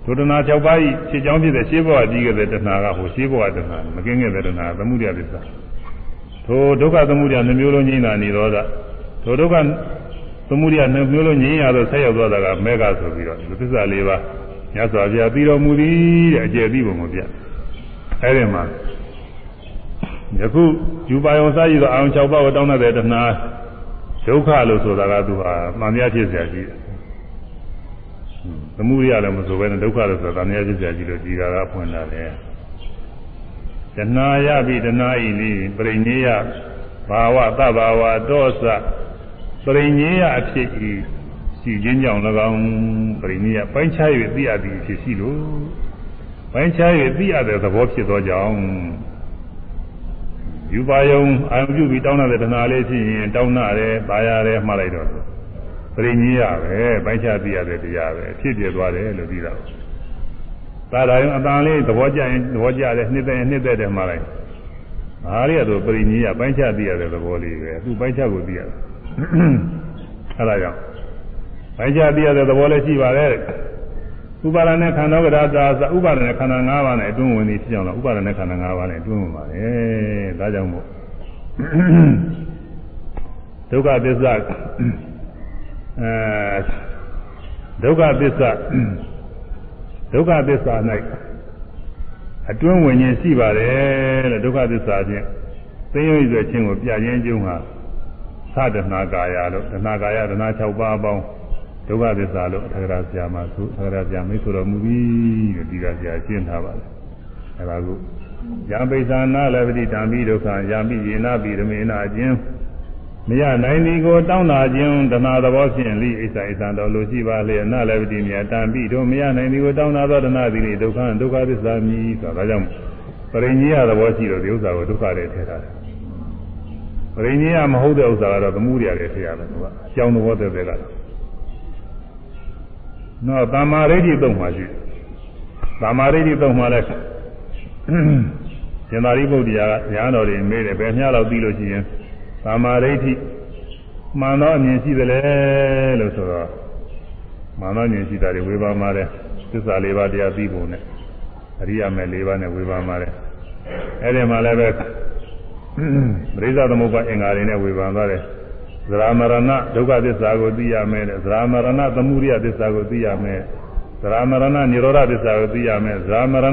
ဒုတဏှာ6ပါးဤခြေချောင်းဖြစ်တဲ့ရှင်းဘဝကြီးခဲ့တဲ့တဏှာကဟိုရှင်းဘဝတဏှာမကင်းခဲ့တဲ့တဏှာသမှုရသစ္စာထိုဒုက္ခသမှုရနှမျိုးလုံးငြိမ်းတာနေတော့ထိုဒုက္ခသမှုရနှမျိုးလုံးငြိမ်းရတော့ဆက်ရောက်သွားတာကမေဃဆိုပြီးတော့သစ္စာ၄ပါးညစွာပြပြီးတော်မူသည်တဲ့အကျယ်ပြီးပုံကိုပြအဲဒီမှာယခုယူပါယောစာရည်သောအာရုံ6ပါးကိုတောင်းတဲ့တဏှာဒုက္ခလို့ဆိုတာကသူဟာတန်မြတ်ဖြစ်เสียရှိတယ် သမုဒိယလည်းမဆိုဘဲနဲ့ဒုက္ခလည်းဆိုတာတရားပြည့်စရာကြီးလို့ဒီကကဖွင့်လာတယ်တဏှာယပိတဏှာဤလိပရိညေယဘာဝသဘာဝဒေါသပရိညေယအဖြစ်ဤစီခြင်းကြောင့်၎င်းပရိညေယပိုင်းခြား၍သိရသည်ဖြစ်ရှိလို့ပိုင်းခြား၍သိရတဲ့သဘောဖြစ်သောကြောင့်ယူပါယုံအာရုံပြုပြီးတောင်းတဲ့တဏှာလေးဖြစ်ရင်တောင်းရတယ်ပါရတယ်မှားလိုက်တော့ ပရိညေယပဲပိုင်းခြားသိရတဲ့တရားပဲဖြစ်ပြသွားတယ်လို့ပြီးတော့သာသာယုံအတန်လေးသဘောကျရင်သဘောကျတယ်နှစ်သက်ရင်နှစ်သက်တယ်မှားလိုက်ဒါရီကတော့ပရိညေယပိုင်းခြားသိရတဲ့သဘောလေးပဲသူပိုင်းခြားကိုသိရတယ်အဲဒါကြောင့်ပိုင်းခြားသိရတဲ့သဘောလေးရှိပါတယ်ဥပါဒနဲ့ခန္ဓာကရာသာသဥပါဒနဲ့ခန္ဓာ၅ပါးနဲ့အတွင်းဝင်နေဖြစ်အောင်လို့ဥပါဒနဲ့ခန္ဓာ၅ပါးနဲ့အတွင်းဝင်ပါလေဒါကြောင့်မို့ဒုက္ခသစ္စာ အဲဒုက္ခသစ္စာဒုက္ခသစ္စာ၌အတွင်းဝင်ခြင်းရှိပါတယ်လို့ဒုက္ခသစ္စာဖြင့်သိရည်ဆိုခြင်းကိုပြခြင်းကျုံဟာသဒ္ဒနာကာယလို့ဒနာကာယဒနာ6ပါးအပေါင်းဒုက္ခသစ္စာလို့အထက်ကရာဆရာမသူအထက်ကရာဆရာမိတ်ဆိုတော်မူပြီးတဲ့ဒီကဆရာရှင်းထားပါတယ်အဲဒါကိုယံပိသနာလည်းပတိတံပိဒုက္ခယံပိယေနာပိရမေနာခြင်း မရနိုင်သည်ကိုတောင်းတာခြင်းတဏှာသဘောဖြင့်လိအိသဣသံတော်လိုရှိပါလျက်နာလည်းပတိမြတ်တံပိတို့မရနိုင်သည်ကိုတောင်းတာသောတဏှာသည်လေဒုက္ခဒုက္ခသစ္စာမြည်ဆိုတာဒါကြောင့်ပရိညေယသဘောရှိတော့ဒီဥစ္စာကိုဒုက္ခတွေထည့်ထားတယ်ပရိညေယမဟုတ်တဲ့ဥစ္စာကတော့သမှုတွေရတယ်ထည့်ရတယ်သူကအကြောင်းသဘောတည်းတည်းကတော့နော်သမာဓိဋ္ဌိသုံးပါရှိသမာဓိဋ္ဌိသုံးပါလဲရှင်သာရိပုတ္တရာကညာတော်တွေမေးတယ်ဘယ်မျှလောက်ပြီးလို့ရှိရင် သမာဓိဋ္ဌိမှန်သောအမြင်ရှိသလဲလို့ဆိုတော့မှန်သောအမြင်ရှိတာတွေဝေဘာမှာတယ်သစ္စာလေးပါးတရားသိပုံနဲ့အရိယာမဲ့လေးပါးနဲ့ဝေဘာမှာတယ်အဲ့ဒီမှာလည်းပဲပရိစ္ဆသမုပ္ပါအင်္ဂါတွေနဲ့ဝေဘာသွားတယ်သရမရဏဒုက္ခသစ္စာကိုသိရမယ်တဲ့သရမရဏသမုဒိယသစ္စာကိုသိရမယ်သရမရဏនិရောဓသစ္စာကိုသိရမယ်သရမရဏ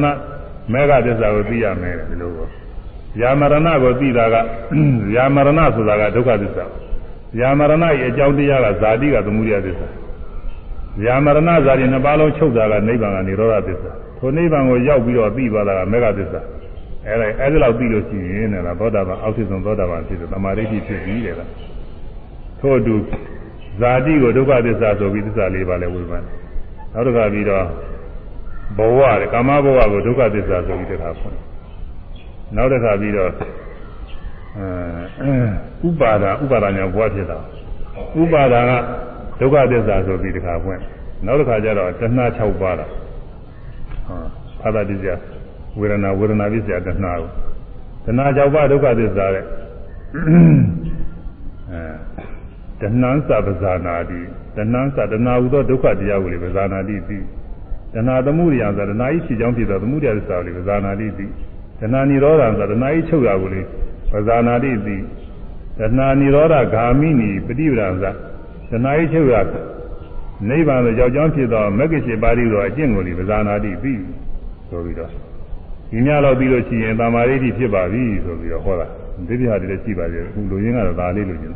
မေဃသစ္စာကိုသိရမယ်ဒီလိုကို ယာမရဏကိုသိတာကယာမရဏဆိုတာကဒုက္ခသစ္စာယာမရဏရဲ့အကြောင်းတရားကဇာတိကသမုဒိယသစ္စာယာမရဏဇာတိနှစ်ပါးလုံးချုပ်တာကနိဗ္ဗာန်ကនិရောဓသစ္စာထိုနိဗ္ဗာန်ကိုရောက်ပြီးတော့ပြီးသွားတာကမေဃသစ္စာအဲဒါအဲဒီလောက်ပြီးလို့ရှိရင်တဲ့သောတာပန်အောက်ဖြစ်ဆုံးသောတာပန်ဖြစ်တယ်သမာဓိဖြစ်ပြီးတယ်လားထို့အတူဇာတိကိုဒုက္ခသစ္စာဆိုပြီးသစ္စာလေးပါလဲဝေဖန်နောက်တစ်ခါပြီးတော့ဘဝတဲ့ကာမဘဝကိုဒုက္ခသစ္စာဆိုပြီးတစ်ခါဖွင့် နောက်တစ်ခါပြီးတော့အဲဥပါဒဥပါဒညာဘဝဖြစ်တာဥပါဒကဒုက္ခသစ္စာဆိုပြီးတစ်ခါဖွင့်နောက်တစ်ခါကျတော့တဏှာ6ပါးတာဟာသာတိကျဝေဒနာဝေဒနာပြည့်စရာတဏှာကိုတဏှာ6ပါးဒုက္ခသစ္စာတဲ့အဲတဏှံသပဇာနာတိတဏှံသတဏှာဟူသောဒုက္ခတရားကိုလေပဇာနာတိသိတဏှာသမှုရိယဆိုတဏှာဤဖြစ်ကြောင်းဖြစ်သောသမှုရိယသစ္စာကိုလေပဇာနာတိသိ တဏှာនិရောဓဆိုတဏှာဤချုပ်ရာကိုလေပဇာနာတိသိတဏှာនិရောဓဂာမိနိပฏิပဒံသတဏှာဤချုပ်ရာနိဗ္ဗာန်သို့ရောက်ကြောင်းဖြစ်သောမဂ္ဂင်ပါဠိတော်အကျင့်ကိုလေပဇာနာတိသိဆိုပြီးတော့ဒီများတော့ပြီးလို့ရှိရင်တမာရိတိဖြစ်ပါပြီဆိုပြီးတော့ဟောတာဒီပြဟာတွေလည်းရှိပါသေးတယ်အခုလူရင်းကတော့ဒါလေးလို့ကျင်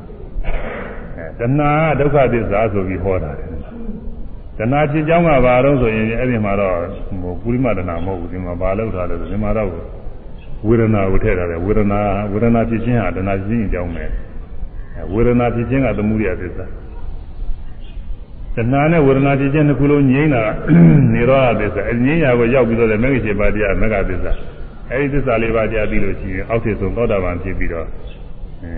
အဲတဏှာဒုက္ခသစ္စာဆိုပြီးဟောတာတယ်တဏှာဖြစ်ကြောင်းကဘာလို့ဆိုရင်အဲ့ဒီမှာတော့ဟိုပုရိမတဏှာမဟုတ်ဘူးဒီမှာဘာလို့ထားလဲဆိုဒီမှာတော့ ဝေဒနာကိုထည့်ထားတယ်ဝေဒနာဝေဒနာဖြစ်ခြင်းဟာတဏှာဖြစ်ခြင်းအကြောင်းပဲဝေဒနာဖြစ်ခြင်းကသမှုရိယသစ္စာတဏှာနဲ့ဝေဒနာဖြစ်ခြင်းတစ်ခုလုံးငြိမ်းတာနေရောဓသစ္စာအဲငြိမ်းရာကိုရောက်ပြီးတော့လည်းမဂ္ဂင်7ပါးတရားမဂ္ဂသစ္စာအဲဒီသစ္စာလေးပါးကြားပြီးလို့ရှိရင်အောက်ထစ်ဆုံးသောတာပန်ဖြစ်ပြီးတော့အဲ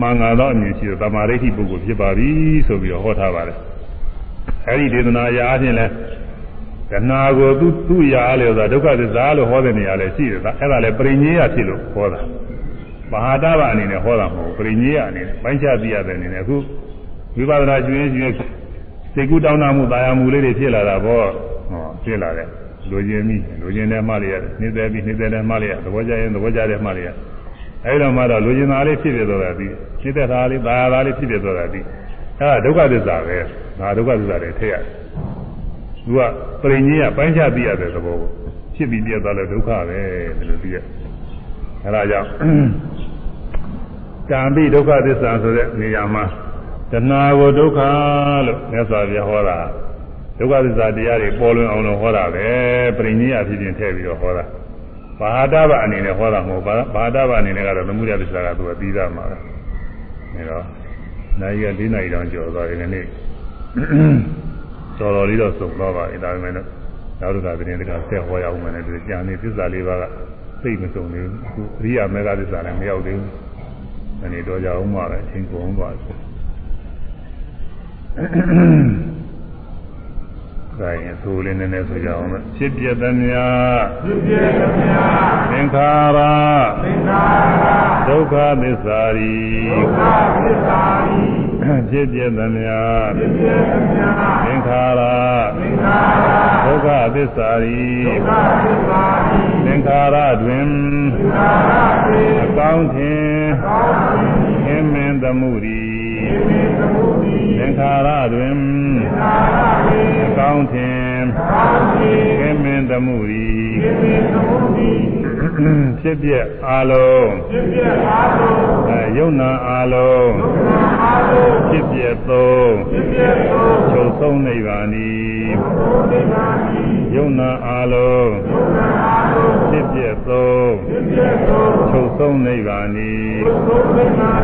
မှန်ငါသောအမြင်ရှိတော့တမာရိဋ္ဌိပုဂ္ဂိုလ်ဖြစ်ပါပြီဆိုပြီးတော့ဟောထားပါတယ်အဲဒီဒေသနာရာအချင်းလဲ တဏှာကိုသူသူ့ရာလေဆိုတာဒုက္ခသစ္စာလို့ဟောတဲ့နေရာလဲရှိတယ်ဒါအဲ့ဒါလဲပရိညေယဖြစ်လို့ဟောတာမဟာတဗအနေနဲ့ဟောတာမဟုတ်ဘူးပရိညေယအနေနဲ့ပိုင်းခြားသိရတဲ့အနေနဲ့အခုဝိပဿနာကျွင်းကျွင်းစိတ်ကူးတောင်းတမှုတာယာမှုလေးတွေဖြစ်လာတာပေါ့ဟောဖြစ်လာတယ်လူချင်းပြီလူချင်းတဲ့မှလေးရနှိမ့်သက်ပြီးနှိမ့်သက်တဲ့မှလေးရသဘောကျရင်သဘောကျတဲ့မှလေးရအဲဒီတော့မှတော့လူချင်းသားလေးဖြစ်ဖြစ်သွားတာပြီးနှိမ့်သက်တာလေးတာယာတာလေးဖြစ်ဖြစ်သွားတာပြီးအဲဒါဒုက္ခသစ္စာပဲငါဒုက္ခသစ္စာတွေထည့်ရတယ် သူကပရိညေယပိုင်းခြားသိရတဲ့သဘောကိုဖြစ်ပြီးပြတ်သွားလို့ဒုက္ခပဲဒီလိုသိရအဲဒါကြောင့်ကံပိဒုက္ခသစ္စာဆိုတဲ့နေရာမှာတဏှာကိုဒုက္ခလို့မြတ်စွာဘုရားဟောတာဒုက္ခသစ္စာတရားတွေပေါ်လွင်အောင်လို့ဟောတာပဲပရိညေယဖြစ်ဖြစ်ထည့်ပြီးတော့ဟောတာဘာဟာတဗအနေနဲ့ဟောတာမဟုတ်ဘာဘာတဗအနေနဲ့ကတော့သမုဒယသစ္စာကသူကပြီးသားမှာပဲအဲတော့နိုင်ရ၄နိုင်တောင်ကျော်သွားတယ်ဒီနေ့ တော်တော်လေးတော့စုံတော့ပါပြီဒါပေမဲ့နောက်တစ်ခါသတင်းတခါဆက်ဟောရအောင်မယ်လေကြာနေသစ္စာလေးပါးကသိမစုံသေးဘူးအခုအရိယာမေဃသစ္စာလည်းမရောက်သေးဘူးဒီနေ့တော့ကြအောင်ပါပဲအချင်းကုန်ပါစေဒါရင်သိုးလေးနည်းနည်းဆိုကြအောင်မယ်ဖြစ်ပြသမျှဖြစ်ပြသမျှသင်္ခါရသင်္ခါရဒုက္ခသစ္စာရီဒုက္ခသစ္စာရီ ဖြစ်ပြသမျှဖြစ်ပြသမျှသင်္ခါရသင်္ခါရဒုက္ခသစ္စာရီဒုက္ခသစ္စာရီသင်္ခါရတွင်သင်္ခါရတွင်အကောင်းထင်အကောင်းထင်ဟင်းမင်းသမှုရီဟင်းမင်းသမှုရီသင်္ခါရတွင်သင်္ခါရတွင်အကောင်းထင်အကောင်းထင်ဟင်းမင်းသမှုရီဟင်းမင်းသမှုရီ ဖြစ်ပြအာလုံးဖြစ်ပြအာလုံးအဲယုံနာအာလုံးယုံနာအာလုံးဖြစ်ပြသုံးဖြစ်ပြသုံးချုပ်ဆုံးနိဗ္ဗာန်ဤချုပ်ဆုံးနိဗ္ဗာန်ဤ ယုံနာအာလုံးယုံနာအာလုံးဖြစ်ပြသုံးဖြစ်ပြသုံးချုပ်ဆုံးနိဗ္ဗာန်ဤချုပ်ဆုံးနိဗ္ဗာန်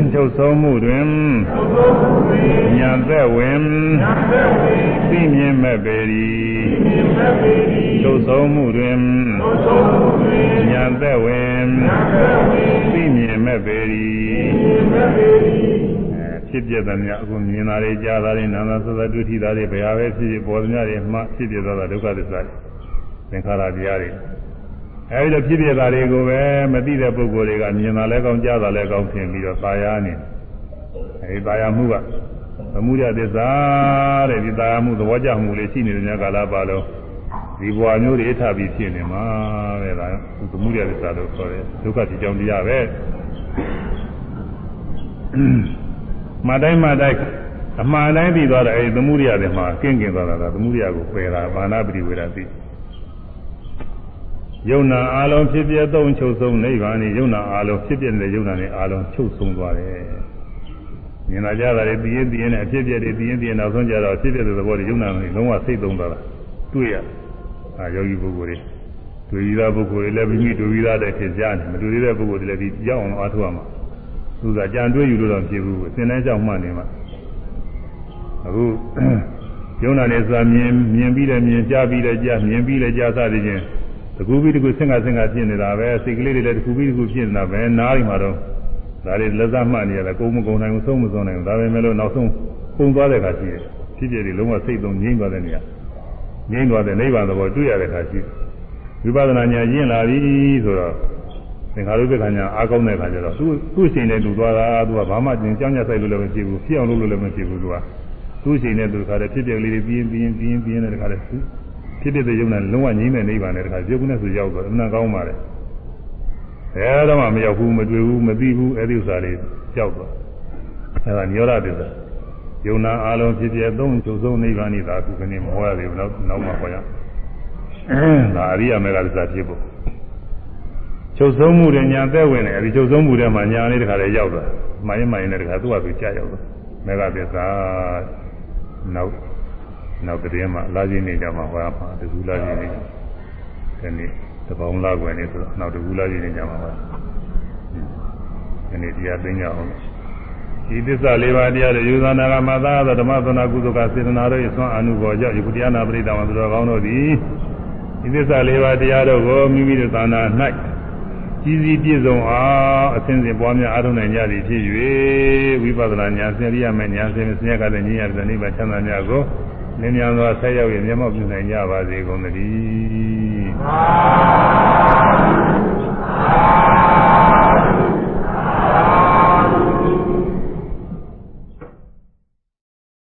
ဤချုပ်ဆုံးမှုတွင်ချုပ်ဆုံးမှုတွင်ဉာဏ်သက်ဝင်ဉာဏ်သက်ဝင်သိမြင်မဲ့ပေ၏သိမြင်မဲ့ပေ၏ချုပ်ဆုံးမှုတွင်ချုပ်ဆုံးမှုတွင်ဉာဏ်သက်ဝင်ဉာဏ်သက်ဝင်သိမြင်မဲ့ပေ၏သိမြင်မဲ့ပေ၏ ဖြစ်ပြတဲ့များအခုမြင်တာတွေကြားတာတွေနာနာသသဒုတိတာတွေဘယ်ဟာပဲဖြစ်ဖြစ်ပေါ်သမျှတွေမှဖြစ်ပြသွားတာဒုက္ခသစ္စာတွေသင်္ခါရတရားတွေအဲဒီလိုဖြစ်ပြတာတွေကိုပဲမသိတဲ့ပုဂ္ဂိုလ်တွေကမြင်တာလည်းကောင်းကြားတာလည်းကောင်းထင်ပြီးတော့သာယာနေအဲဒီသာယာမှုကသမှုရသစ္စာတဲ့ဒီသာယာမှုသဘောကျမှုလေးရှိနေတဲ့ညကာလပါလုံးဒီဘဝမျိုးတွေထပြီးဖြစ်နေမှာတဲ့ဒါသမှုရသစ္စာလို့ခေါ်တယ်ဒုက္ခတိကြောင့်တရားပဲ မတိုင်းမတိုင်းအမှန်တိုင်းပြီးသွားတယ်အဲဒီသမှုရိယတွေမှာကင်းကင်းသွားတာကသမှုရိယကိုပယ်တာဘာနာပရိဝေဒသိယုံနာအာလုံးဖြစ်ပြသုံးချုပ်ဆုံးနိဗ္ဗာန်นี่ယုံနာအာလုံးဖြစ်ပြတဲ့ယုံနာနဲ့အာလုံးချုပ်ဆုံးသွားတယ်မြင်လာကြတာတွေသိရင်သိရင်နဲ့အဖြစ်ပြတွေသိရင်သိရင်နောက်ဆုံးကြတော့ဖြစ်ပြတဲ့သဘောတွေယုံနာနဲ့လုံးဝစိတ်သုံးသွားတာတွေ့ရအာယောဂီပုဂ္ဂိုလ်တွေတွေ့ပြီးသားပုဂ္ဂိုလ်တွေလည်းမိမိတွေ့ပြီးသားတဲ့ထင်ရှားနေမတွေ့သေးတဲ့ပုဂ္ဂိုလ်တွေလည်းဒီကြောက်အောင်အားထုတ်ရမှာ သူကကြံတွေးယူလို့တော့ဖြစ်ဘူးအစဉ်တိုင်းကြောင့်မှတ်နေမှာအခုယုံနာနေဆိုတာမြင်မြင်ပြီးတယ်မြင်ကြားပြီးတယ်ကြားမြင်ပြီးတယ်ကြားစသည်ချင်းတကူပြီးတကူဆင်ကဆင်ကဖြစ်နေတာပဲစိတ်ကလေးတွေလည်းတကူပြီးတကူဖြစ်နေတာပဲနားရီမှာတော့ဒါတွေလက်စားမှတ်နေရတယ်ကုန်းမကုန်းနိုင်ဘူးဆုံးမဆုံးနိုင်ဘူးဒါပဲမဲ့လို့နောက်ဆုံးပုံသွားတဲ့ခါရှိတယ်ဖြစ်ဖြစ်တွေလုံးဝစိတ်သုံးငြိမ့်သွားတဲ့နေရာငြိမ့်သွားတဲ့နိဗ္ဗာန်သဘောတွေ့ရတဲ့ခါရှိဝိပဿနာဉာဏ်ရင့်လာပြီဆိုတော့ သင်္ခါရုပ္ပကညာအားကောင်းတဲ့ခါကျတော့သူ့သူ့ချိန်နဲ့သူသွားတာသူကဘာမှကျင်ကြောင်းကြဆိုင်လို့လည်းမဖြစ်ဘူးဖြစ်အောင်လုပ်လို့လည်းမဖြစ်ဘူးသူကသူ့ချိန်နဲ့သူခါတဲ့ဖြစ်ပြကလေးတွေပြင်းပြင်းပြင်းပြင်းတဲ့ခါတဲ့ဖြစ်ဖြစ်တဲ့ယုံနဲ့လုံးဝငြိမ့်တဲ့နိဗ္ဗာန်နဲ့တခါပြုတ်ကုနဲ့ဆိုရောက်တော့အမှန်ကောင်းပါလေအဲတော့မှမရောက်ဘူးမတွေ့ဘူးမသိဘူးအဲ့ဒီဥစ္စာလေးရောက်တော့အဲ့ဒါညောရသစ္စာယုံနာအလုံးဖြစ်ပြသုံးချုပ်ဆုံးနိဗ္ဗာန်ဤသာခုကနေမဟောရသေးဘူးနောက်နောက်မှဟောရဒါအရိယာမေဃသစ္စာဖြစ်ဖို့ ချုပ်ဆုံးမှုတွေညာသက်ဝင်တယ်အဲဒီချုပ်ဆုံးမှုတွေမှာညာလေးတခါလေးရောက်သွားမှန်ရင်မှန်ရင်လည်းတခါသူ့ဟာသူကြာရောက်သွားမေဃသစ္စာနောက်နောက်တည်းမှာလာခြင်းနေကြမှာဟောရမှာတကူလာခြင်းနေဒီနေ့တပေါင်းလာွယ်နေဆိုတော့နောက်တကူလာခြင်းနေကြမှာဟောဒီနေ့တရားသိကြအောင်ဒီသစ္စာလေးပါးတရားတွေယူဇာနာကမသာသောဓမ္မသနာကုသကစေတနာတို့၏သွန်အနုဘောကြောင့်ယခုတရားနာပရိသတ်မှာသူတော်ကောင်းတို့သည်ဒီသစ္စာလေးပါးတရားတို့ကိုမိမိတို့သာနာ၌ ကြီးစည်းပြည့်စုံအားအစဉ်စဉ်ပွားများအားထုတ်နိုင်ကြသည်ဖြစ်၍ဝိပဿနာဉာဏ်စင်ရိယမဲ့ဉာဏ်စင်စဉ္ညာကလည်းဉာဏ်ရတဲ့နိဗ္ဗာန်ချမ်းသာများကိုလင်းမြန်စွာဆက်ရောက်၍မျက်မှောက်ပြုနိုင်ကြပါစေကုန်သတည်း